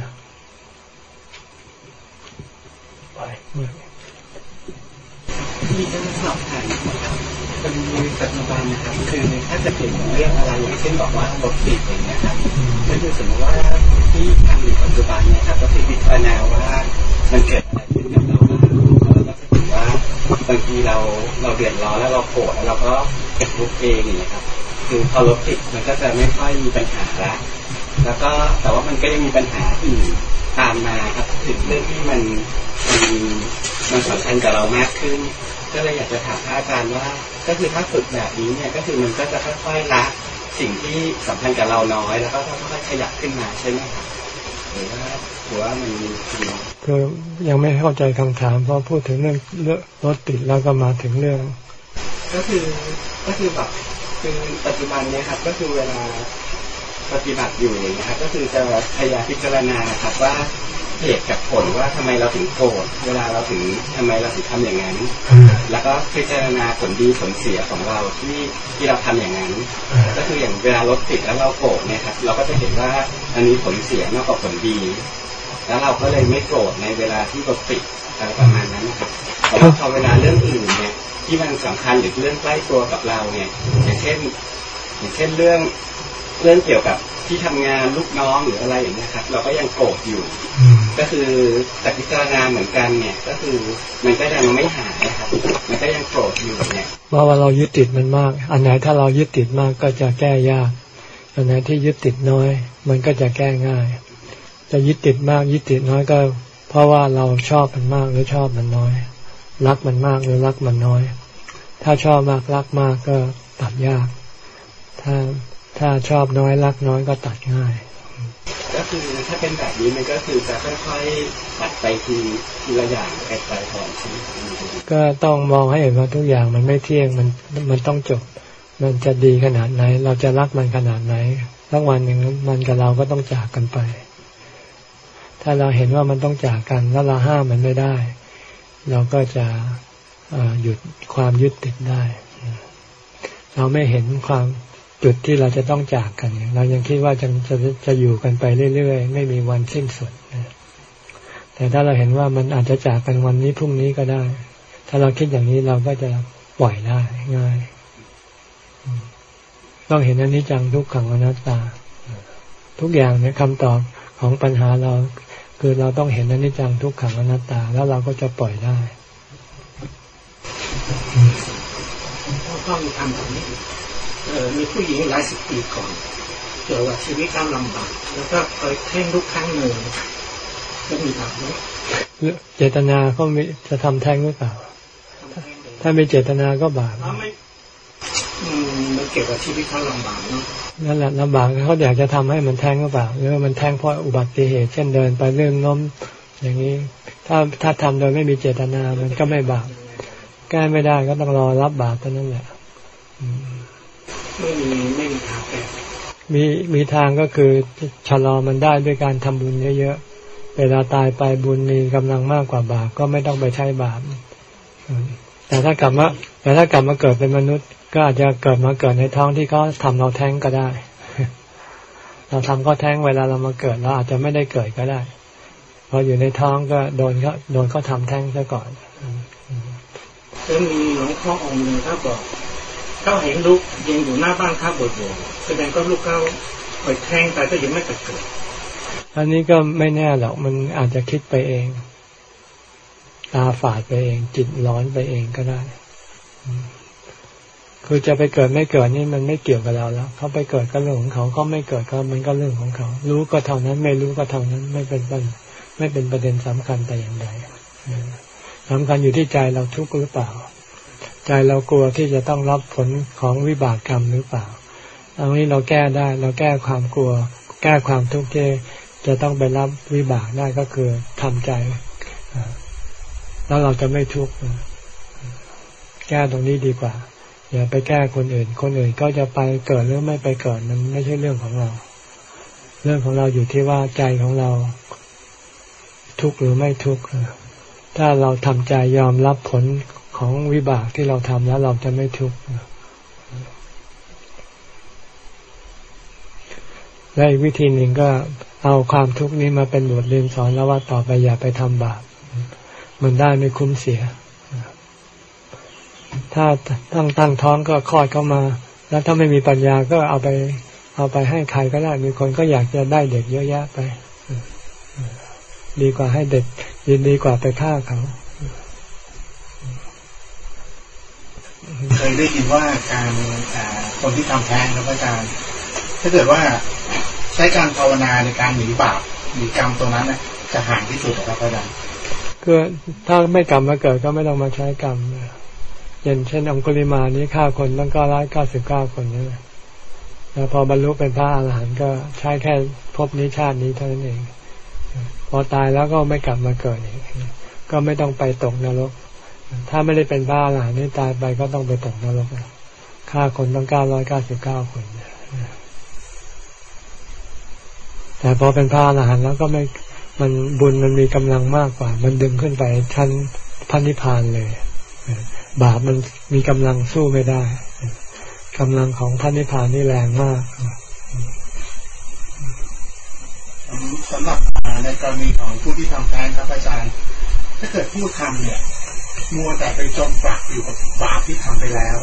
ที่จะสอบถามเป็นปัจจุบันนะครับคือถ้าจะเปลี่ยนเรื่องอะไรอย่างเช่นบอกว่ารถติดอย่างเงี้ยครับก็คือสมมติว่าที่ทำอยู่ปัจจุบันเนี่ยครับก็คือพิจารณาว่ามันเกิดอะไรขึ้นกับเราแล้วก็จะถือว่าบางทีเราเราเดือดร้อนแล้วเราโกรธแล้วเราก็เก็บลุกเองอย่างเงี้ยครับ คือพอรถติดมันก็จะไม่ค่อยมีปัญหาละแล้วก็แต่ว่ามันก็ยังมีปัญหาอื่นตามมาครับถึงเรื่องที่มันมันมันสำคัญกับเรามากขึ้น ก็เลยอยากจะถามพระอาจารย์ว่า ก็คือถ้าฝึกแบบนี้เนี่ยก็คือมันก็จะค่อยๆละสิ่งที่สำคัญกับเราน้อย แล้วก็ค่อยๆขยับขึ้นมาใช่ไหมครับหรือว่าหรือว่ามันมีคือยังไม่เข้าใจคำถามเพราะพูดถึงเรื่องเรื่องรถติดแล้วก็มาถึงเรื่อง ก็คือก็คือแบบคือปัจจุบันเนี่ยครับ ก็คือเวลาปฏิบัติอยู่นะครับ ก็คือจะพยายามพิจารณาครับว่าเหตุกับผลว่าทำไมเราถึงโกรธเวลาเราถึงทำไมเราถึงทำอย่างนั้น แล้วก็พิจารณาผลดีผลเสียของเราที่ที่เราทำอย่างนั้น ก็คืออย่างเวลารถติดแล้วเราโกรธเนี่ยครับ เราก็จะเห็นว่าอันนี้ผลเสียมากกว่าผลดี แล้วเราก็เลยไม่โกรธในเวลาที่รถติดอะไรประมาณนั้นนะครับแต่ว่าพอเวลาเรื่องอื่นเนี่ยที่มันสำคัญหรือเรื่องใกล้ตัวกับเราเนี่ยอย่างเช่นอย่างเช่นเรื่องเรื่องเกี่ยวกับที่ทำงานลูกน้องหรืออะไรอย่างนี้ครับ เราก็ยังโกรธอยู่ ก็คือแต่พิจารณาเหมือนกันเนี่ย ก็คือมันก็ยังไม่หายครับ มันก็ยังโกรธอยู่เนี่ยเพราะว่าเรายึดติดมันมาก อันไหนถ้าเรายึดติดมากก็จะแก้ยาก อันไหนที่ยึดติดน้อย มันก็จะแก้ง่าย จะยึดติดมากยึดติดน้อยก็ เพราะว่าเราชอบมันมากหรือชอบมันน้อย รักมันมากหรือรักมันน้อย ถ้าชอบมากรักมากก็ตัดยาก ถ้าถ้าชอบน้อยรักน้อยก็ตัดง่าย ก็คือถ้าเป็นแบบนี้มันก็คือจะค่อยๆตัดไปทีทีละอย่างไปไปก่อนใช่ไหมก็ต้องมองให้เห็นว่าทุกอย่างมันไม่เที่ยงมันมันต้องจบ มันจะดีขนาดไหน เราจะรักมันขนาดไหนทั้งวันหนึ่งมันกับเราก็ต้องจากกันไป ถ้าเราเห็นว่ามันต้องจากกันแล้วเราห้ามมันไม่ได้ เราก็จะหยุดความยึดติดได้ เราไม่เห็นความจุดที่เราจะต้องจากกัน เรายังคิดว่าจะจะจะอยู่กันไปเรื่อยๆ ไม่มีวันสิ้นสุดแต่ถ้าเราเห็นว่ามันอาจจะจากกันวันนี้พรุ่งนี้ก็ได้ ถ้าเราคิดอย่างนี้เราก็จะปล่อยได้ง่าย ต้องเห็นอนนี้จังทุกขังอนัตตา ทุกอย่างเนี่ยคำตอบของปัญหาเรา คือเราต้องเห็นอันนี้จังทุกขังอนัตตา แล้วเราก็จะปล่อยได้ก็มีคำแบบนี้มีผู้หญิงหลายสิบปีก่อนเกี่ยวกับชีวิตการลำบากแล้วก็เคยแท้งลูกครั้งหนึ่งก็มีบาปไหมเจตนาก็มีจะทำแท้งหรือเปล่า ถ้าไม่เจตนาก็บาปอืม มันเกี่ยวกับชีวิตเขาลำบากเนาะนั่นแหละลำบากเขาอยากจะทำให้มันแท้งหรือเปล่าหรือว่ามันแท้งเพราะอุบัติเหตุ เช่นเดินไปเรื่องล้มอย่างนี้ ถ้าถ้าทำโดยไม่มีเจตนามันก็ไม่บาปแก้ไม่ได้ก็ต้องรอรับบาปเท่านั้นแหละอืมไม่มีไม่มีทางแก้มีมีทางก็คือชะลอมันได้ด้วยการทำบุญเยอะๆเวลาตายไปบุญมีกำลังมากกว่าบาปก็ไม่ต้องไปใช้บาปอืมแต่ถ้ากลับมาแต่ถ้ากลับมาเกิดเป็นมนุษย์ ก็อาจจะเกิดมาเกิดในท้องที่เขาทำเราแท้งก็ได้ เราทำเขาแท้งเวลาเรามาเกิดเราอาจจะไม่ได้เกิดก็ได้พออยู่ในท้องก็โดนเขาโดนเขาทำแท้งซะก่อนแล้วมีหลวงพ่อองค์หนึ่งเขาบอกเขาเห็นลูกยังอยู่หน้าบ้านเขาบ่อยๆแสดงก็ลูกเขาไปแทงแต่ก็ยังไม่เกิดอันนี้ก็ไม่แน่หรอกมันอาจจะคิดไปเอง ตาฝาดไปเอง จิตร้อนไปเองก็ได้อืม คือจะไปเกิดไม่เกิดนี่มันไม่เกี่ยวกับเราแล้วเขาไปเกิดก็เรื่องของเขาเขาไม่เกิดก็มันก็เรื่องของเขา รู้ก็เท่านั้น ไม่รู้ก็เท่านั้น ไม่เป็นปัญไม่เป็นประเด็นสำคัญแต่อย่างใดอืมสำคัญอยู่ที่ใจเราทุกข์หรือเปล่า ใจเรากลัวที่จะต้องรับผลของวิบากกรรมหรือเปล่าอันนี้เราแก้ได้ เราแก้ความกลัว แก้ความทุกข์ที่จะต้องไปรับวิบากได้ก็คือทำใจแล้วเราจะไม่ทุกข์แก้ตรงนี้ดีกว่า อย่าไปแก้คนอื่น คนอื่นก็จะไปเกิดหรือไม่ไปเกิดมันไม่ใช่เรื่องของเรา เรื่องของเราอยู่ที่ว่าใจของเรา ทุกข์หรือไม่ทุกข์ถ้าเราทำใจยอมรับผลของวิบากที่เราทำแล้วเราจะไม่ทุกข์และอีกวิธีหนึ่งก็เอาความทุกข์นี้มาเป็นบทเรียนสอนแล้วว่าต่อไปอย่าไปทำบาปมันได้ไม่คุ้มเสีย ถ้าตั้งตั้งท้องก็คลอดเข้ามา แล้วถ้าไม่มีปัญญาก็เอาไป เอาไปให้ใครก็ได้ มีคนก็อยากจะได้เด็กเยอะแยะไป ดีกว่าให้เด็กยินดีกว่าไปฆ่าเขาเคยได้ยินว่าการอ่าคนที่ทำแท้งแล้วก็อาจารย์ถ้าเกิดว่าใช้การภาวนาในการหนีบาปหนีกรรมตรงนั้นน่ะจะห่างที่สุดนะครับอาจารย์คือถ้าไม่กรรมมาเกิดก็ไม่ต้องมาใช้กรรมอ ย่างเช่นองคุลิมานี้ฆ่าคนตั้งเก้าร้อยเก้าสิบเก้าคนนี่แล้วพอบรรลุเป็นพระอรหันต์ก็ใช้แค่ภพนี้ชาตินี้เท่านั้นเอง พอตายแล้วก็ไม่กลับมาเกิดอีกก็ไม่ต้องไปตกนรก ถ้าไม่ได้เป็นพระอรหันต์นี่ตายไปก็ต้องไปตกนรกฆ่าคนตั้งเก้าร้อยเก้าสิบเก้าคนแต่พอเป็นพระอรหันต์แล้วก็ไม่มันบุญมันมีกำลังมากกว่า มันดึงขึ้นไปชั้นพันนิพพานเลย บาปมันมีกำลังสู้ไม่ได้กำลังของพันนิพพานนี่แรงมากสำหรับอ่าในกรณีของผู้ที่ทำแท้งครับอาจารย์ ถ้าเกิดผู้ทำเนี่ย มัวแต่ไปจมปลักอยู่กับบาปที่ทำไปแล้ว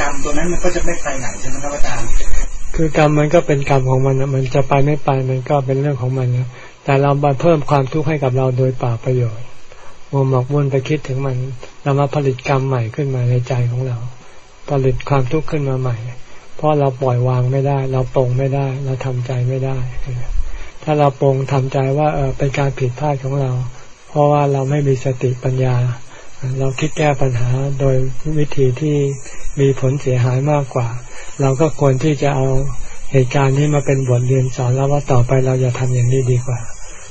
กรรมตัวนั้นมันก็จะไม่ไปไหนใช่ไหมครับอาจารย์คือกรรมมันก็เป็นกรรมของมันนะมันจะไปไม่ไปมันก็เป็นเรื่องของมันนะแต่เราไปเพิ่มความทุกข์ให้กับเราโดยเปล่าประโยชน์ มัวหมกมุ่นไปคิดถึงมัน เรามาผลิตกรรมใหม่ขึ้นมาในใจของเรา ผลิตความทุกข์ขึ้นมาใหม่ เพราะเราปล่อยวางไม่ได้ เราปรงไม่ได้ เราทำใจไม่ได้ ถ้าเราปรงทำใจว่าเออเป็นการผิดพลาดของเรา เพราะว่าเราไม่มีสติปัญญา เราคิดแก้ปัญหาโดยวิธีที่มีผลเสียหายมากกว่า เราก็ควรที่จะเอาเหตุการณ์นี้มาเป็นบทเรียนสอนแล้วว่าต่อไปเราอย่าทำอย่างนี้ดีกว่า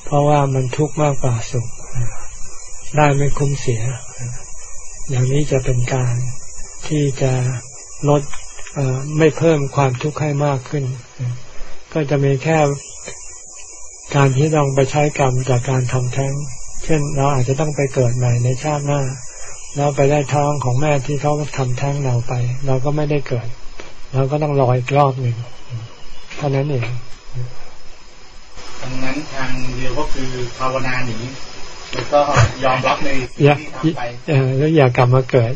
เพราะว่ามันทุกข์มากกว่าสุข ได้ไม่คุ้มเสีย อย่างนี้จะเป็นการที่จะลดไม่เพิ่มความทุกข์ให้มากขึ้น ก็จะมีแค่การที่ต้องไปใช้กรรมจากการทำแท้ง เช่นเราอาจจะต้องไปเกิดใหม่ในชาติหน้า แล้วไปได้ท้องของแม่ที่เขาทำแท้งเราไป เราก็ไม่ได้เกิด เราก็ต้องรออีกรอบหนึ่งเท่านั้นเองดังนั้นทางเดียวก็คือภาวนาหนี แล้วก็ยอมรับในสิ่งอย่าที่ทำไปเออแล้วอย่ากลับมาเกิด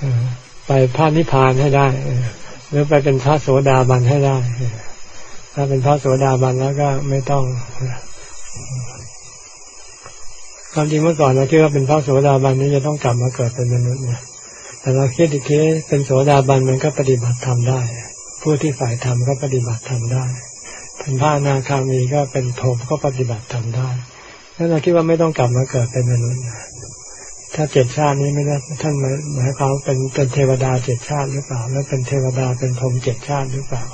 เออไปพระนิพพานให้ได้เออหรือไปเป็นพระโสดาบันให้ได้เออถ้าเป็นพระโสดาบันแล้วก็ไม่ต้องความจริงเมื่อก่อนเราคิดว่าเป็นพระโสดาบันนี้จะต้องกลับมาเกิดเป็นมนุษย์นะแต่เราคิดอีกทีเป็นโสดาบันมันก็ปฏิบัติธรรมได้ ผู้ที่ฝ่ายธรรมก็ปฏิบัติธรรมได้ เป็นพระนาคามีก็เป็นพรหมก็ปฏิบัติธรรมได้แล้วเราคิดว่าไม่ต้องกลับมาเกิดเป็นมนุษย์นะถ้าเจ็ดชาตินี้ไม่ได้ท่านหมายหมายความเป็นเป็นเทวดาเจ็ดชาติหรือเปล่า แล้วเป็นเทวดาเป็นพรหมเจ็ดชาติหรือเปล่า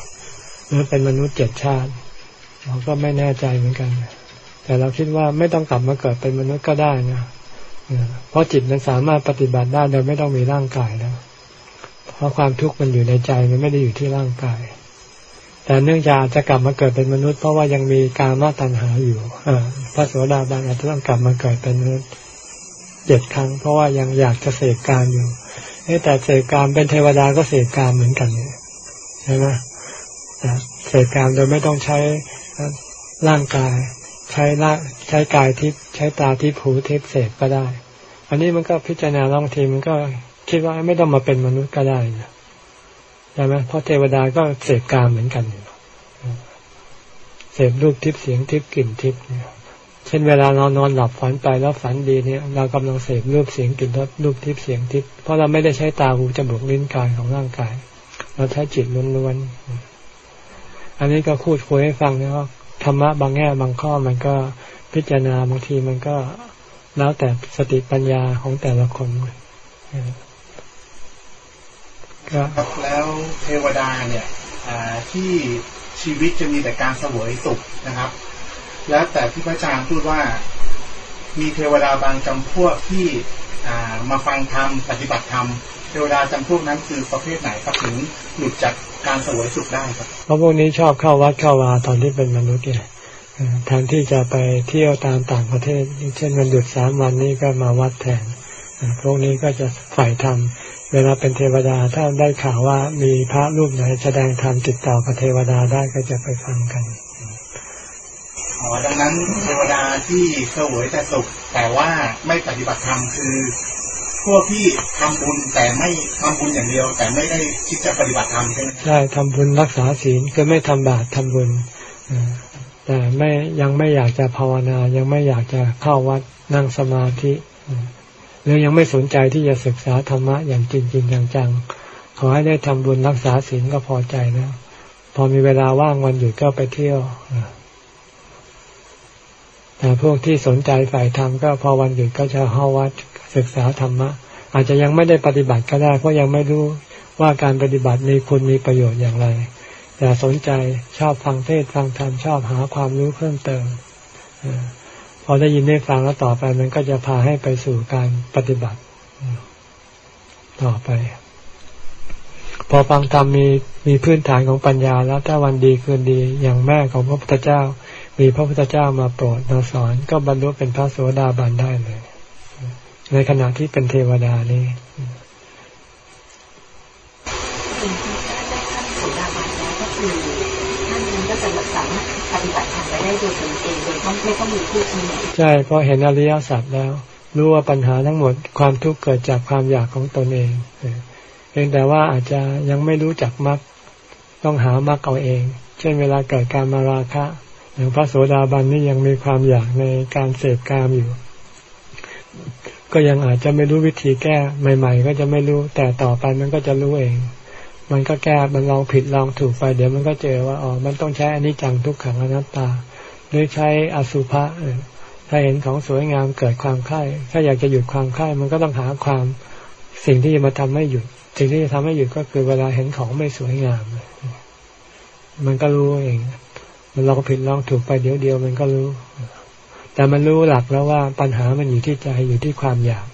หรือเป็นมนุษย์เจ็ดชาติ เราก็ไม่แน่ใจเหมือนกัน แต่เราคิดว่าไม่ต้องกลับมาเกิดเป็นมนุษย์ก็ได้นะเพราะจิตมันสามารถปฏิบัติได้โดยไม่ต้องมีร่างกายแล้วเพราะความทุกข์มันอยู่ในใจมันไม่ได้อยู่ที่ร่างกาย แต่เนื่องจากจะกลับมาเกิดเป็นมนุษย์ เพราะว่ายังมีการมาตัณหาอยู่อพระโสดาบันอาจจะต้องกลับมาเกิดเป็นมนุษย์เจ็ดครั้ง เพราะว่ายังอยากจะเสกการอยู่แต่เสกการเป็นเทวดาก็เสกการเหมือนกันใช่ไหมเสกการโดยไม่ต้องใช้ร่างกาย ใช้ร่างใช้กายทิพย์ใช้ตาทิพย์หูทิพย์เสกก็ได้ อันนี้มันก็พิจารณาบางทีมันก็คิดว่าไม่ต้องมาเป็นมนุษย์ก็ได้นะ ช่ไหมเพราะเทวดาก็เสพกามเหมือนกันเสพรูปทิพย์เสียงทิพย์กลิ่นทิพย์เนี่ยเช่นเวลาเรานอนหลับฝันไปแล้วฝันดีเนี่ย เรากำลังเสพรูปเสียงกลิ่นรสรูปทิพย์เสียงทิพย์เพราะเราไม่ได้ใช้ตาหูจมูกลิ้นกายของร่างกาย เราใช้จิตล้วนๆอันนี้ก็พูดคุยให้ฟังนะว่าธรรมะบางแง่บางข้อมันก็พิจารณาบางทีมันก็แล้วแต่สติปัญญาของแต่ละคน ครับแล้วเทวดาเนี่ยที่ชีวิตจะมีแต่การเสวยสุขนะครับ แล้วแต่ที่พระอาจารย์พูดว่ามีเทวดาบางจำพวกที่มาฟังธรรมปฏิบัติธรรมเทวดาจำพวกนั้นคือประเภทไหนครับถึงหลุดจากการเสวยสุขได้ครับเพราะพวกนี้ชอบเข้าวัดเข้าวาตอนที่เป็นมนุษย์เนี่ยแทนที่จะไปเที่ยวตามต่างประเทศ เช่นวันหยุดสามวันนี้ก็มาวัดแทนพวกนี้ก็จะฝ่ายธรรม เวลาเป็นเทวดาถ้าได้ข่าวว่ามีพระรูปไหนแสดงธรรมติดต่อกับเทวดาได้ก็จะไปฟังกันอ๋อดังนั้นเทวดาที่เสวยแต่สุขแต่ว่าไม่ปฏิบัติธรรมคือ พวกที่ทำบุญแต่ไม่ทำบุญอย่างเดียว แต่ไม่ได้คิดจะปฏิบัติธรรมใช่ไหมใช่ทำบุญรักษาศีลก็ไม่ทำบาปทำบุญแต่ไม่ยังไม่อยากจะภาวนายังไม่อยากจะเข้าวัดนั่งสมาธิห รือยังไม่สนใจที่จะศึกษาธรรมะอย่างจริงจริงจังๆขอให้ได้ทำบุญรักษาศีลก็พอใจแล้วพอมีเวลาว่างวันหยุดก็ไปเที่ยวแต่พวกที่สนใจฝ่ายธรรมก็พอวันหยุดก็จะเข้าวัดศึกษาธรรมะ อาจจะยังไม่ได้ปฏิบัติก็ได้ เพราะยังไม่รู้ว่าการปฏิบัติมีคุณมีประโยชน์อย่างไร แต่สนใจชอบฟังเทศฟังธรรมชอบหาความรู้เพิ่มเติมพ อได้ยินได้ฟังแล้วต่อไปมันก็จะพาให้ไปสู่การปฏิบัติ ต่อไป พอฟังธรรมมีมีพื้นฐานของปัญญา แล้วถ้าวันดีคืนดีอย่างแม่ของพระพุทธเจ้า มีพระพุทธเจ้ามาโปรดมาสอน ก็บรรลุเป็นพระโสดาบันได้เลย ในขณะที่เป็นเทวดานี่สิ่งที่ได้ขั้นโสดาบันแล้วก็คือท่านนั้นก็จะสามารถปฏิ บัติธรรมไปได้โดยตนเองไม่ต้องมีผู้ชี้ใช่เพราะเห็นอริยสัจแล้ว รู้ว่าปัญหาทั้งหมดความทุกข์เกิดจากความอยากของตนเองเพียงแต่ว่าอาจจะยังไม่รู้จักมรรคต้องหามรรคเอาเอง เช่นเวลาเกิดการมาราคะอย่างพระโสดาบันนี่ยังมีความอยากในการเสพกามอยู่ ก็ยังอาจจะไม่รู้วิธีแก้ใหม่ ๆ ก็จะไม่รู้แต่ต่อไปมันก็จะรู้เอง มันก็แก้มันลองผิดลองถูกไป เดี๋ยวมันก็เจอว่าอ๋อมันต้องใช้อนิจจังทุกขังอนัตตา หรือใช้อสุภะถ้าเห็นของสวยงามเกิดความค่ายถ้าอยากจะหยุดความค่ายมันก็ต้องหาความสิ่งที่จะมาทำให้หยุด สิ่งที่จะทำให้หยุดก็คือเวลาเห็นของไม่สวยงาม มันก็รู้เอง มันลองผิดลองถูกไปเดี๋ยวเดียวมันก็รู้ แต่มันรู้หลักแล้วว่าปัญหามันอยู่ที่ใจอยู่ที่ความอยาก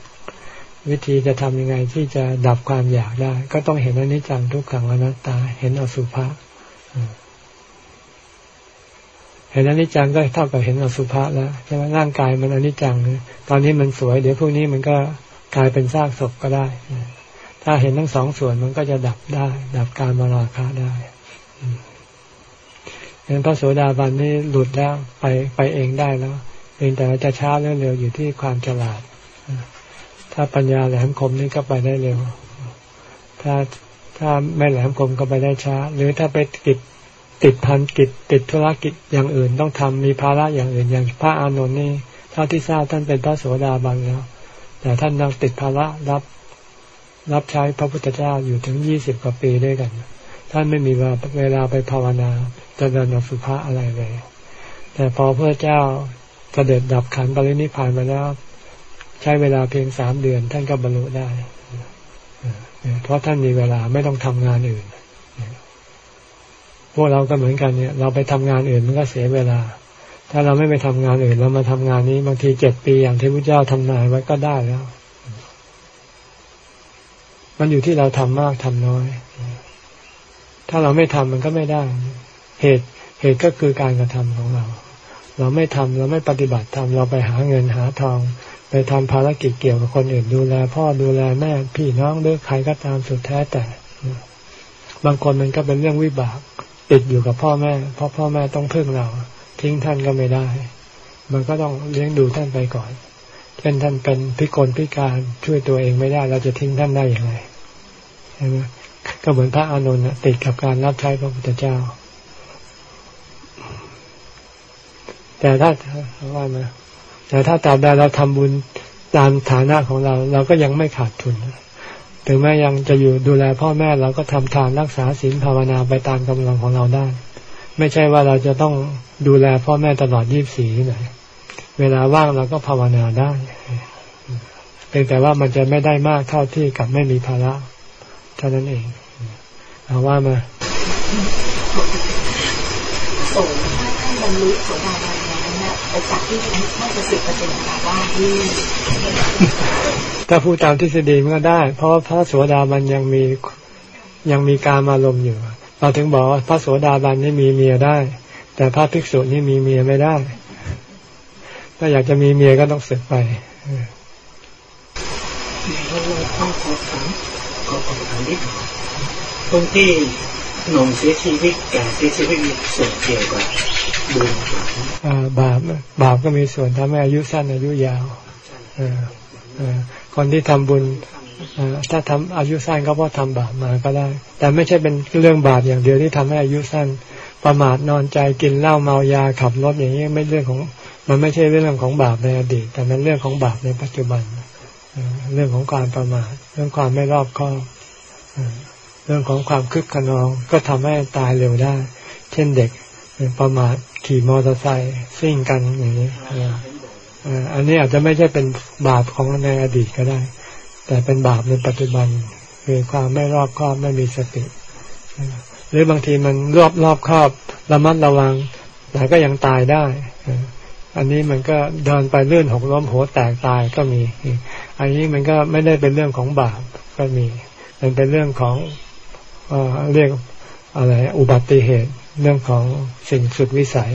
วิธีจะทำยังไงที่จะดับความอยากได้ ก็ต้องเห็นอนิจจังทุกขังอนัตตา เห็นอสุภะ เห็นอนิจจังก็เท่ากับเห็นอสุภะแล้วใช่ไหมร่างกายมันอนิจจังตอนนี้มันสวย เดี๋ยวพวกนี้มันก็กลายเป็นซากศพก็ได้ ถ้าเห็นทั้งสองส่วนมันก็จะดับได้ ดับการมาราคะได้เห็นพระโสดาบันนี่หลุดแล้วไปไปเองได้แล้วเพียงแต่จะช้าหรือเร็วอยู่ที่ความฉลาด ถ้าปัญญาแหลมคมนี่ก็ไปได้เร็ว ถ้าถ้าไม่แหลมคมก็ไปได้ช้า หรือถ้าไปติด ติดพันกิจติดธุรกิจอย่างอื่นต้องทำมีภาระอย่างอื่นอย่างพระอานนท์นี่เท่าที่ทราบท่านเป็นพระโสดาบันแล้ว แต่ท่านยังติดภาระรับ รับใช้พระพุทธเจ้าอยู่ถึงยี่สิบกว่าปีด้วยกัน ท่านไม่มีเวลาไปภาวนาจะเดินอสุภะอะไรเลย แต่พอพระเจ้าเสด็จดับขันปรินิพานไปแล้วใช้เวลาเพียงสามเดือน ท่านก็บรรลุได้เพราะท่านมีเวลาไม่ต้องทำงานอื่น พวกเราก็เหมือนกันเนี่ย เราไปทำงานอื่นมันก็เสียเวลา ถ้าเราไม่ไปทำงานอื่นเรามาทำงานนี้บางทีเจ็ดปีอย่างที่พระเจ้าทำนายไว้ก็ได้แล้ว มันอยู่ที่เราทำมากทำน้อย ถ้าเราไม่ทำมันก็ไม่ได้ เหตุเหตุก็คือการกระทำของเรา เราไม่ทำเราไม่ปฏิบัติทำเราไปหาเงินหาทอง ไปทำภารกิจเกี่ยวกับคนอื่นดูแล พ่อดูแลแม่พี่น้องหรือใครก็ตามสุดแท้แต่ บางคนมันก็เป็นเรื่องวิบาก ติดอยู่กับพ่อแม่ เพราะพ่อแม่ต้องพึ่งเรา ทิ้งท่านก็ไม่ได้ มันก็ต้องเลี้ยงดูท่านไปก่อน เช่นท่านเป็นพิกลพิการช่วยตัวเองไม่ได้ เราจะทิ้งท่านได้อย่างไรใช่ไหมก็เหมือนพระอานนท์ติดกับการรับใช้พระพุทธเจ้า แต่ถ้าว่ามาแต่ถ้าตาบใดเราทำบุญตามฐานะของเรา เราก็ยังไม่ขาดทุน ถึงแม้ยังจะอยู่ดูแลพ่อแม่เราก็ทำทานรักษาศีลภาวนาไปตามกำลังของเราได้ ไม่ใช่ว่าเราจะต้องดูแลพ่อแม่ตลอดยี่สิบสี่ไหนเวลาว่างเราก็ภาวนาได้เพียงแต่ว่ามันจะไม่ได้มากเท่าที่กับไม่มีภาระเท่านั้นเองเอาว่ามาส่งถ้าท่านบรรลุโสดาบัน แล้วเนี่ยโอกาสที่จะไม่จะสิบเปอร์เซ็นต์ว่าที่ถ้าพูดตามทฤษฎีมันก็ได้ เพราะพระโสดาบันยังมียังมีการมาลมอยู่ เราถึงบอกว่าพระโสดาบันนี่มีเมียได้ แต่พระภิกษุนี่มีเมียไม่ได้ ถ้าอยากจะมีเมียก็ต้องสึกไปเราต้องขอถามขอถามนิดคนที่หนุ่มเสียชีวิตแก่เสียชีวิตมีส่วนเกี่ยวกับ บาปบาปก็มีส่วนทำให้อายุสั้นอายุยาวคนที่ทำบุญถ้าทำอายุสั้นก็เพราะทำบาปมาก็ได้ แต่ไม่ใช่เป็นเรื่องบาปอย่างเดียวที่ทำให้อายุสั้น ประมาทนอนใจกินเหล้าเมายาขับรถอย่างนี้ไม่เรื่องของ มันไม่ใช่เรื่องของบาปในอดีต แต่มันเรื่องของบาปในปัจจุบันเรื่องของการประมาทเรื่องความไม่รอบคอบเรื่องของความคึกขนองก็ทำให้ตายเร็วได้ เช่นเด็ก ประมาทขี่มอเตอร์ไซค์ซิ่งกันอย่างนี้อันนี้อาจจะไม่ใช่เป็นบาปของในอดีตก็ได้ แต่เป็นบาปในปัจจุบัน คือความไม่รอบคอบไม่มีสติ หรือบางทีมันรอบรอบคอบระมัดระวัง แต่ก็ยังตายได้ อันนี้มันก็เดินไปเลื่อนหกล้มหัวแตกตายก็มี อันนี้มันก็ไม่ได้เป็นเรื่องของบาปก็มี มันเป็นเรื่องของเอเรียกอะไรอุบัติเหตุ เรื่องของสิ่งสุดวิสัย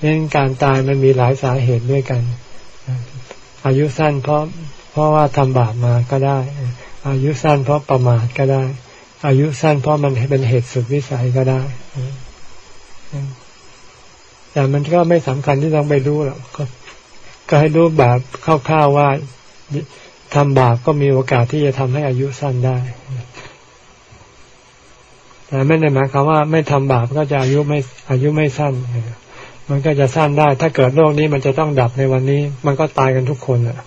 เรื่องการตายมันมีหลายสาเหตุด้วยกัน อายุสั้นเพราะเพราะว่าทำบาปมาก็ได้ อายุสั้นเพราะประมาทก็ได้ อายุสั้นเพราะมันเป็นเหตุสุดวิสัยก็ได้แต่มันก็ไม่สำคัญที่ต้องไปรู้หรอกก็ให้รู้แบบคร่าวๆว่าทำบาปก็มีโอกาสที่จะทำให้อายุสั้นได้ แต่ไม่ได้หมายความว่าไม่ทำบาปก็จะอายุไม่อายุไม่สั้น มันก็จะสั้นได้ ถ้าเกิดโลกนี้มันจะต้องดับในวันนี้ มันก็ตายกันทุกคนอะ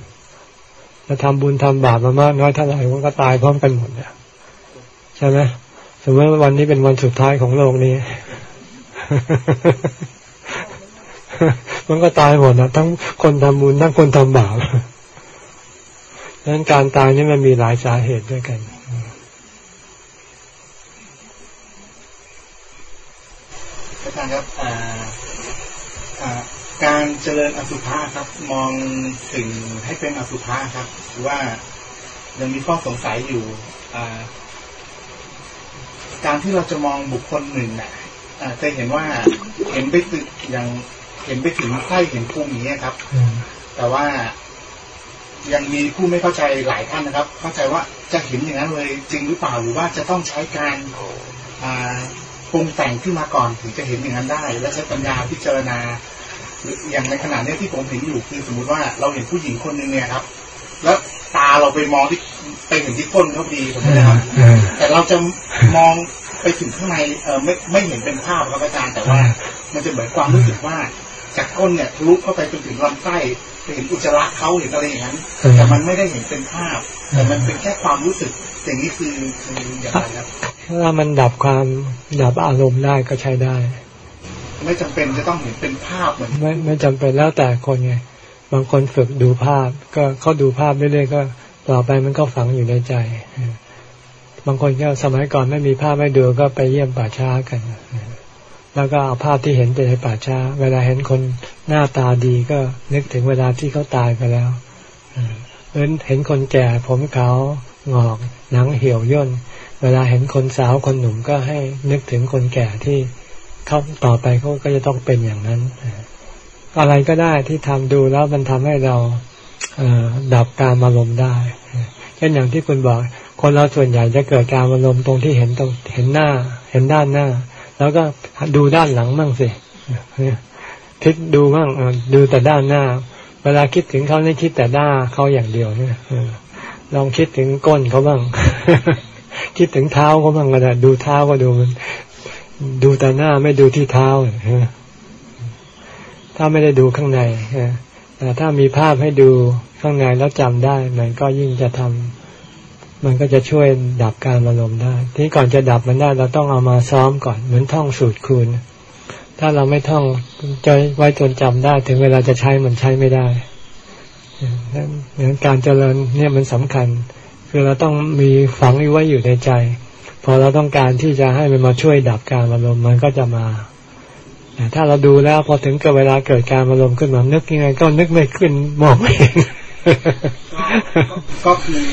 จะทำบุญทำบาปมามากน้อยเท่าไหร่มันก็ตายพร้อมกันหมดเนี่ยใช่ไหมสมมติว่าวันนี้เป็นวันสุดท้ายของโลกนี้ มันก็ตายหมดนะทั้งคนทำบุญทั้งคนทำบาปดังนั้นการตายนี่มันมีหลายสาเหตุด้วยกัน อาจารย์ครับการเจริญอสุภะครับ มองสิ่งให้เป็นอสุภะครับว่ายังมีข้อสงสัยอยู่การที่เราจะมองบุคคลหนึ่งน่ะจะเห็นว่าเห็นไปถึงอย่างเห็นไปถึงไส้เห็นพุงอย่างเงี้ยครับ แต่ว่ายังมีผู้ไม่เข้าใจหลายท่านนะครับ เข้าใจว่าจะเห็นอย่างนั้นเลยจริงหรือเปล่าหรือว่าจะต้องใช้การ รุงแต่งขึ้นมาก่อนถึงจะเห็นอย่างนั้นได้ และใช้ปัญญาพิจารณาอย่างในขณะนี้ที่ผมเห็นอยู่คือสมมุติว่าเราเห็นผู้หญิงคนหนึ่งเนี่ยครับ แล้วตาเราไปมองที่ไปเห็นที่ก้นเขาดีผมนะครับแต่เราจะมองไปถึงข้างในเออไม่ไม่เห็นเป็นภาพครับอาจารย์แต่ว่า มันจะเหมือนความรู้สึกว่าจากก้นเนี่ยทะลุเข้าไปจนถึงลำไส้ไปเห็นอุจจาระเขาเห็นอะไรอย่างนั้นแต่มันไม่ได้เห็นเป็นภาพ แต่มันเป็นแค่ความรู้สึก อย่างนี้คือคืออย่างไรครับ ถ้ามันดับความดับอารมณ์ได้ก็ใช้ได้ ไม่จำเป็นจะต้องเห็นเป็นภาพเหมือนไม่ไม่จำเป็นแล้วแต่คนไงบางคนฝึกดูภาพ ก็เขาดูภาพเรื่อยๆก็ต่อไปมันก็ฝังอยู่ในใจ บางคนก็สมัยก่อนไม่มีภาพไม่ดูก็ไปเยี่ยมป่าช้ากัน แล้วก็เอาภาพที่เห็นไปในป่าช้า เวลาเห็นคนหน้าตาดีก็นึกถึงเวลาที่เขาตายไปแล้วเเห็นคนแก่ผมขาวงอกหนังเหี่ยวย่น เวลาเห็นคนสาวคนหนุ่มก็ให้นึกถึงคนแก่ที่เขาต่อไปเขาก็จะต้องเป็นอย่างนั้น อะไรก็ได้ที่ทำดูแล้วมันทำให้เราเดับการอารมณ์ได้เช่นอย่างที่คุณบอก คนเราส่วนใหญ่จะเกิดการอารมณ์ตรงที่เห็นตรงเห็นหน้า เห็นด้านหน้า แล้วก็ดูด้านหลังมั่งสิคิดดูมั่งดูแต่ด้านหน้า เวลาคิดถึงเขาไม่คิดแต่หน้าเขาอย่างเดียวเนี่ยลองคิดถึงก้นเขาบ้าง คิดถึงเท้าเขาบ้างก็ได้ดูเท้าก็ดูมัน ดูแต่หน้าไม่ดูที่เท้าถ้าไม่ได้ดูข้างในแต่ถ้ามีภาพให้ดูข้างในแล้วจำได้ มันก็ยิ่งจะทำมันก็จะช่วยดับการอารมณ์ได้ ที่ก่อนจะดับมันได้เราต้องเอามาซ้อมก่อนเหมือนท่องสูตรคูณถ้าเราไม่ท่องจไว้จนจำได้ ถึงเวลาจะใช้มันใช้ไม่ได้ดังนั้นการเจริญเนี่ยมันสำคัญ คือเราต้องมีฝังไว้อยู่ในใจ พอเราต้องการที่จะให้มันมาช่วยดับการอารมณ์มันก็จะมาแต่ถ้าเราดูแล้วพอถึงกับเวลาเกิดการอารมณ์ขึ้นมานึกยังไง ก็นึกไม่ขึ้นมองไม่เห็นก็คือ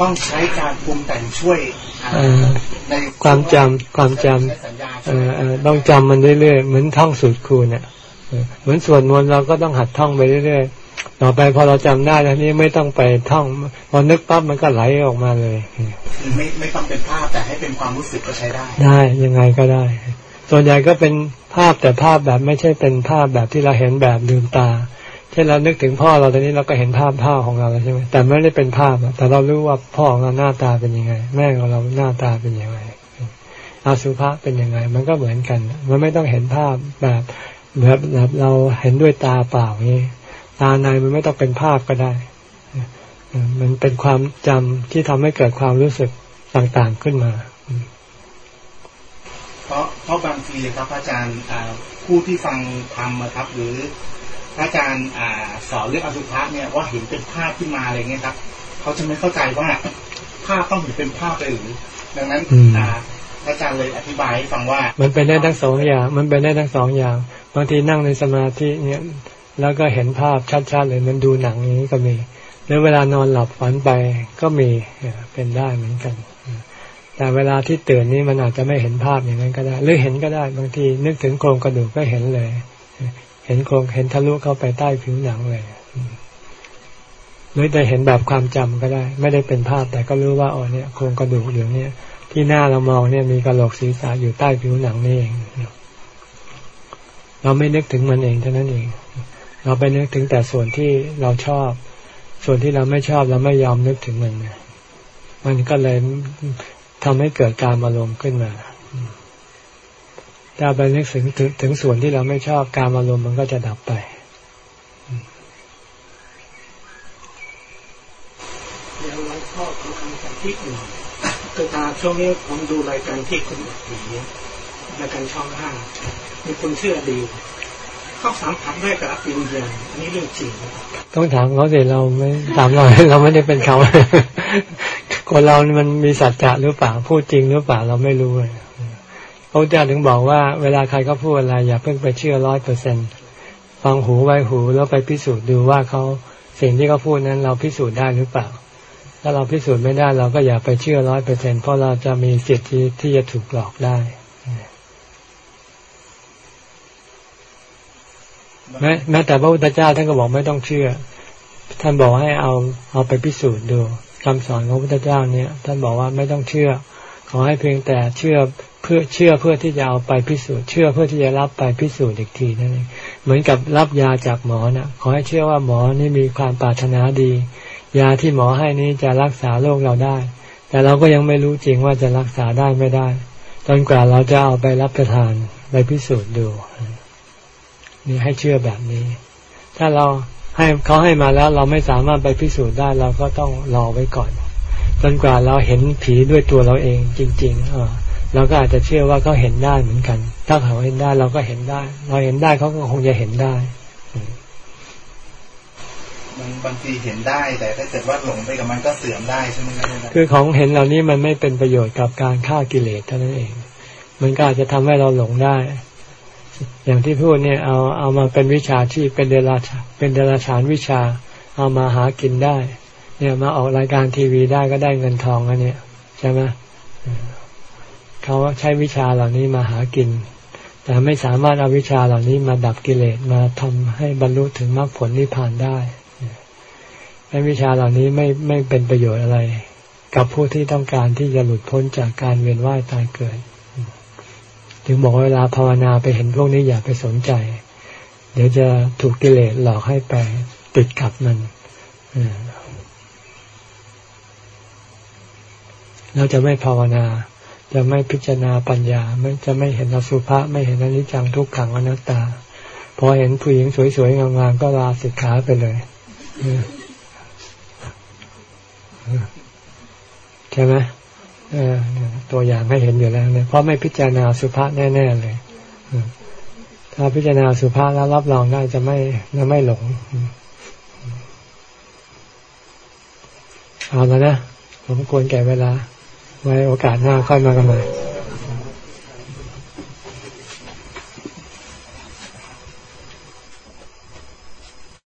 ต้องใช้การปรุงแต่งช่วยในความจำความจำต้องจำมันเรื่อยๆเหมือนท่องสูตรคูณเนี่ยเหมือนสวดมนต์เราก็ต้องหัดท่องไปเรื่อยๆ ต่อไปพอเราจำได้แล้วนี้ไม่ต้องไปท่องพอนึกปั๊บมันก็ไหลออกมาเลยไม่ไม่ต้องเป็นภาพแต่ให้เป็นความรู้สึกก็ใช้ได้ ได้ยังไงก็ได้ ส่วนใหญ่ก็เป็นภาพแต่ภาพแบบไม่ใช่เป็นภาพแบบที่เราเห็นแบบลืมตาเช่นเรานึกถึงพ่อเราตอนนี้เราก็เห็นภาพพ่อของเราใช่ไหมแต่ไม่ได้เป็นภาพแต่เรารู้ว่าพ่อของเราหน้าตาเป็นยังไง แม่ของเราหน้าตาเป็นยังไงอาสุภะเป็นยังไง มันก็เหมือนกัน มันไม่ต้องเห็นภาพแบบแบบแบบเราเห็นด้วยตาเปล่านี้ ตาในมันไม่ต้องเป็นภาพก็ได้ มันเป็นความจำที่ทำให้เกิดความรู้สึกต่างๆขึ้นมา เพราะเพราะบางทีครับอาจารย์ผู้ที่ฟังธรรมครับ หรืออาจารย์สอนเรื่องอสุภะเนี่ยว่าเห็นเป็นภาพขึ้นมาอะไรเงี้ยครับเขาจะไม่เข้าใจว่าภาพต้องเห็นเป็นภาพเลยหรือ ดังนั้นอาจารย์เลยอธิบายให้ฟังว่า มันเป็นได้ทั้งสองอย่าง มันเป็นได้ทั้งสองอย่าง บางทีนั่งในสมาธิเนี่ย แล้วก็เห็นภาพชัดๆเลยมันดูหนังอย่างนี้ก็มีแล้วเวลานอนหลับฝันไปก็มีเป็นได้เหมือนกัน แต่เวลาที่ตื่นนี้มันอาจจะไม่เห็นภาพอย่างนั้นก็ได้ หรือเห็นก็ได้บางทีนึกถึงโครงกระดูกก็เห็นเลย เห็นโครงเห็นทะลุเข้าไปใต้ผิวหนังเลยหรือจะเห็นแบบความจำก็ได้ ไม่ได้เป็นภาพแต่ก็รู้ว่าอ๋อเนี่ยโครงกระดูกอยู่เนี่ย ที่หน้าเรามองเนี่ยมีกระโหลกศีรษะอยู่ใต้ผิวหนังนี่เองเราไม่นึกถึงมันเองเท่านั้นเอง เราไปนึกถึงแต่ส่วนที่เราชอบ ส่วนที่เราไม่ชอบเราไม่ยอมนึกถึงมันมันก็เลยทำให้เกิดการอารมณ์ขึ้นมาถ้าไปนึกถึงถึงส่วนที่เราไม่ชอบการอารมณ์มันก็จะดับไปเดี๋ยวหลวงพ่อขอคำสัมทิหน่อยคือตาช่วงนี้ผมดูรายการที่คุณผีรายการช่องห้ามีคนเชื่อดี เขาสามผัสได้กับวิญญาณอันนี้เรื่องจริงต้องถามเขาสิเราไม่ถามเราเราไม่ได้เป็นเขาคนเรามันมีสัจจะหรือเปล่าพูดจริงหรือเปล่าเราไม่รู้เลยพระเจ้าถึงบอกว่าเวลาใครเขาพูดอะไรอย่าเพิ่งไปเชื่อร้อยเปอร์เซ็นฟังหูไว้หูแล้วไปพิสูจน์ดูว่าเขาสิ่งที่เขาพูดนั้น เราพิสูจน์ได้หรือเปล่า ถ้าเราพิสูจน์ไม่ได้เราก็อย่าไปเชื่อร้อยเปอร์เซ็นเพราะเราจะมีสิทธิ์ที่ที่จะถูกหลอกได้ แม้แต่พระพุทธเจ้าท่านก็บอกไม่ต้องเชื่อ ท่านบอกให้เอาเอาไปพิสูจน์ดูคำสอนของพระพุทธเจ้าเนี่ย ท่านบอกว่าไม่ต้องเชื่อ ขอให้เพียงแต่เชื่อเพื่อเชื่อเพื่อที่จะเอาไปพิสูจน์เชื่อเพื่อที่จะรับไปพิสูจน์อีกทีนั่นเองเหมือนกับรับยาจากหมอนะ่ะ ขอให้เชื่อว่าหมอนี่มีความปรารถนาดี ยาที่หมอให้นี้จะรักษาโรคเราได้ แต่เราก็ยังไม่รู้จริงว่าจะรักษาได้ไม่ได้จนกว่าเราจะเอาไปรับประทานไปพิสูจน์ดู นี่ให้เชื่อแบบนี้ ถ้าเราให้เขาให้มาแล้วเราไม่สามารถไปพิสูจน์ได้เราก็ต้องรอไว้ก่อน จนกว่าเราเห็นผีด้วยตัวเราเองจริง ๆ เออเราก็อาจจะเชื่อว่าเขาเห็นได้เหมือนกัน ถ้าเขาเห็นได้เราก็เห็นได้ เราเห็นได้เขาก็คงจะเห็นได้มันบางทีเห็นได้ แต่ถ้าเกิดว่าหลงไปกับมันก็เสื่อมได้ใช่ไหมครับคือของเห็นเหล่านี้มันไม่เป็นประโยชน์กับการฆ่ากิเลสเท่านั้นเอง มันก็อาจจะทำให้เราหลงได้ อย่างที่พูดเนี่ยเอาเอามาเป็นวิชาที่เป็นเดรัจเป็นเดรัจฉานวิชา เอามาหากินได้ เนี่ยมาออกรายการทีวีได้ก็ได้เงินทองอันเนี้ยใช่ไหมเขาใช้วิชาเหล่านี้มาหากิน แต่ไม่สามารถเอาวิชาเหล่านี้มาดับกิเลสมาทำให้บรรลุถึงมรรคผลนิพพานได้และวิชาเหล่านี้ไม่ไม่เป็นประโยชน์อะไร กับผู้ที่ต้องการที่จะหลุดพ้นจากการเวียนว่ายตายเกิด ถึงบอกเวลาภาวนาไปเห็นพวกนี้อย่าไปสนใจ เดี๋ยวจะถูกกิเลสหลอกให้ไปติดกับมันเราจะไม่ภาวนา จะไม่พิจารณาปัญญาไม่จะไม่เห็นอสุภะไม่เห็นอนิจจังทุกขังอนัตตา พอเห็นผู้หญิงสวยๆงามๆก็ลาสิกขาไปเลยใช่ไหม ตัวอย่างให้เห็นอยู่แล้วเนี่ยเพราะไม่พิจารณาสุภาษแน่ ๆ เลยถ้าพิจารณาสุภาษแล้วรับรองได้จะไม่จะไม่หลงเอาแล้วนะผมควรแก่เวลา ไว้โอกาสหน้าค่อยมากันใหม่